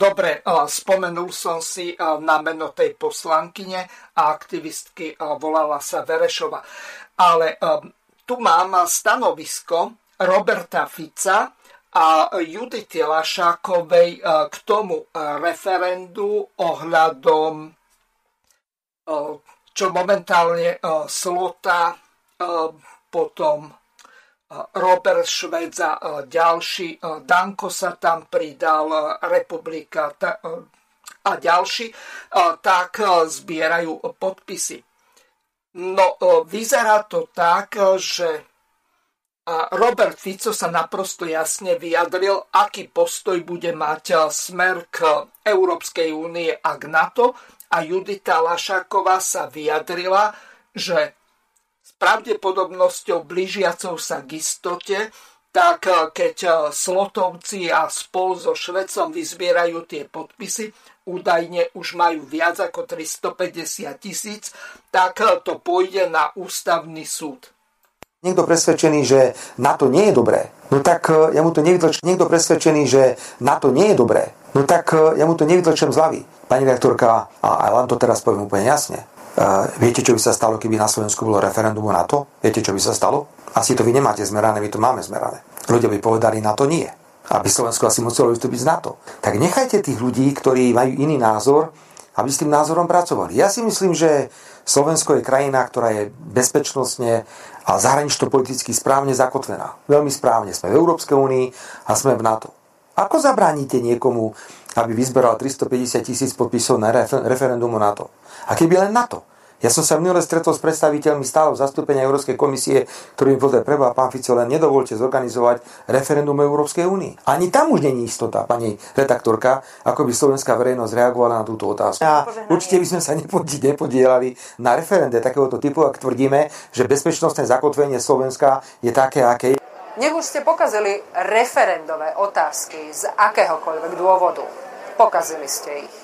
Dobre, spomenul som si na meno tej poslankyne a aktivistky volala sa Verešova. Ale tu mám stanovisko Roberta Fica a Judity Lašákovej k tomu referendu ohľadom, čo momentálne Slota potom Robert Švec a ďalší, Danko sa tam pridal, Republika a ďalší, tak zbierajú podpisy. No, vyzerá to tak, že Robert Fico sa naprosto jasne vyjadril, aký postoj bude mať smer k Európskej únie a k NATO a Judita Lašáková sa vyjadrila, že s pravdepodobnosťou blížiacou sa k istote, tak keď Slotovci a spol so Švecom vyzbierajú tie podpisy, údajne už majú viac ako 350 tisíc, tak to pôjde na ústavný súd niekto presvedčený, že NATO nie je dobré, no tak e, ja mu to nevytlčím. Niekto presvedčený, že NATO nie je dobré, no tak e, ja mu to nevytlčím z hlavy. Pani rektorka, a, ja vám to teraz poviem úplne jasne, uh, viete, čo by sa stalo, keby na Slovensku bolo referendum o NATO? Viete, čo by sa stalo? Asi to vy nemáte zmerané, my to máme zmerané. Ľudia by povedali, NATO nie. Aby Slovensko asi muselo vystúpiť z NATO. Tak nechajte tých ľudí, ktorí majú iný názor, aby s tým názorom pracovali. Ja si myslím, že Slovensko je krajina, ktorá je bezpečnostne a zahranično-politicky správne zakotvená. Veľmi správne. Sme v Európskej únii a sme v NATO. Ako zabránite niekomu, aby vyzberal 350 tisíc podpisov na referendum o NATO? A keby len NATO? Ja som sa minule stretol s predstaviteľmi stáleho zastúpenia Európskej komisie, ktorým povedal preba pán Fico, len nedovolte zorganizovať referendum Európskej únii. Ani tam už není istota, pani redaktorka, ako by slovenská verejnosť reagovala na túto otázku. A určite by sme sa nepodielali na referende takéhoto typu, ak tvrdíme, že bezpečnostné zakotvenie Slovenska je také, aké je. Nech už ste pokazili referendové otázky z akéhokoľvek dôvodu. Pokazili ste ich.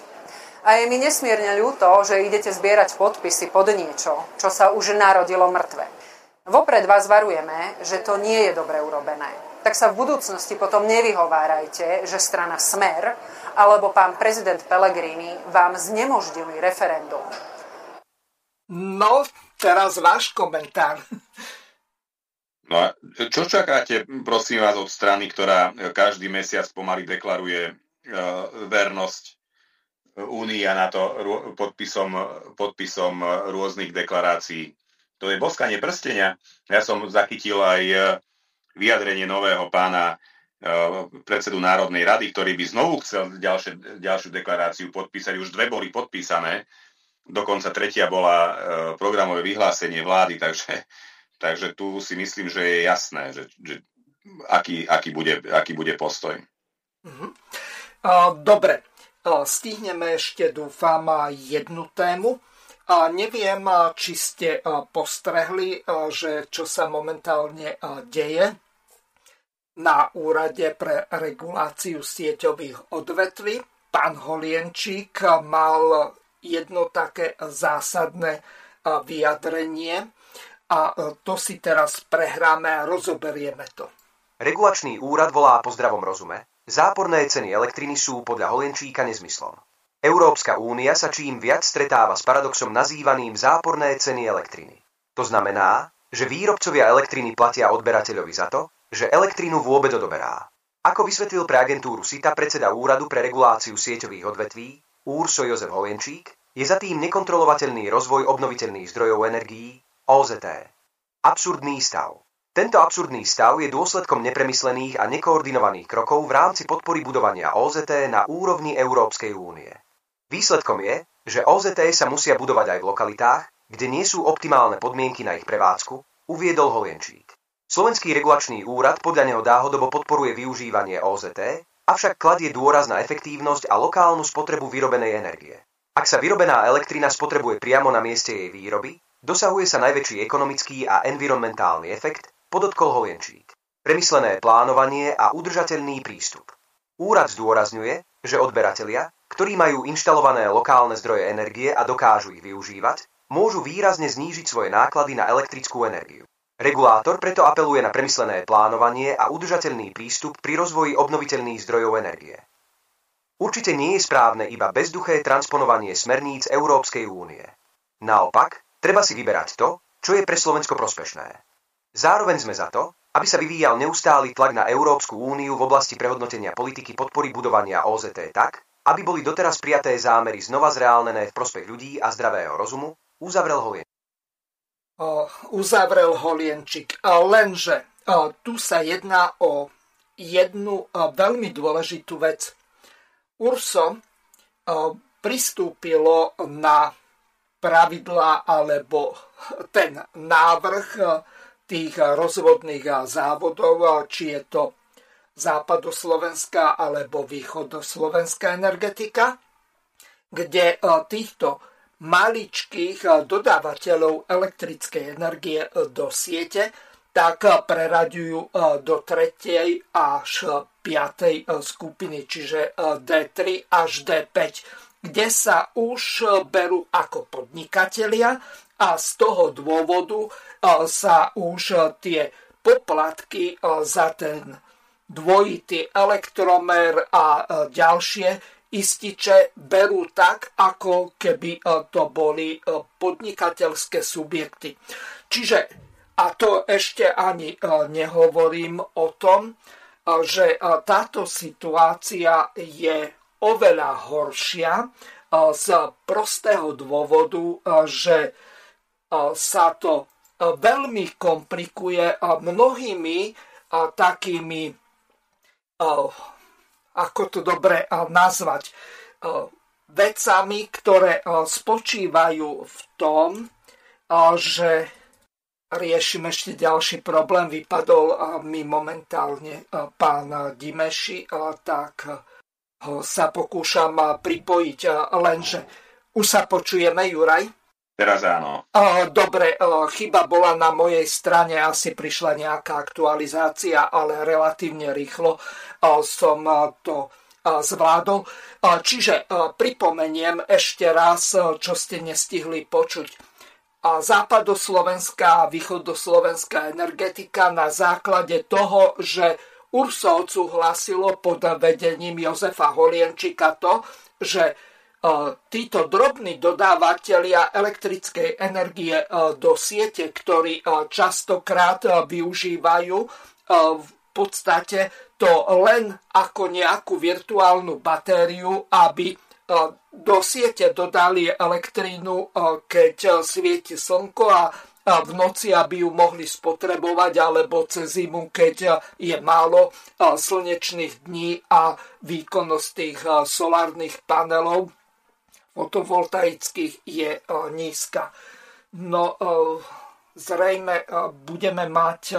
A je mi nesmierne ľúto, že idete zbierať podpisy pod niečo, čo sa už narodilo mŕtve. Vopred vás varujeme, že to nie je dobre urobené. Tak sa v budúcnosti potom nevyhovárajte, že strana Smer alebo pán prezident Pellegrini vám znemožnili referendum. No, teraz váš komentár. No a čo čakáte, prosím vás, od strany, ktorá každý mesiac pomaly deklaruje uh, vernosť Únii a na to podpisom, podpisom rôznych deklarácií. To je boskanie prstenia. Ja som zachytil aj e, vyjadrenie nového pána e, predsedu Národnej rady, ktorý by znovu chcel ďalšie, ďalšiu deklaráciu podpísať. Už dve boli podpísané, dokonca tretia bola e, programové vyhlásenie vlády, takže, takže tu si myslím, že je jasné, že, že aký, aký, bude, aký bude postoj. Mhm. Dobre, Stihneme ešte, dúfam, jednu tému. A neviem, či ste postrehli, že čo sa momentálne deje na úrade pre reguláciu sieťových odvetví. Pán Holienčík mal jedno také zásadné vyjadrenie a to si teraz prehráme a rozoberieme to. Regulačný úrad volá po zdravom rozume, Záporné ceny elektriny sú podľa Holenčíka nezmyslom. Európska únia sa čím viac stretáva s paradoxom nazývaným záporné ceny elektriny. To znamená, že výrobcovia elektriny platia odberateľovi za to, že elektrinu vôbec odoberá. Ako vysvetlil pre agentúru SITA predseda Úradu pre reguláciu sieťových odvetví, Úrso Jozef Holenčík, je za tým nekontrolovateľný rozvoj obnoviteľných zdrojov energií, OZT. Absurdný stav. Tento absurdný stav je dôsledkom nepremyslených a nekoordinovaných krokov v rámci podpory budovania OZT na úrovni Európskej únie. Výsledkom je, že OZT sa musia budovať aj v lokalitách, kde nie sú optimálne podmienky na ich prevádzku, uviedol Hojenčík. Slovenský regulačný úrad podľa neho dáhodobo podporuje využívanie OZT, avšak kladie dôraz na efektívnosť a lokálnu spotrebu vyrobenej energie. Ak sa vyrobená elektrina spotrebuje priamo na mieste jej výroby, dosahuje sa najväčší ekonomický a environmentálny efekt, podotkol Hojenčík. Premyslené plánovanie a udržateľný prístup. Úrad zdôrazňuje, že odberatelia, ktorí majú inštalované lokálne zdroje energie a dokážu ich využívať, môžu výrazne znížiť svoje náklady na elektrickú energiu. Regulátor preto apeluje na premyslené plánovanie a udržateľný prístup pri rozvoji obnoviteľných zdrojov energie. Určite nie je správne iba bezduché transponovanie smerníc Európskej únie. Naopak, treba si vyberať to, čo je pre Slovensko prospešné. Zároveň sme za to, aby sa vyvíjal neustály tlak na Európsku úniu v oblasti prehodnotenia politiky podpory budovania OZT tak, aby boli doteraz prijaté zámery znova zreálnené v prospech ľudí a zdravého rozumu, uzavrel Hojen. uzavrel Holienčík. Lenže tu sa jedná o jednu veľmi dôležitú vec. Urso pristúpilo na pravidla alebo ten návrh tých rozvodných závodov, či je to západoslovenská alebo východoslovenská energetika, kde týchto maličkých dodávateľov elektrickej energie do siete tak preraďujú do tretej až piatej skupiny, čiže D3 až D5 kde sa už berú ako podnikatelia a z toho dôvodu e, sa už tie poplatky e, za ten dvojitý elektromer a e, ďalšie ističe berú tak, ako keby to boli podnikateľské subjekty. Čiže, a to ešte ani nehovorím o tom, že táto situácia je oveľa horšia z prostého dôvodu, že sa to veľmi komplikuje mnohými takými, ako to dobre nazvať, vecami, ktoré spočívajú v tom, že riešim ešte ďalší problém. Vypadol mi momentálne pán Dimeši, tak sa pokúšam pripojiť, lenže už sa počujeme, Juraj? Teraz áno. Dobre, chyba bola na mojej strane, asi prišla nejaká aktualizácia, ale relatívne rýchlo som to zvládol. Čiže pripomeniem ešte raz, čo ste nestihli počuť. Západoslovenská a východoslovenská energetika na základe toho, že URSO odsúhlasilo pod vedením Jozefa Holienčika to, že títo drobní dodávateľia elektrickej energie e, do siete, ktorí e, častokrát využívajú v podstate to len ako nejakú virtuálnu batériu, aby do siete dodali elektrínu, keď svieti slnko a v noci, aby ju mohli spotrebovať, alebo cez zimu, keď je málo slnečných dní a výkonnosť tých solárnych panelov fotovoltaických je nízka. No zrejme budeme mať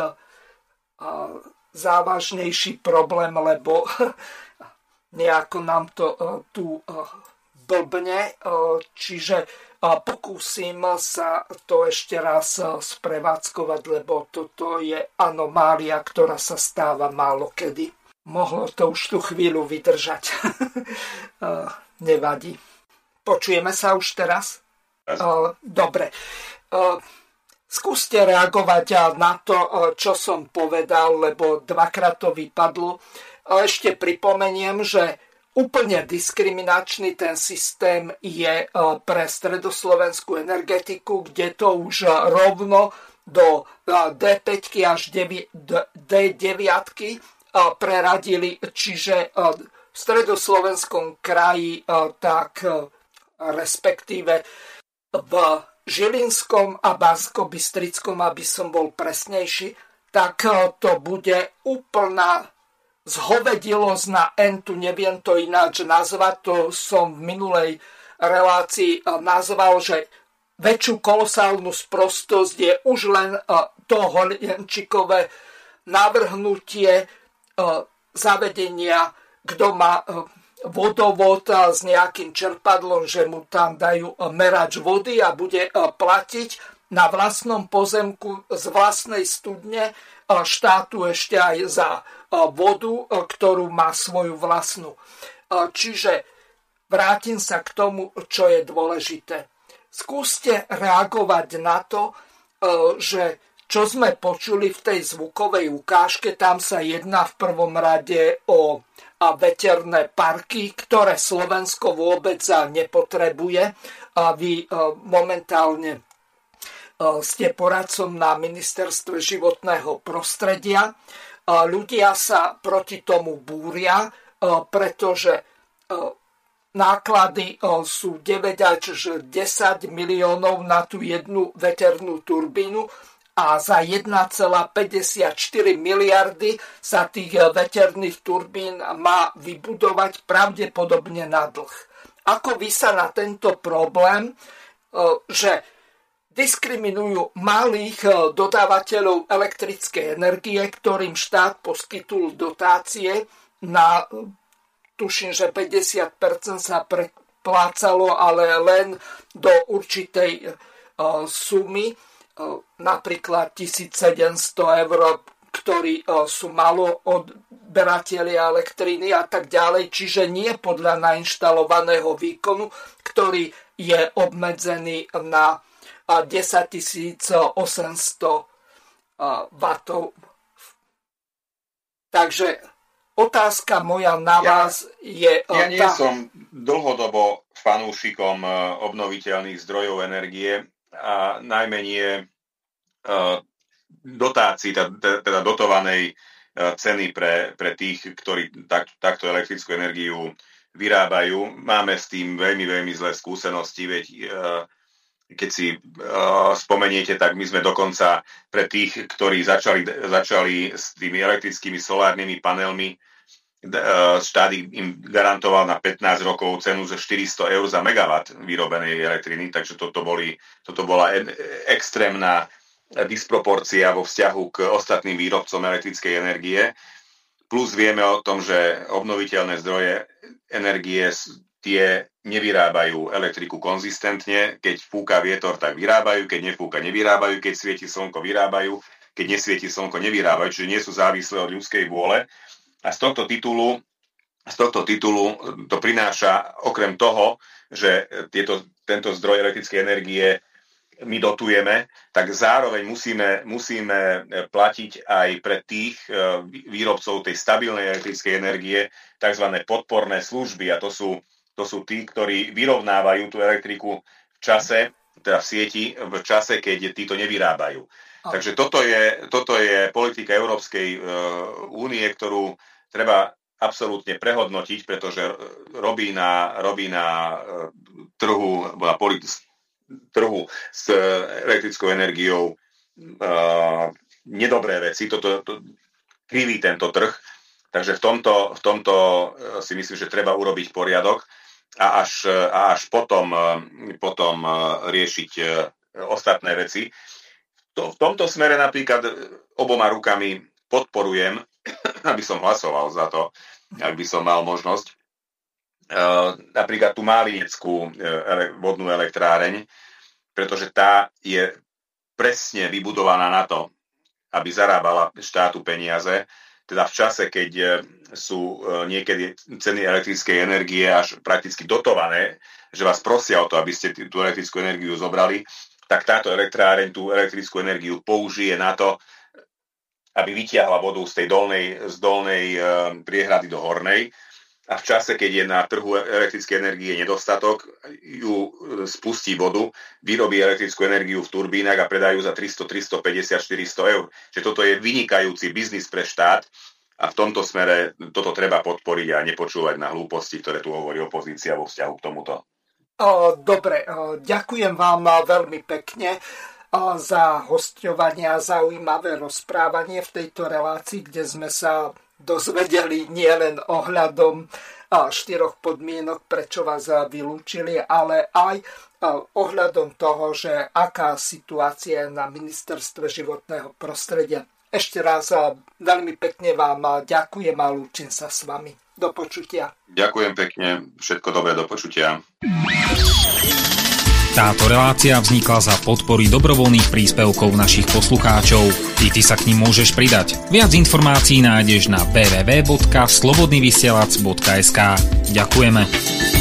závažnejší problém, lebo [laughs] nejako nám to tu blbne, čiže pokúsim sa to ešte raz sprevádzkovať, lebo toto je anomália, ktorá sa stáva málo kedy. Mohlo to už tú chvíľu vydržať. [laughs] Nevadí. Počujeme sa už teraz? Dobre. Skúste reagovať na to, čo som povedal, lebo dvakrát to vypadlo. Ešte pripomeniem, že Úplne diskriminačný ten systém je pre stredoslovenskú energetiku, kde to už rovno do e, D5 až D9 e, preradili, čiže v stredoslovenskom kraji, tak respektíve v Žilinskom a Bansko-Bystrickom, aby som bol presnejší, tak to bude úplná zhovedilosť na entu, neviem to ináč nazvať, to som v minulej relácii eh, nazval, že väčšiu kolosálnu sprostosť je už len eh, to Holienčikové navrhnutie eh, zavedenia, kto má vodovod s nejakým čerpadlom, že mu tam dajú merač vody a bude platiť na vlastnom pozemku z vlastnej studne štátu ešte aj za vodu, ktorú má svoju vlastnú. Čiže vrátim sa k tomu, čo je dôležité. Skúste reagovať na to, že čo sme počuli v tej zvukovej ukážke, tam sa jedná v prvom rade o veterné parky, ktoré Slovensko vôbec nepotrebuje. A vy momentálne ste poradcom na ministerstve životného prostredia ľudia sa proti tomu búria, pretože náklady sú 9 až 10 miliónov na tú jednu veternú turbínu a za 1,54 miliardy sa tých veterných turbín má vybudovať pravdepodobne na dlh. Ako vy sa na tento problém, že diskriminujú malých dodávateľov elektrickej energie, ktorým štát poskytul dotácie na tuším, že 50% sa preplácalo, ale len do určitej sumy, napríklad 1700 eur, ktorí uh, sú malo odberatelia elektriny a tak ďalej, čiže nie podľa nainštalovaného výkonu, ktorý je obmedzený na 10 800 W. Takže Otázka moja na vás je... Ja nie tá... som dlhodobo fanúšikom e, obnoviteľných zdrojov energie a najmä nie e, dotácií, teda dotovanej e, ceny pre, pre tých, ktorí tak, takto elektrickú energiu vyrábajú. Máme s tým veľmi, veľmi zlé skúsenosti, veď keď si spomeniete, tak my sme dokonca pre tých, ktorí začali, začali s tými elektrickými solárnymi panelmi, E, štát im garantoval na 15 rokov cenu za 400 eur za megawatt vyrobenej elektriny, takže toto, boli, toto bola extrémna disproporcia vo vzťahu k ostatným výrobcom elektrickej energie. Plus vieme o tom, že obnoviteľné zdroje energie tie nevyrábajú elektriku konzistentne. Keď fúka vietor, tak vyrábajú, keď nefúka, nevyrábajú, keď svieti slnko, vyrábajú, keď nesvieti slnko, nevyrábajú, čiže nie sú závislé od ľudskej vôle. A z tohto titulu, z tohto titulu to prináša okrem toho, že tieto, tento zdroj elektrickej energie my dotujeme, tak zároveň musíme, musíme platiť aj pre tých výrobcov tej stabilnej elektrickej energie tzv. podporné služby a to sú, to sú tí, ktorí vyrovnávajú tú elektriku v čase, teda v sieti, v čase, keď títo nevyrábajú. Takže toto je, toto je politika Európskej e, únie, ktorú treba absolútne prehodnotiť, pretože robí na, robí na e, trhu, na polit, trhu s elektrickou energiou nedobré veci. Toto to, kriví tento trh. Takže v tomto, v tomto si myslím, že treba urobiť poriadok a až, a až potom, potom riešiť ostatné veci to, v tomto smere napríklad oboma rukami podporujem, [clears throat] aby som hlasoval za to, ak by som mal možnosť, uh, napríklad tú Málineckú uh, ele, vodnú elektráreň, pretože tá je presne vybudovaná na to, aby zarábala štátu peniaze, teda v čase, keď e, sú niekedy ceny elektrickej energie až prakticky dotované, že vás prosia o to, aby ste tú elektrickú energiu zobrali, tak táto elektráreň tú elektrickú energiu použije na to, aby vytiahla vodu z tej dolnej, z dolnej e, priehrady do hornej a v čase, keď je na trhu elektrickej energie nedostatok, ju spustí vodu, vyrobí elektrickú energiu v turbínach a predajú za 300, 350, 400 eur. Čiže toto je vynikajúci biznis pre štát a v tomto smere toto treba podporiť a nepočúvať na hlúposti, ktoré tu hovorí opozícia vo vzťahu k tomuto. Dobre, ďakujem vám veľmi pekne za hostovanie a zaujímavé rozprávanie v tejto relácii, kde sme sa dozvedeli nielen ohľadom štyroch podmienok, prečo vás vylúčili, ale aj ohľadom toho, že aká situácia je na ministerstve životného prostredia. Ešte raz veľmi pekne vám ďakujem a lúčim sa s vami. Do počutia. Ďakujem pekne, všetko dobré, do počutia. Táto relácia vznikla za podpory dobrovoľných príspevkov našich poslucháčov. I ty sa k ním môžeš pridať. Viac informácií nájdeš na www.slobodnyvysielac.sk Ďakujeme.